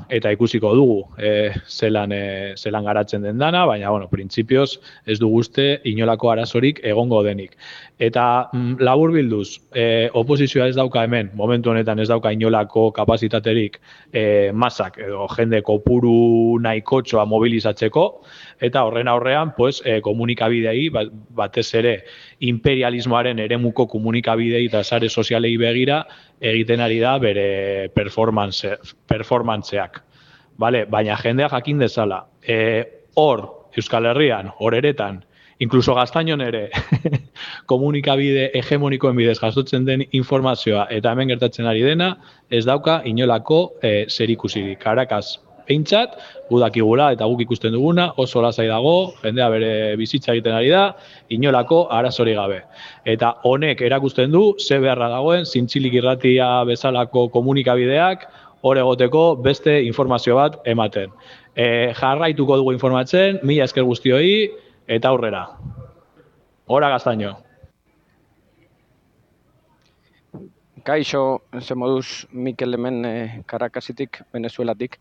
eta ikusiko dugu e, zelan e, zelan garatzen den dana, baina bueno, printzipioz ez du guzte inolako arazorik egongo denik. Eta mm, labur bilduz, e, oposizioa ez dauka hemen, momentu honetan ez dauka inolako kapazitaterik e, masak edo jende kopuru nahikotxoa mobilizatzeko, eta horren aurrean, pues, e, komunikabideei, ba- batez ere, imperialismoaren eremuko komunikabidei eta sare sozialei begira egiten ari da bere performance, performantzeak. Vale, baina jendea jakin dezala, e, hor, Euskal Herrian, hor eretan, inkluso gaztainon ere, [LAUGHS] komunikabide hegemonikoen bidez jasotzen den informazioa eta hemen gertatzen ari dena, ez dauka inolako e, zerikusirik. Karakaz, behintzat, gu dakigula eta guk ikusten duguna, oso lasai dago, jendea bere bizitza egiten ari da, inolako arazori gabe. Eta honek erakusten du, ze beharra dagoen, zintzilik irratia bezalako komunikabideak, hor egoteko beste informazio bat ematen. E, jarraituko dugu informatzen, mila esker guztioi, eta aurrera. Hora gaztaino. Kaixo, ze moduz Mikel hemen eh, Karakasitik, Venezuelatik.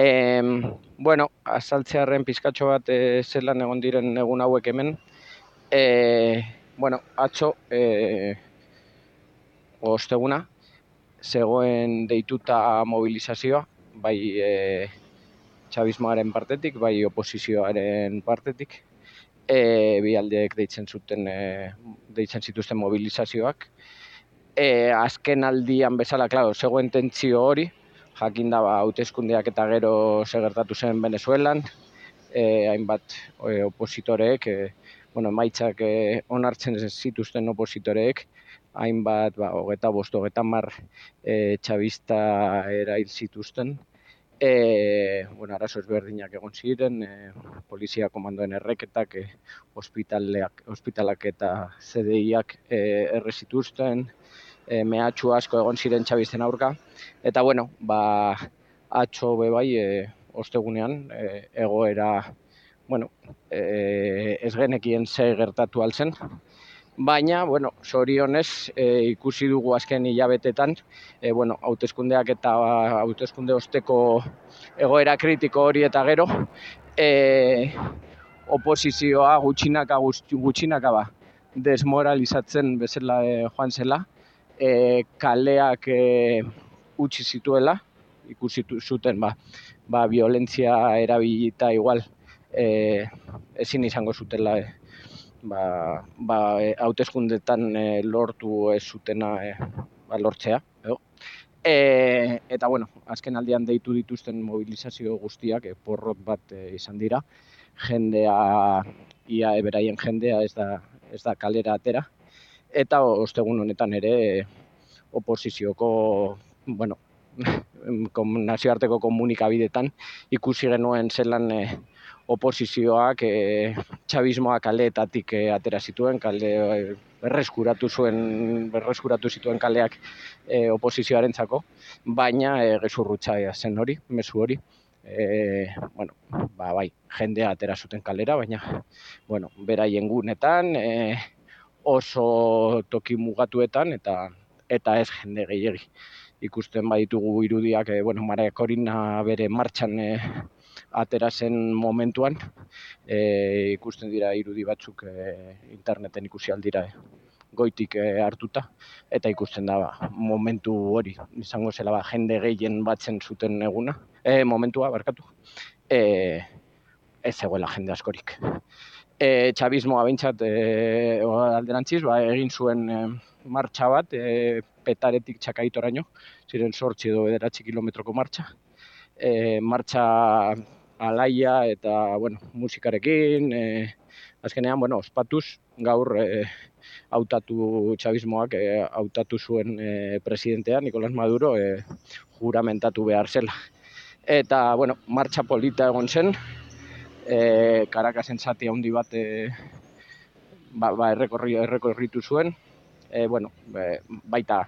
Em, bueno, azaltzearen pizkatxo bat eh, zelan egon diren egun hauek hemen. E, bueno, atzo, e, osteguna, zegoen deituta mobilizazioa, bai e, txabismoaren partetik, bai oposizioaren partetik. E, bi aldeek deitzen zuten e, deitzen zituzten mobilizazioak. E, azken aldian bezala, claro, zegoen tentsio hori, jakin da ba, hauteskundeak eta gero zer gertatu zen Venezuelan, e, hainbat e, opositoreek, e, bueno, emaitzak e, onartzen zituzten opositoreek, hainbat, ba, hogeta bost, hogeta mar e, txabista erail zituzten, E, bueno, arazo ezberdinak egon ziren, e, polizia komandoen erreketak, e, ospitaleak, ospitalak eta CDIak e, erre zituzten, e, mehatxu asko egon ziren txabisten aurka. Eta bueno, ba, atxo be bai, e, ostegunean, e, egoera, bueno, e, ez genekien ze gertatu altzen, Baina, bueno, sorionez e, ikusi dugu azken hilabetetan, e, bueno, hauteskundeak eta hauteskunde osteko egoera kritiko hori eta gero, e, oposizioa gutxinaka gutxinaka ba, desmoralizatzen bezala e, joan zela, e, kaleak e, utzi zituela, ikusi zuten ba, ba violentzia erabilita igual e, ezin izango zutela e, ba, ba, e, hauteskundetan e, lortu ez zutena e, ba, lortzea. Edo. E, eta bueno, azken aldian deitu dituzten mobilizazio guztiak e, porrot bat e, izan dira. Jendea, ia e, beraien jendea ez da, ez da kalera atera. Eta ostegun honetan ere oposizioko, bueno, [LAUGHS] nazioarteko komunikabidetan ikusi genuen zelan e, oposizioak e, txabismoa kaleetatik e, atera zituen, kale e, berreskuratu zuen berreskuratu zituen kaleak e, oposizioarentzako, baina e, gezurrutza zen hori, mezu hori. E, bueno, ba, bai, jendea atera zuten kalera, baina bueno, beraien gunetan, e, oso toki mugatuetan eta eta ez jende gehiegi. ikusten baditugu irudiak, e, bueno, Maria Corina bere martxan e, atera zen momentuan, e, ikusten dira irudi batzuk e, interneten ikusi aldira e, goitik e, hartuta, eta ikusten da ba, momentu hori, izango zela ba, jende gehien batzen zuten eguna, e, momentua, barkatu, e, ez zegoela jende askorik. E, txabismoa behintzat e, alderantziz, ba, egin zuen e, martxa bat, e, petaretik txakaitoraino, ziren sortzi edo bederatzi kilometroko martxa. E, martxa alaia eta, bueno, musikarekin, e, azkenean, bueno, ospatuz, gaur e, hautatu txabismoak e, hautatu zuen e, presidentea, Nicolás Maduro, e, juramentatu behar zela. Eta, bueno, martxa polita egon zen, e, Karakasen zati handi bat e, ba, ba, errekorri, errekorritu zuen, e, bueno, be, baita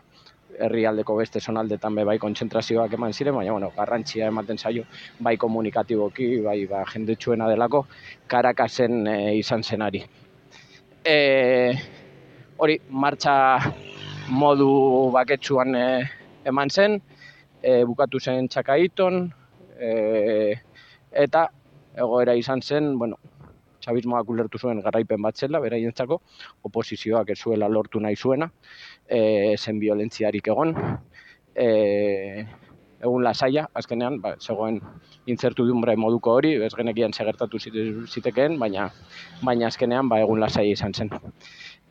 herrialdeko beste zonaldetan be bai kontzentrazioak eman ziren, baina bueno, garrantzia ematen zaio bai komunikatiboki, bai ba, jendetsuena delako Karakasen e, izan zenari. E, hori, martxa modu baketsuan e, eman zen, e, bukatu zen txakaiton, e, eta egoera izan zen, bueno, txabismoak ulertu zuen garraipen bat zela, beraientzako, oposizioak ez zuela lortu nahi zuena, e, zen violentziarik egon, e, egun lasaia, azkenean, ba, zegoen incertidumbre moduko hori, ez genekian segertatu zitekeen, baina, baina azkenean ba, egun lasaia izan zen.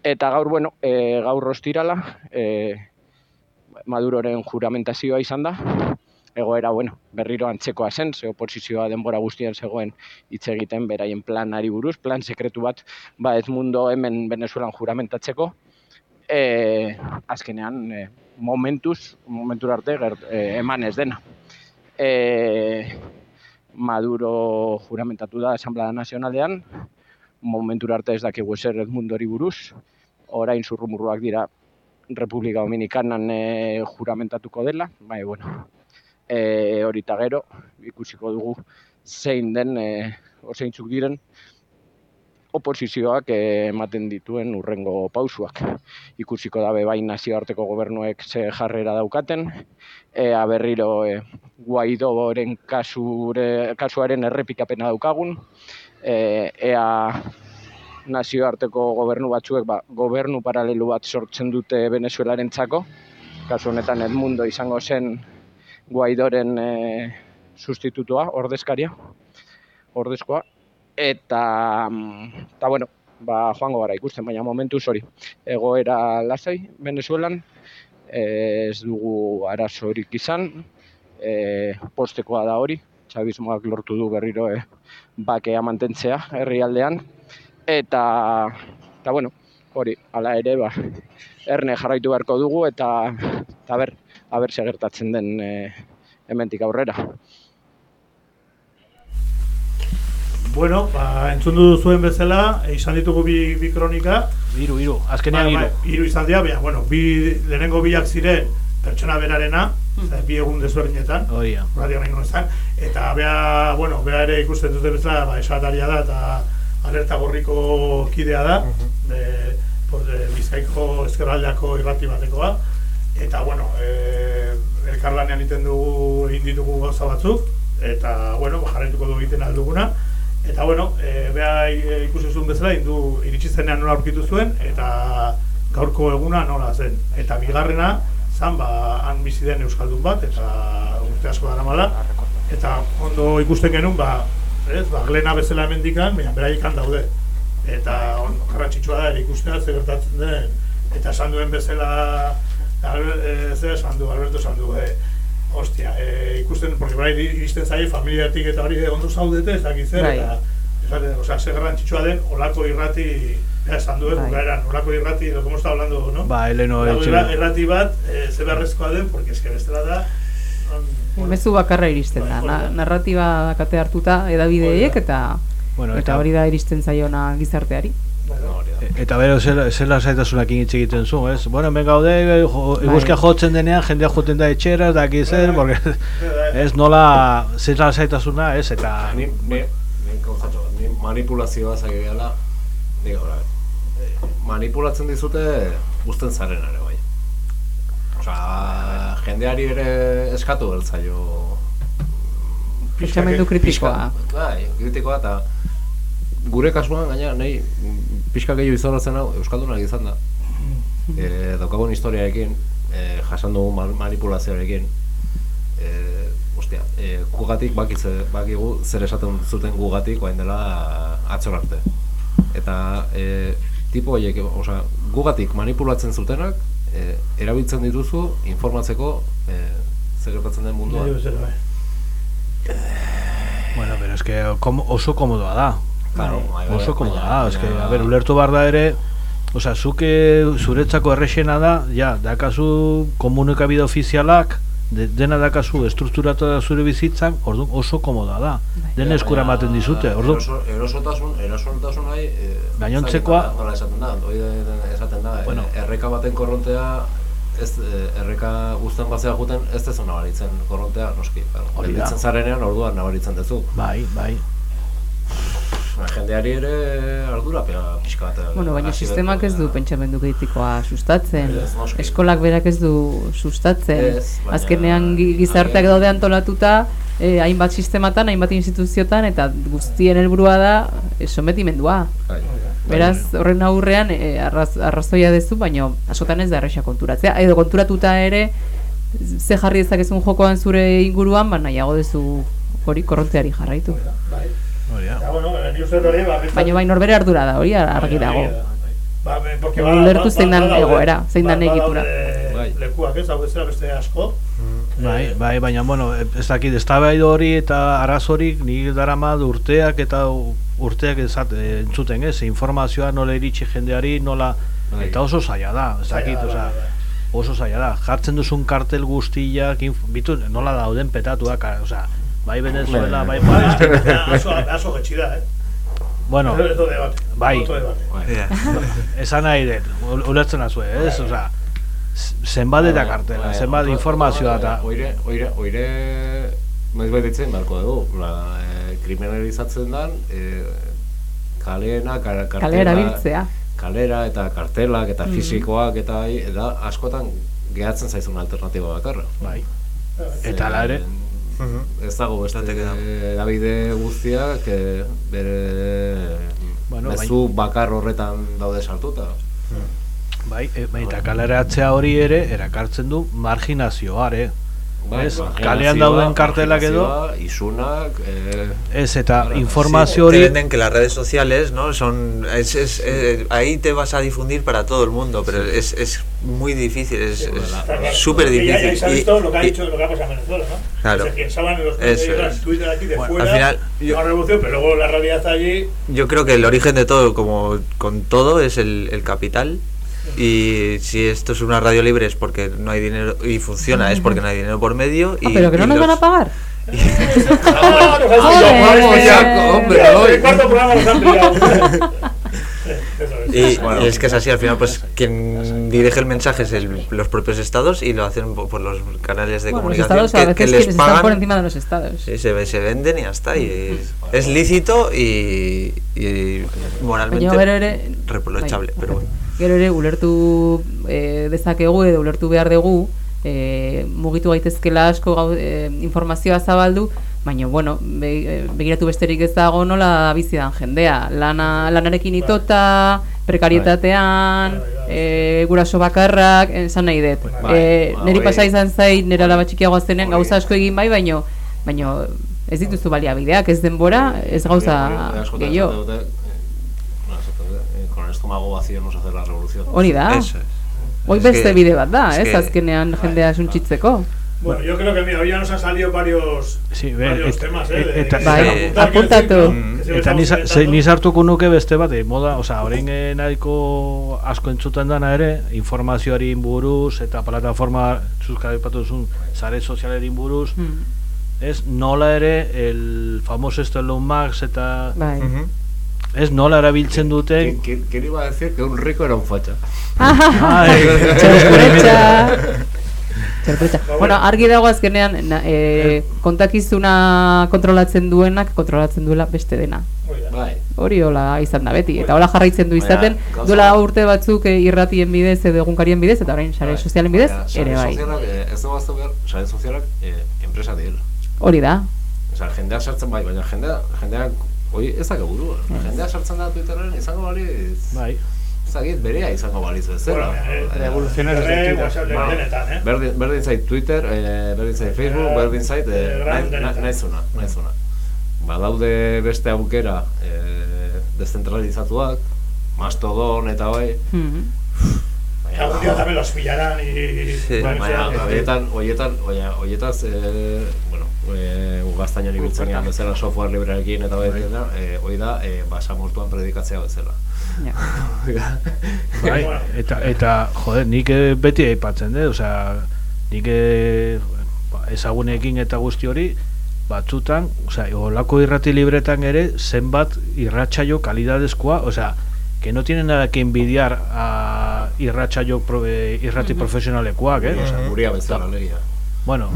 Eta gaur, bueno, e, gaur rostirala, e, Maduroren juramentazioa izan da, egoera, bueno, berriro antzekoa zen, ze oposizioa denbora guztian zegoen hitz egiten beraien planari buruz, plan sekretu bat, ba ez mundo hemen Venezuelan juramentatzeko, e, azkenean e, momentuz, momentura arte gert, e, eman ez dena. E, Maduro juramentatu da Asamblea Nazionalean, momentura arte ez dakigu ezer ez mundori buruz, orain zurrumurruak dira Republika Dominikanan e, juramentatuko dela, bai, bueno, e, hori eta gero, ikusiko dugu zein den, e, zeintzuk diren, oposizioak eh, ematen dituen urrengo pausuak. Ikusiko dabe bai nazioarteko gobernuek ze jarrera daukaten, ea berriro e, guaidoren kasure, kasuaren errepikapena daukagun, e, ea nazioarteko gobernu batzuek ba, gobernu paralelu bat sortzen dute Venezuelaren txako, kasu honetan Edmundo izango zen Guaidoren e, sustitutua, ordezkaria, ordezkoa, eta, eta bueno, ba, joango gara ikusten, baina momentuz hori. Egoera lasai, Venezuelan, e, ez dugu arazorik izan, e, postekoa da hori, txabismoak lortu du berriro e, bakea mantentzea herrialdean, eta, eta bueno, hori, hala ere, ba, erne jarraitu beharko dugu, eta, eta ber, aber gertatzen den e, hementik aurrera. Bueno, ba, entzun du zuen bezala, e, izan ditugu bi, bi kronika. Hiru, hiru, azkenean Bai, hiru. bai, hiru izan dira, baina, bueno, bi, lehenengo biak ziren pertsona berarena, mm. bi egun radio nahi ezan, eta bea, bueno, bea ere ikusten dute bezala, ba, esataria da, eta alerta gorriko kidea da, de, por, de, bizkaiko ezkerraldako irrati batekoa, eta, bueno, e, elkarlanean iten dugu, egin ditugu gauza batzuk, eta, bueno, ba, jarraituko du egiten alduguna, Eta bueno, e, bea e, ikusi zuen bezala, indu iritsi zenean nola aurkitu zuen, eta gaurko eguna nola zen. Eta bigarrena, zan, ba, han bizi den Euskaldun bat, eta urte asko dara mala, eta ondo ikusten genuen, ba, ez, ba, glena bezala hemendikan, baina beraikan daude. Eta on, garrantzitsua da, ikustea, zer gertatzen den, eta esan duen bezala, Albert, e, zer esan du, Alberto esan du, e, Ostia, e, ikusten, porque bai iristen zaie familiatik eta hori ondo zaudete, ez dakit zer, Bai. eta esaten, o sea, zer garrantzitsua den, olako irrati, ja, esan Bai. bukaeran, olako irrati, edo, como está hablando, no? Ba, Eleno Olako etxe. irra- irrati bat, e, ze beharrezkoa den, porque eske bestela da, Mezu bakarra iristen da, na, narratiba kate hartuta edabideek eta Bueno, eta eta- hori da iristen zaiona gizarteari. E- Eta bero zela, zela zaitasunak hitz egiten zu, ez? Bueno, hemen gaude, jo, Bai. eguzkia jotzen denean, jendea joten da etxera, ez daki zer, porque ez nola zela zaitasuna, ez? Eta... Ni, ni, ni manipulazioa zage gala, ni gaur, manipulatzen dizute uzten zaren ere, bai. Osa, jendeari ere eskatu bertzaio Pentsamendu kritikoa. Bai, kritikoa eta gure kasuan gaina nahi mm, pixka gehiago izolatzen hau Euskaldunak izan da. E, daukagun historiarekin, e, jasan dugun manipulazioarekin, e, ostia, e, gugatik bakitze, bakigu zer esaten zuten gugatik orain dela atzor arte. Eta e, tipo horiek, osea, gugatik manipulatzen zutenak, e, erabiltzen dituzu informatzeko e, zer gertatzen den munduan. Bueno, pero es que como, oso komodoa da. Claro, bai, bai, oso komodoa baina- da. Es que, baina- a ver, ulertu bar da ere, Osea, zuke zuretzako errexena da, ja, dakazu komunikabide ofizialak, de, dena dakazu estrukturatu da zure bizitzan, orduan oso komoda da. Den eskura ematen dizute, orduan. Eroso, erosotasun, erosotasun nahi, e, Gainontzekoa- nola esaten da, hori esaten da, Bueno. e, erreka baten korrontea, ez e, erreka guztan batzea juten, ez dezu nabaritzen korrontea, noski. Hori da. zarenean orduan nabaritzen duzu. Bai, bai. Ba, jendeari ere ardura pea pixka bat. Bueno, baina sistemak ez du pentsamendu kritikoa sustatzen. Eskolak berak ez du sustatzen. Ez, baina- Azkenean gi- gizarteak daude antolatuta, eh, hainbat sistematan, hainbat instituziotan, eta guztien helburua da eh, sometimendua. Bai. Beraz, horren aurrean eh, arraz, arrazoia dezu, baina askotan ez da erresa konturatzea. Edo konturatuta ere, ze jarri dezakezun jokoan zure inguruan, ba nahiago dezu hori korronteari jarraitu. Ja, bueno, ba, Baina bai norbere ardura da, hori argi dago. Ba, be- porque Ulertu zein dan egoera, zein dan ba- egitura. badaude Lekuak ez, hau bezala beste asko. Bai, bai, baina, bueno, ez dakit, eztabaido hori eta arazorik nik daramat urteak eta urteak ezat, eh, entzuten ez, informazioa nola iritsi jendeari, nola, Bai. eta oso zaila da, ez dakit, osea, bai, oso zaila da, jartzen duzun kartel guztiak, bitu, nola dauden petatuak, osea, bai Venezuela, bai Palestina, [LAUGHS] Aso, aso getxi da, eh? bueno, bai, debate. [LAUGHS] esan nahi dut, ul- ulertzen azue, ez, osea, z- zenbat eta kartela, Bai, zenbat ondo- informazioa eta, Oire, oire, oire, noiz behitzen beharko dugu, la, e, kriminalizatzen dan, e, kaleena, kar, kartela, Kale erabiltzea. kalera eta kartelak eta Mm. fisikoak eta eta askotan gehatzen zaizun alternatiba bakarra. Bai. Eta hala ere, Ez dago beste edabide guztiak e, bere Bueno, mezu bakar horretan daude sartuta. Bai, e, bai, eta kaleratzea hori ere erakartzen du marginazioare. Bai, ez? marginazioa, Kalean dauden kartelak edo isunak, eh, ez eta informazio hori venden que las redes sociales, ¿no? Son, es, es, eh, ahí te vas a difundir para todo el mundo, pero es, es muy difícil, es es súper difícil. Ya, se ha Y- visto lo que ha y- dicho, lo que ha pasado en Venezuela, ¿no? Claro. Se pensaban en los periodistas, es. Twitter aquí de Bueno, fuera, al final, una revolución, pero luego la realidad está allí. Yo creo que el origen de todo, como con todo, es el, el capital. Y si esto es una radio libre es porque no hay dinero y funciona, es porque no hay dinero por medio. Ah, y, pero que no y nos los- van a pagar. Ah, pues hombre, Y, [LAUGHS] Bueno. y es que es así, al final, pues quien dirige el mensaje es el- los propios estados y lo hacen po- por los canales de Bueno, los comunicación estados a que, les quienes están pagan. por encima de los estados. Sí, se, se venden y ya está. Y es, lícito y, y moralmente reprochable, bai. pero bueno. Gero ere ulertu eh, dezakegu edo ulertu behar dugu eh, mugitu gaitezkela asko gau, eh, informazioa zabaldu baina bueno, be, eh, begiratu besterik ez dago nola bizidan jendea lana, lanarekin itota prekarietatean eh, guraso bakarrak esan nahi dut Bai, eh, niri hori- pasa izan zait nire alaba txikiagoa zenean gauza asko egin bai baino baino ez dituzu baliabideak ez denbora ez gauza gehiago eh, eh, con el estómago vacío no se hace la revolución. Hori da. Eso es. Hoi Es beste que- bide bat da, es ez, azkenean jendea suntxitzeko. Bueno, yo creo que mira, hoy ya nos han salido varios, Sí, be- varios et- temas, ¿eh? et- de- eta- que Bai, apuntatu. decir, ¿no? Que se Eta ni, sartuko nuke beste bat, eh, moda, osea, orain eh, nahiko asko entzuten dana ere, informazioari buruz eta plataforma zuzkaripatu duzun sare sozialerin buruz, Hmm. ez nola ere el famoso esto Elon Musk eta Bai. ez nola erabiltzen duten ¿Quién, quién iba a decir que un rico era un facha? [LAUGHS] Ai. Txorpretxa. Txorpretxa. Bueno, argi dago azkenean na, e, kontakizuna kontrolatzen duenak kontrolatzen duela beste dena. Bai. hori hola izan da beti, eta hola jarraitzen du izaten, gauza- duela urte batzuk eh, irratien bidez edo egunkarien bidez, eta orain sare sozialen bidez, sare ere bai. ez dugu aztu behar, sare sozialak eh, enpresa dira. Hori da. Osea, jendeak sartzen bai, baina jendea, jendeak, hoi ez dakik burua. Jendeak sartzen da Twitterren izango balitz... Bai. Ez dakit, berea izango bezala. Bueno, eh, Bai. Twitter. WhatsApp Bai. denetan, eh? Berdin, berdin zait Twitter, eh, berdin zait Facebook, berdin zait, eh, eh, naizuna, naizuna. Badaude beste aukera eh, descentralizatuak, Mastodon eta bai, algún día también los pillarán y... bueno, Baina, sí, hoietan, hoietan, hoietaz, eh, eh, gaztainan ibiltzen gehan bezala software librearekin eta bai dira, eh, hoi da, eh, basamortuan predikatzea bezala. [LAUGHS] Bai, eta, eta, jode, nik eh, beti aipatzen dut, osea, nik eh, ezagunekin eta guzti hori, batzutan, osea, olako irrati libretan ere, zenbat irratsaio kalidadezkoa, osea, que no tienen nada que envidiar a irratsaio pro, eh, irrati profesionalekoak, eh? Osea, Guria bezala, legia. Bueno,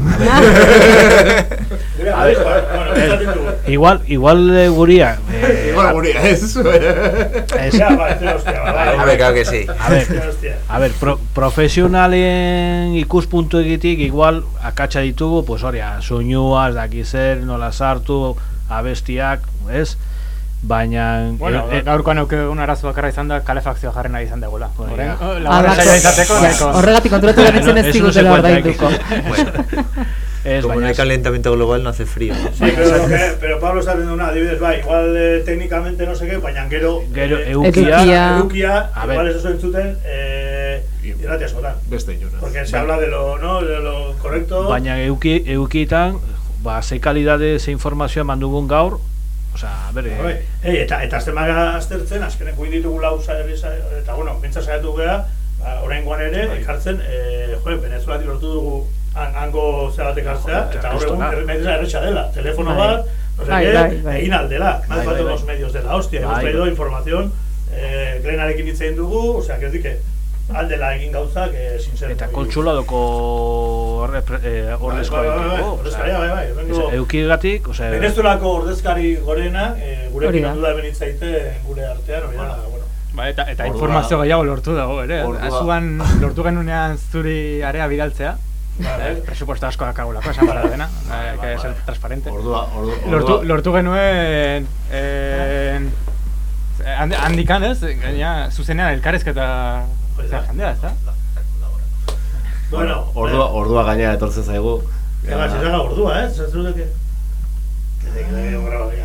a ver, a ver, dugu. igual, igual eh, guria. [LAUGHS] eh, Igual guria, ez. Ez. Ja, ba, ez hostia, ba, bai. Hombre, claro que sí. A ver, Hostia. a ver, pro, profesionalen ikuspuntu egitik igual akatsa ditugu, pues hori, soinuaz, daki zer, nola sartu, abestiak, ez? Baina... Bueno, eh, eh, gaurkoan auke un arazo bakarra izan da kalefakzioa jarri nahi izan izateko nahiko. Horregatik konturatu [LAUGHS] genitzen ez Eso se digutela cuenta, ordainduko. Ez, [LAUGHS] Como no hay calentamiento global, no hace frío. ¿no? Sí, pero, pero Pablo está haciendo una, adibidez, bai, igual eh, técnicamente no sé qué, baina gero... Gero, eh, eukia- Eukia, A ver. igual ez oso entzuten, eh, irratia askotan. Beste inora. Porque se habla de lo, ¿no? de lo correcto. baina euki, eukitan, ba, ze kalidade, ze informazioa eman dugun gaur, osea, bere... Bai, Ei, eta eta aztemaga aztertzen, azkeneko inditugu lau saio eta bueno, pentsa saiatu gea, ba, oraingoan ere ekartzen, eh, jo, Venezuelatik lortu dugu han, hango ze bat ekartzea, eta gaur egun Kristona. erremedera erretxa dela, telefono Bai. bat, no sé Bai, qué, bai, bai. egin aldela, Bai, bai, bai. los medios de la hostia, hemos Bai, traído bai. información, eh, Glenarekin hitz egin dugu, osea, que dike, aldela egin gauzak, eh, sin ser Eta kontsuladoko eh, ordezkoa Bai, bai, bai, bai, ordezkaria, bai, bai, eukigatik, osea, Venezuelako ordezkari gorena, eh, Hori gurekin da. ondu da benitzaite gure artean, hori da, bueno. Ba, eta, eta Ordua- informazio gehiago lortu dago, ere. Ordua- Azuan lortu genunean zuri area bidaltzea. Eh, presupuesto asko dakagulako, esan bara dena. [LAUGHS] Eh, que ser transparente. Ordua, ordu, Lortu, ordua- lortu genuen en, handi- handikan ez, gaina zuzenean elkarrezketa zera jendea, ez da? Bueno, Ordua, ordua gainera etortzen zaigu. Se haga gordua, ¿eh?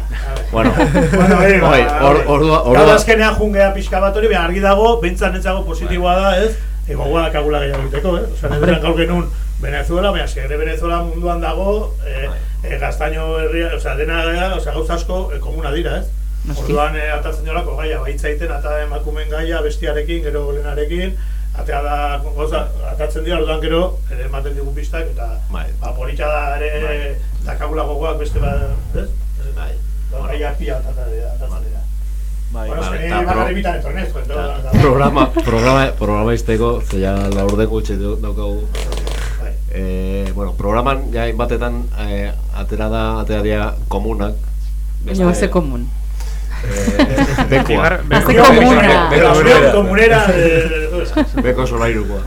A ver. Bueno, [LAUGHS] bueno, bai, or- ordua, ordua- Gaur azkenean jungea pixka bat hori, baina argi dago, beintzat netzago positiboa da, ez? Ego guak kagula gehiago egiteko, eh? Osa, neduran gaur genuen Venezuela, baina eske ere Venezuela munduan dago, eh, eh, gaztaino herria, osea, dena osea, gauza asko eh, komuna dira, ez? Noski. Orduan eh, atatzen jolako gaia, baitzaiten, ata emakumen gaia, bestiarekin, gero lenarekin, atea da, gauza, atatzen dira, orduan gero, ere ematen digu pistak, eta Bai. ba, polita da ere, Bai. dakagula gogoak beste bat, ez? Bai. Ba, gaia pila atatzen dira, bai, Bueno, eta egin pro- Eta programa, programa, programa izteko, ze ja laurde gutxi du- daukagu. Bai. Eh, bueno, programan ja batetan eh, atera da, atera dira komunak. Baina ze komun. Eh, komuna. Beko Unión solairukoa. comunera de... Beko solairukoa.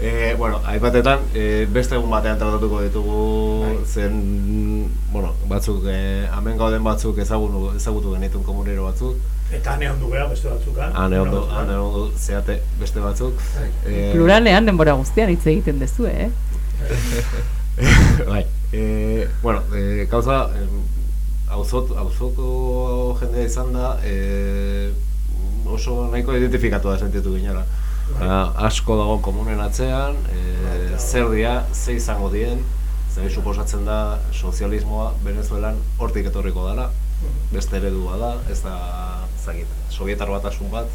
eh, bueno, aipatetan, eh, beste egun batean tratatuko ditugu zen, bueno, batzuk, eh, hemen gauden batzuk ezagutu, ezagutu genitun komunero batzuk. Eta ane ondu beha, beste batzuk, ha? Hane ondo, hane ondo zeate beste batzuk. Eh, Pluralean denbora guztian hitz egiten dezu, eh? bai. Eh, bueno, eh, kauza, eh, auzoko jendea izan da, eh, oso nahiko identifikatua sentitu ginela. Ba, asko dago komunen atzean, eh, zer dia, ze izango dien, zer suposatzen da sozialismoa Venezuelan hortik etorriko dela, beste eredua da, ez da, ezagit, sovietar batasun bat,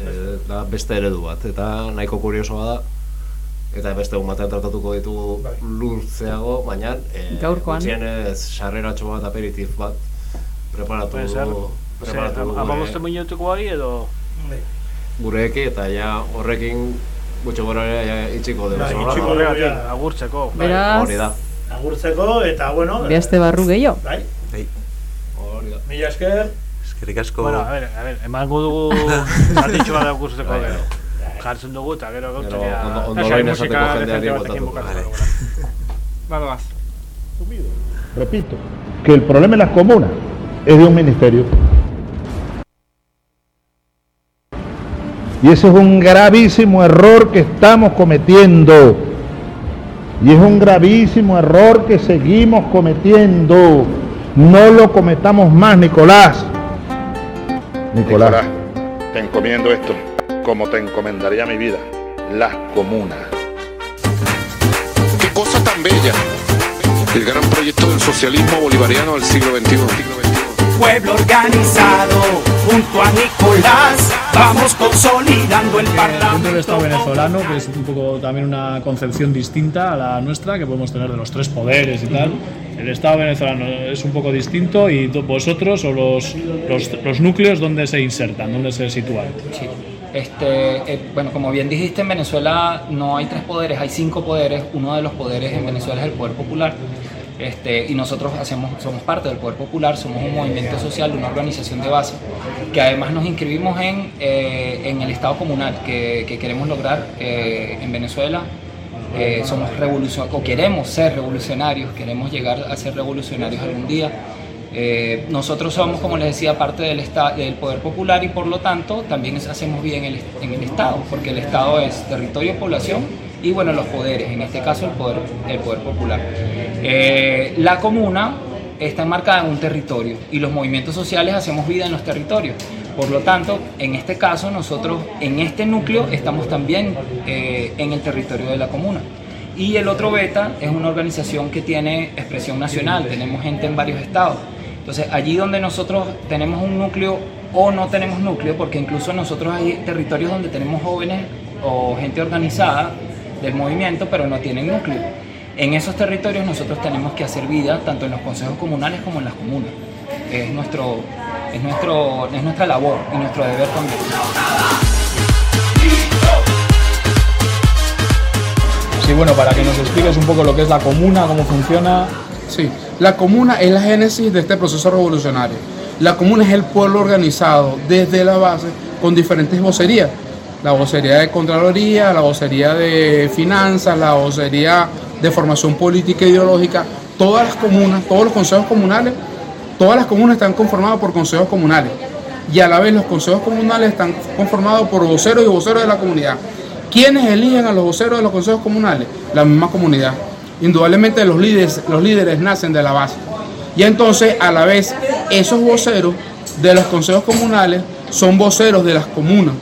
eh, da beste eredu bat, eta nahiko kuriosoa da, eta beste egun batean tratatuko ditugu lurtzeago, baina eh, Gaurkoan. gutxienez sarreratxo bat, aperitif bat, preparatu ser. preparatu dugu ama gure- boste minutuko hori edo... gureeki eta ja horrekin gutxi gora ere ja itxiko dugu. Bai, programa. itxiko dugu, agurtzeko. Bai, Beraz- hori da. Agurtzeko, eta bueno... Beste barru gehiago. Bai, Hori da. mila esker, Eskerrik asko. Bueno, a ver, a ver, emango dugu [LAUGHS] daukuzteko Bai, bai. gero. Jartzen dugu eta gero ondo- ondoren esateko jendeari botatuko. Vale. Repito, que el problema en las comunas es de un ministerio. Y ese es un gravísimo error que estamos cometiendo. Y es un gravísimo error que seguimos cometiendo. No lo cometamos más, Nicolás. Nicolás, te encomiendo esto, como te encomendaría mi vida, las comunas. Qué cosa tan bella. El gran proyecto del socialismo bolivariano del siglo XXI. Pueblo organizado, junto a Nicolás, vamos consolidando el Parlamento. Dentro del Estado venezolano, que es un poco también una concepción distinta a la nuestra, que podemos tener de los tres poderes y tal. El Estado venezolano es un poco distinto y vosotros o los, los, los núcleos, ¿dónde se insertan? ¿Dónde se sitúan? Sí. Este, eh, bueno, como bien dijiste, en Venezuela no hay tres poderes, hay cinco poderes. Uno de los poderes en Venezuela es el poder popular. Este, y nosotros hacemos, somos parte del poder popular, somos un movimiento social, una organización de base, que además nos inscribimos en, eh, en el Estado comunal que, que queremos lograr eh, en Venezuela. Eh, somos revolucion o queremos ser revolucionarios, queremos llegar a ser revolucionarios algún día. Eh, nosotros somos, como les decía, parte del, del poder popular y por lo tanto también es- hacemos bien el, en el Estado, porque el Estado es territorio, población y bueno, los poderes, en este caso el poder, el poder popular. Eh, la comuna está enmarcada en un territorio y los movimientos sociales hacemos vida en los territorios. Por lo tanto, en este caso nosotros en este núcleo estamos también eh, en el territorio de la comuna. Y el otro beta es una organización que tiene expresión nacional, tenemos gente en varios estados. Entonces, allí donde nosotros tenemos un núcleo o no tenemos núcleo, porque incluso nosotros hay territorios donde tenemos jóvenes o gente organizada del movimiento, pero no tienen núcleo. En esos territorios nosotros tenemos que hacer vida, tanto en los consejos comunales como en las comunas. Es, nuestro, es, nuestro, es nuestra labor y nuestro deber también. Sí, bueno, para que nos expliques un poco lo que es la comuna, cómo funciona. Sí, la comuna es la génesis de este proceso revolucionario. La comuna es el pueblo organizado desde la base con diferentes vocerías. La vocería de Contraloría, la vocería de Finanzas, la vocería de Formación Política e Ideológica. Todas las comunas, todos los consejos comunales, todas las comunas están conformadas por consejos comunales. Y a la vez los consejos comunales están conformados por voceros y voceros de la comunidad. ¿Quiénes eligen a los voceros de los consejos comunales? La misma comunidad. Indudablemente los líderes, los líderes nacen de la base. Y entonces, a la vez, esos voceros de los consejos comunales son voceros de las comunas.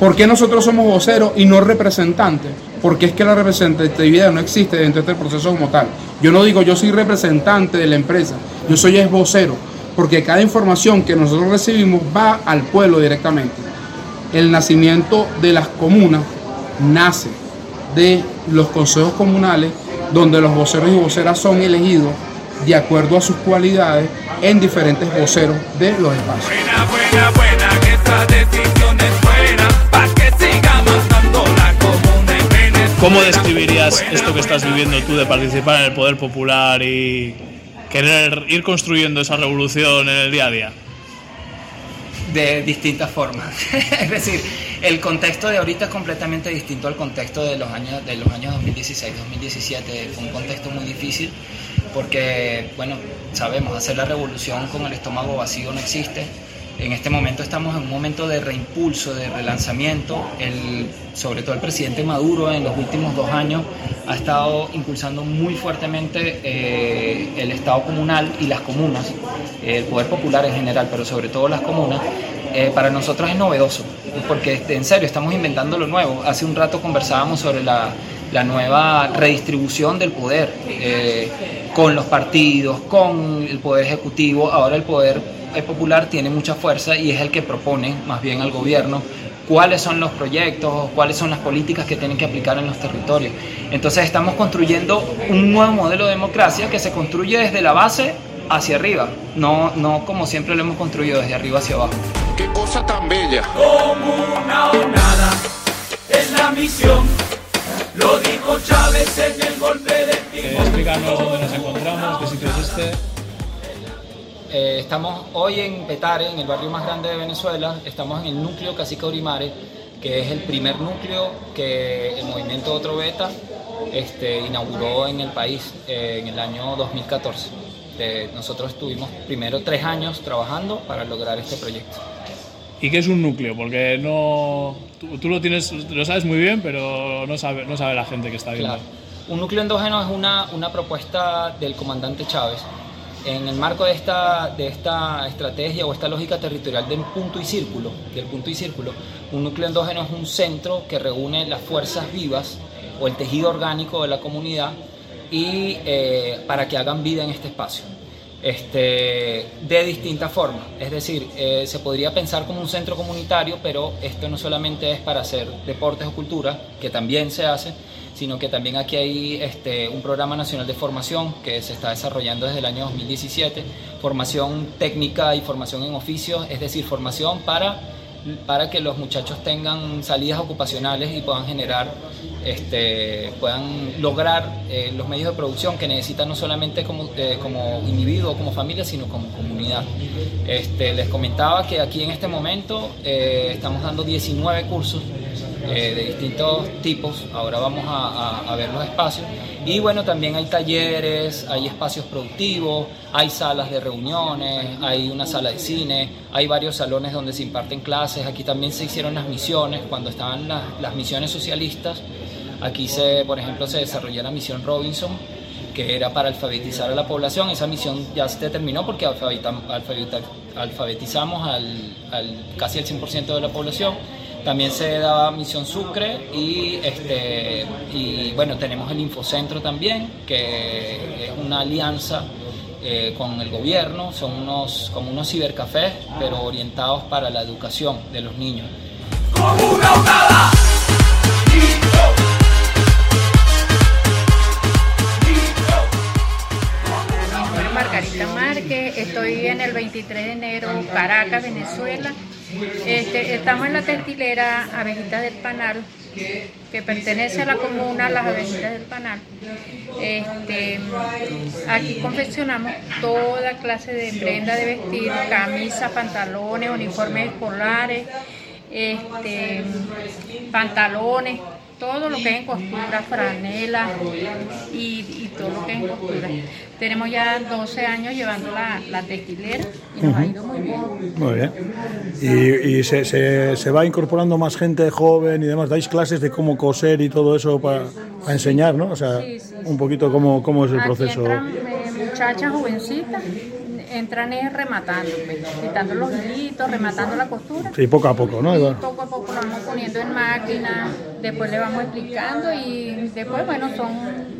¿Por qué nosotros somos voceros y no representantes? Porque es que la representatividad no existe dentro de este proceso como tal. Yo no digo yo soy representante de la empresa, yo soy es vocero, porque cada información que nosotros recibimos va al pueblo directamente. El nacimiento de las comunas nace de los consejos comunales, donde los voceros y voceras son elegidos de acuerdo a sus cualidades en diferentes voceros de los espacios. Buena, buena, que esta decisión es buena, pa' que sigamos dando la comuna en Venezuela. ¿Cómo describirías esto que estás viviendo tú de participar en el poder popular y querer ir construyendo esa revolución en el día a día? de distintas formas. [LAUGHS] es decir, el contexto de ahorita es completamente distinto al contexto de los años de los años 2016, 2017. Fue un contexto muy difícil porque, bueno, sabemos, hacer la revolución con el estómago vacío no existe. En este momento estamos en un momento de reimpulso, de relanzamiento. El, sobre todo el presidente Maduro en los últimos dos años ha estado impulsando muy fuertemente eh, el Estado comunal y las comunas, eh, el poder popular en general, pero sobre todo las comunas. Eh, para nosotros es novedoso, porque este, en serio estamos inventando lo nuevo. Hace un rato conversábamos sobre la, la nueva redistribución del poder con los partidos, con el poder ejecutivo. Ahora el poder popular tiene mucha fuerza y es el que propone más bien al gobierno cuáles son los proyectos, cuáles son las políticas que tienen que aplicar en los territorios. Entonces estamos construyendo un nuevo modelo de democracia que se construye desde la base hacia arriba, no, no como siempre lo hemos construido desde arriba hacia abajo. Qué cosa tan bella. Comuna o nada, es la misión. Lo dijo Chávez en el golpe de Eh, explícanos dónde nos encontramos, qué sitio es este. Eh, estamos hoy en Petare, en el barrio más grande de Venezuela, estamos en el núcleo Cacique Aurimare, que es el primer núcleo que el movimiento Otro Beta este, inauguró en el país eh, en el año 2014. Eh, nosotros estuvimos primero tres años trabajando para lograr este proyecto. ¿Y qué es un núcleo? Porque no tú, tú lo tienes lo sabes muy bien, pero no sabe no sabe la gente que está viendo. Claro. Un núcleo endógeno es una, una propuesta del comandante Chávez. En el marco de esta, de esta estrategia o esta lógica territorial del punto y círculo, del punto y círculo, un núcleo endógeno es un centro que reúne las fuerzas vivas o el tejido orgánico de la comunidad y eh, para que hagan vida en este espacio. Este, de distinta forma, es decir, eh, se podría pensar como un centro comunitario, pero esto no solamente es para hacer deportes o cultura, que también se hace, sino que también aquí hay este, un programa nacional de formación que se está desarrollando desde el año 2017, formación técnica y formación en oficios, es decir, formación para, para que los muchachos tengan salidas ocupacionales y puedan generar, este, puedan lograr eh, los medios de producción que necesitan no solamente como, eh, como individuo como familia, sino como comunidad. Este, les comentaba que aquí en este momento eh, estamos dando 19 cursos eh, de distintos tipos. Ahora vamos a, a- a ver los espacios. Y bueno, también hay talleres, hay espacios productivos, hay salas de reuniones, hay una sala de cine, hay varios salones donde se imparten clases. Aquí también se hicieron las misiones, cuando estaban las, las misiones socialistas. Aquí, se, por ejemplo, se desarrolló la misión Robinson, que era para alfabetizar a la población. Esa misión ya se terminó porque alfabetizamos al, al- casi el 100% de la población. También se daba misión Sucre y, este, y bueno, tenemos el Infocentro también, que es una alianza eh, con el gobierno, son unos, como unos cibercafés, pero orientados para la educación de los niños. Margarita Márquez, estoy en el 23 de enero, Caracas, Venezuela. Este, estamos en la textilera Abejitas del Panal, que pertenece a la comuna Las Abejitas del Panal. Este, aquí confeccionamos toda clase de prenda de vestir, camisas, pantalones, uniformes escolares, este, pantalones, todo lo que es en costura, franela y, y todo lo que es en costura. Tenemos ya 12 años llevando la, la textilera y nos ha ido muy bien. Muy bien. Y, y se, se, se va incorporando más gente joven y demás. Dais clases de cómo coser y todo eso para, para enseñar, ¿no? O sea, Sí, sí, un poquito cómo, cómo es el Aquí proceso. entran eh, muchachas jovencitas, entran es rematando, pues, quitando los hilitos, rematando la costura. Sí, poco a poco, ¿no? Y Igual. poco a poco lo vamos poniendo en máquina, después le vamos explicando y después, bueno, son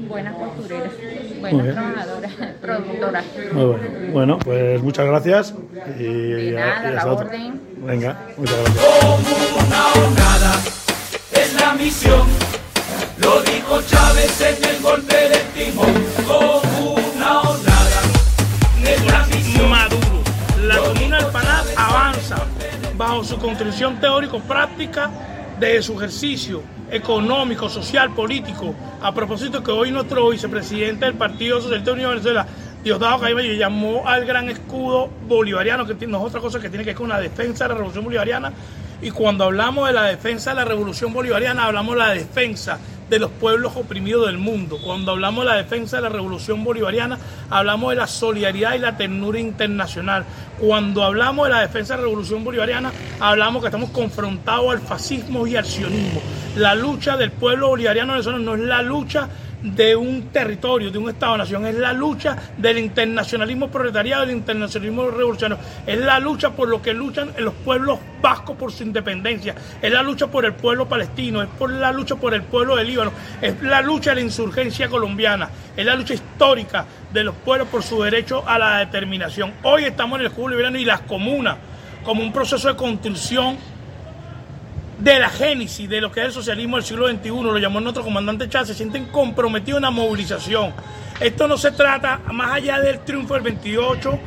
buenas costureras, Muy buenas bien. trabajadoras, [LAUGHS] productoras. Muy bueno. Bueno, pues muchas gracias. Y, De y nada, la hasta otra. orden. Venga, muchas gracias. Una jornada es la misión. Lo dijo Chávez en el golpe de timón. Como Panal avanza bajo su construcción teórico-práctica de su ejercicio económico, social, político. A propósito que hoy nuestro vicepresidente del Partido Socialista de Venezuela, Diosdado Caimello, llamó al gran escudo bolivariano, que no es otra cosa que tiene que ver con la defensa de la revolución bolivariana. Y cuando hablamos de la defensa de la revolución bolivariana, hablamos de la defensa de los pueblos oprimidos del mundo. Cuando hablamos de la defensa de la revolución bolivariana, hablamos de la solidaridad y la ternura internacional. Cuando hablamos de la defensa de la revolución bolivariana, hablamos que estamos confrontados al fascismo y al sionismo. La lucha del pueblo bolivariano venezolano no es la lucha de un territorio, de un Estado-nación, es la lucha del internacionalismo proletariado, del internacionalismo revolucionario, es la lucha por lo que luchan los pueblos vascos por su independencia, es la lucha por el pueblo palestino, es por la lucha por el pueblo del Líbano, es la lucha de la insurgencia colombiana, es la lucha histórica de los pueblos por su derecho a la determinación. Hoy estamos en el Cubo Liberano y las comunas como un proceso de construcción de la génesis de lo que es el socialismo del siglo XXI, lo llamó nuestro comandante Chávez, se sienten comprometidos en la movilización. Esto no se trata, más allá del triunfo del 28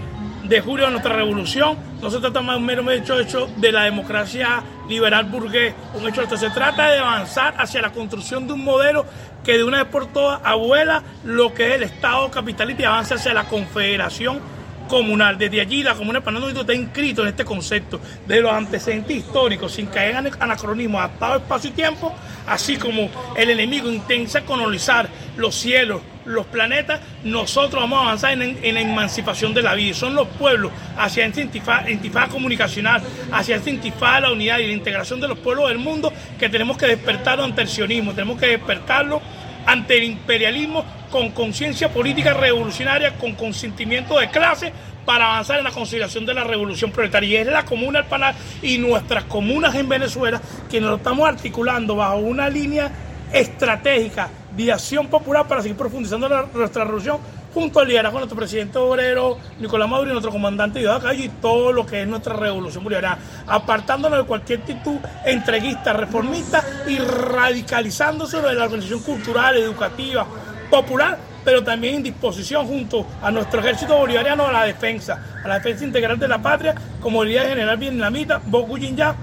de julio de nuestra revolución, no se trata más un mero hecho, hecho de la democracia liberal burgués, un hecho, esto se trata de avanzar hacia la construcción de un modelo que de una vez por todas abuela lo que es el Estado capitalista y avanza hacia la confederación comunal. Desde allí la Comuna Panal Nordeste está inscrito en este concepto de los antecedentes históricos, sin caer en anacronismo, adaptado espacio y tiempo, así como el enemigo intenta colonizar los cielos, los planetas, nosotros vamos a avanzar en, en la emancipación de la vida. Son los pueblos hacia esta intifada, intifada comunicacional, hacia esta intifada de la unidad y la integración de los pueblos del mundo que tenemos que despertarlo ante el sionismo, tenemos que despertarlo ante el imperialismo con conciencia política revolucionaria, con consentimiento de clase para avanzar en la consideración de la revolución proletaria. Y es la comuna del Panal y nuestras comunas en Venezuela que nos estamos articulando bajo una línea estratégica de acción popular para seguir profundizando la- nuestra revolución junto al liderazgo de nuestro presidente obrero Nicolás Maduro y nuestro comandante Diosdado Cayo y todo lo que es nuestra revolución bolivariana, apartándonos de cualquier actitud entreguista, reformista y radicalizándose de la organización cultural, educativa, popular, pero también en disposición junto a nuestro ejército bolivariano a la defensa, a la defensa integral de la patria, como el general vietnamita Bo Ya,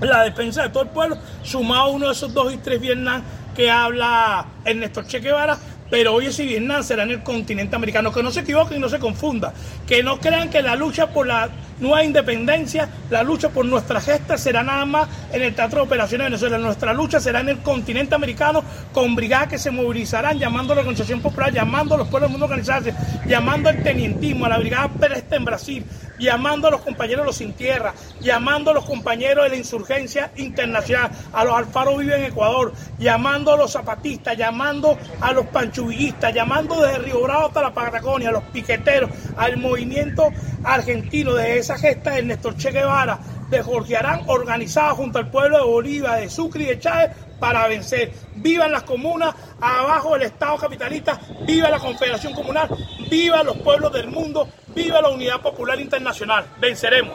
la defensa de todo el pueblo, sumado a uno de esos dos y tres Vietnam que habla Ernesto Che Guevara, pero hoy ese Vietnam será en el continente americano. Que no se equivoquen y no se confunda. Que no crean que la lucha por la nueva independencia, la lucha por nuestra gesta será nada más en el Teatro de Operaciones de Venezuela. Nuestra lucha será en el continente americano con brigadas que se movilizarán, llamando a la Organización Popular, llamando a los pueblos del mundo organizarse, llamando al tenientismo, a la Brigada Presta en Brasil, llamando a los compañeros de los sin tierra, llamando a los compañeros de la insurgencia internacional, a los Alfaro Vive en Ecuador, llamando a los zapatistas, llamando a los panchuvillistas, llamando desde Río Bravo hasta la Patagonia, a los piqueteros, al movimiento argentino, de esa gesta de Néstor Che Guevara, de Jorge Arán, organizada junto al pueblo de Bolívar, de Sucre y de Chávez para vencer. Vivan las comunas, abajo el Estado capitalista, viva la Confederación Comunal, viva los pueblos del mundo, viva la unidad popular internacional. Venceremos.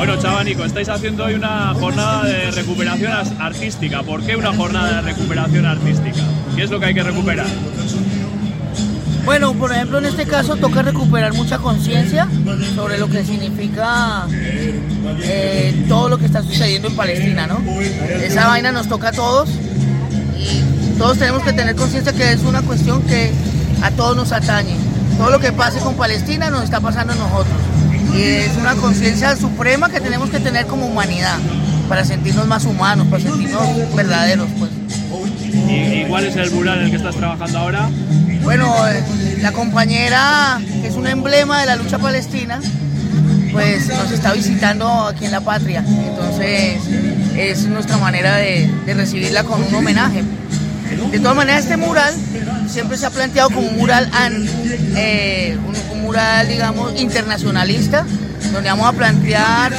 Bueno, Chavanico, estáis haciendo hoy una jornada de recuperación artística. ¿Por qué una jornada de recuperación artística? ¿Qué es lo que hay que recuperar? Bueno, por ejemplo, en este caso toca recuperar mucha conciencia sobre lo que significa eh, todo lo que está sucediendo en Palestina, ¿no? Esa vaina nos toca a todos y todos tenemos que tener conciencia que es una cuestión que a todos nos atañe. Todo lo que pase con Palestina nos está pasando a nosotros. Y es una conciencia suprema que tenemos que tener como humanidad para sentirnos más humanos, para sentirnos verdaderos, pues. ¿Y, cuál es el mural en el que estás trabajando ahora? Bueno, eh, la compañera, que es un emblema de la lucha palestina, pues nos está visitando aquí en la patria. Entonces es nuestra manera de, de recibirla con un homenaje. De todas maneras, este mural siempre se ha planteado como un mural, eh, un, un mural, digamos, internacionalista, donde vamos a plantear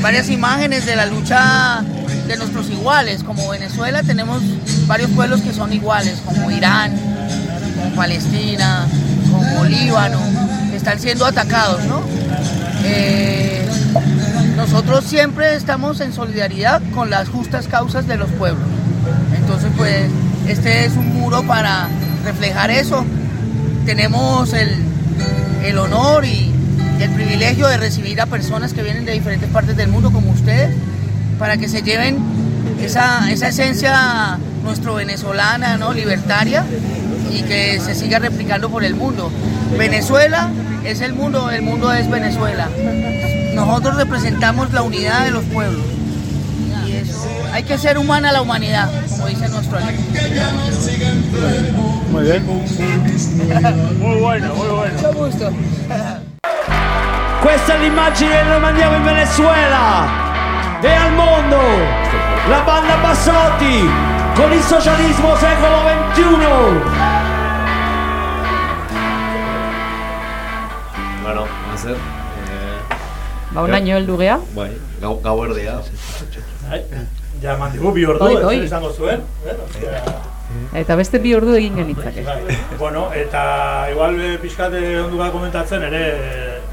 varias imágenes de la lucha de nuestros iguales. Como Venezuela tenemos varios pueblos que son iguales, como Irán, como Palestina, como Líbano, que están siendo atacados, ¿no? Eh, nosotros siempre estamos en solidaridad con las justas causas de los pueblos. Entonces, pues, este es un muro para reflejar eso. Tenemos el, el honor y, el privilegio de recibir a personas que vienen de diferentes partes del mundo, como ustedes, para que se lleven esa, esa esencia nuestro venezolana, ¿no? libertaria, y que se siga replicando por el mundo. Venezuela es el mundo, el mundo es Venezuela. Nosotros representamos la unidad de los pueblos. Hay que ser humana la humanidad, como dice nuestro amigo. Muy bien. Muy bueno, muy bueno. Mucho gusto. Questa è l'immagine che noi mandiamo in Venezuela e al mondo. La banda Bassotti con il socialismo secolo XXI. Bueno, a zer. Eh, Ba, unaino heldu gea. Bai, gau, gauerdia. Ja eman digu bi ordu, Oi, izango zuen. eh. Eta beste bi ordu egin genitzake. Bai. bueno, eta igual eh, pixkat eh, ondu gara komentatzen ere,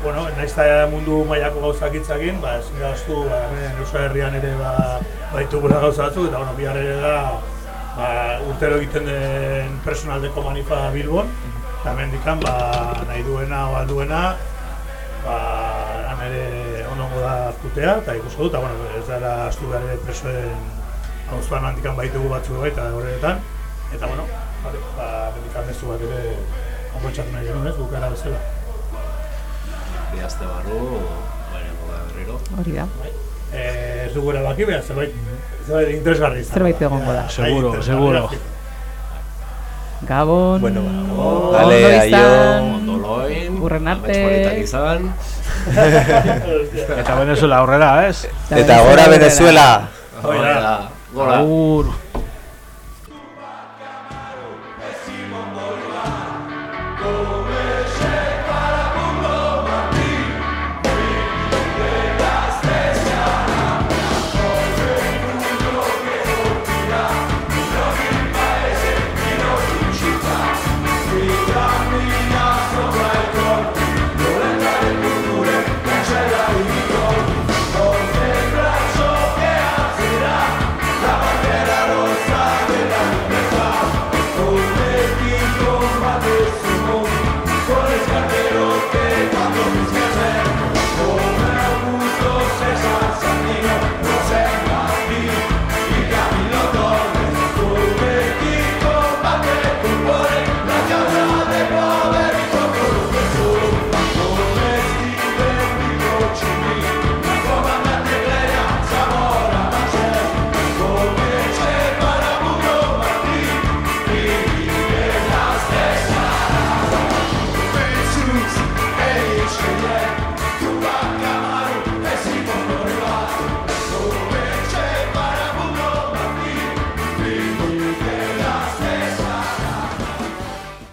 bueno, naiz eta mundu mailako gauzak hitzakin, ba, ezin gaztu, ba, Euskal Herrian ere ba, baitugula gauza batzuk, eta bueno, bihar ere da, ba, urtero egiten den personaldeko manifa Bilbon, eta hemen dikan, ba, nahi duena o alduena, ba, han ere da hartutea, eta ikusko dut, eta bueno, ez dara astu behar ere presoen auzoan handikan baitugu batzu eta horretan, eta bueno, bale, ba, bendikan mezu bat ere aprotxatu nahi genuen, ez, gukara bezala. Bi aste barru, baina goga berriro. Hori da. Eh, ez dugu erabaki, behar, zerbait, zerbait interesgarri izan. Zerbait egongo da. Seguro, seguro. Gabon. Bueno, ba, ondo Vale, aio. izan. Ondo loin. Urren arte. izan. Eta Venezuela aurrera, ez? Eta gora Venezuela! Hori da. Gora. Agur.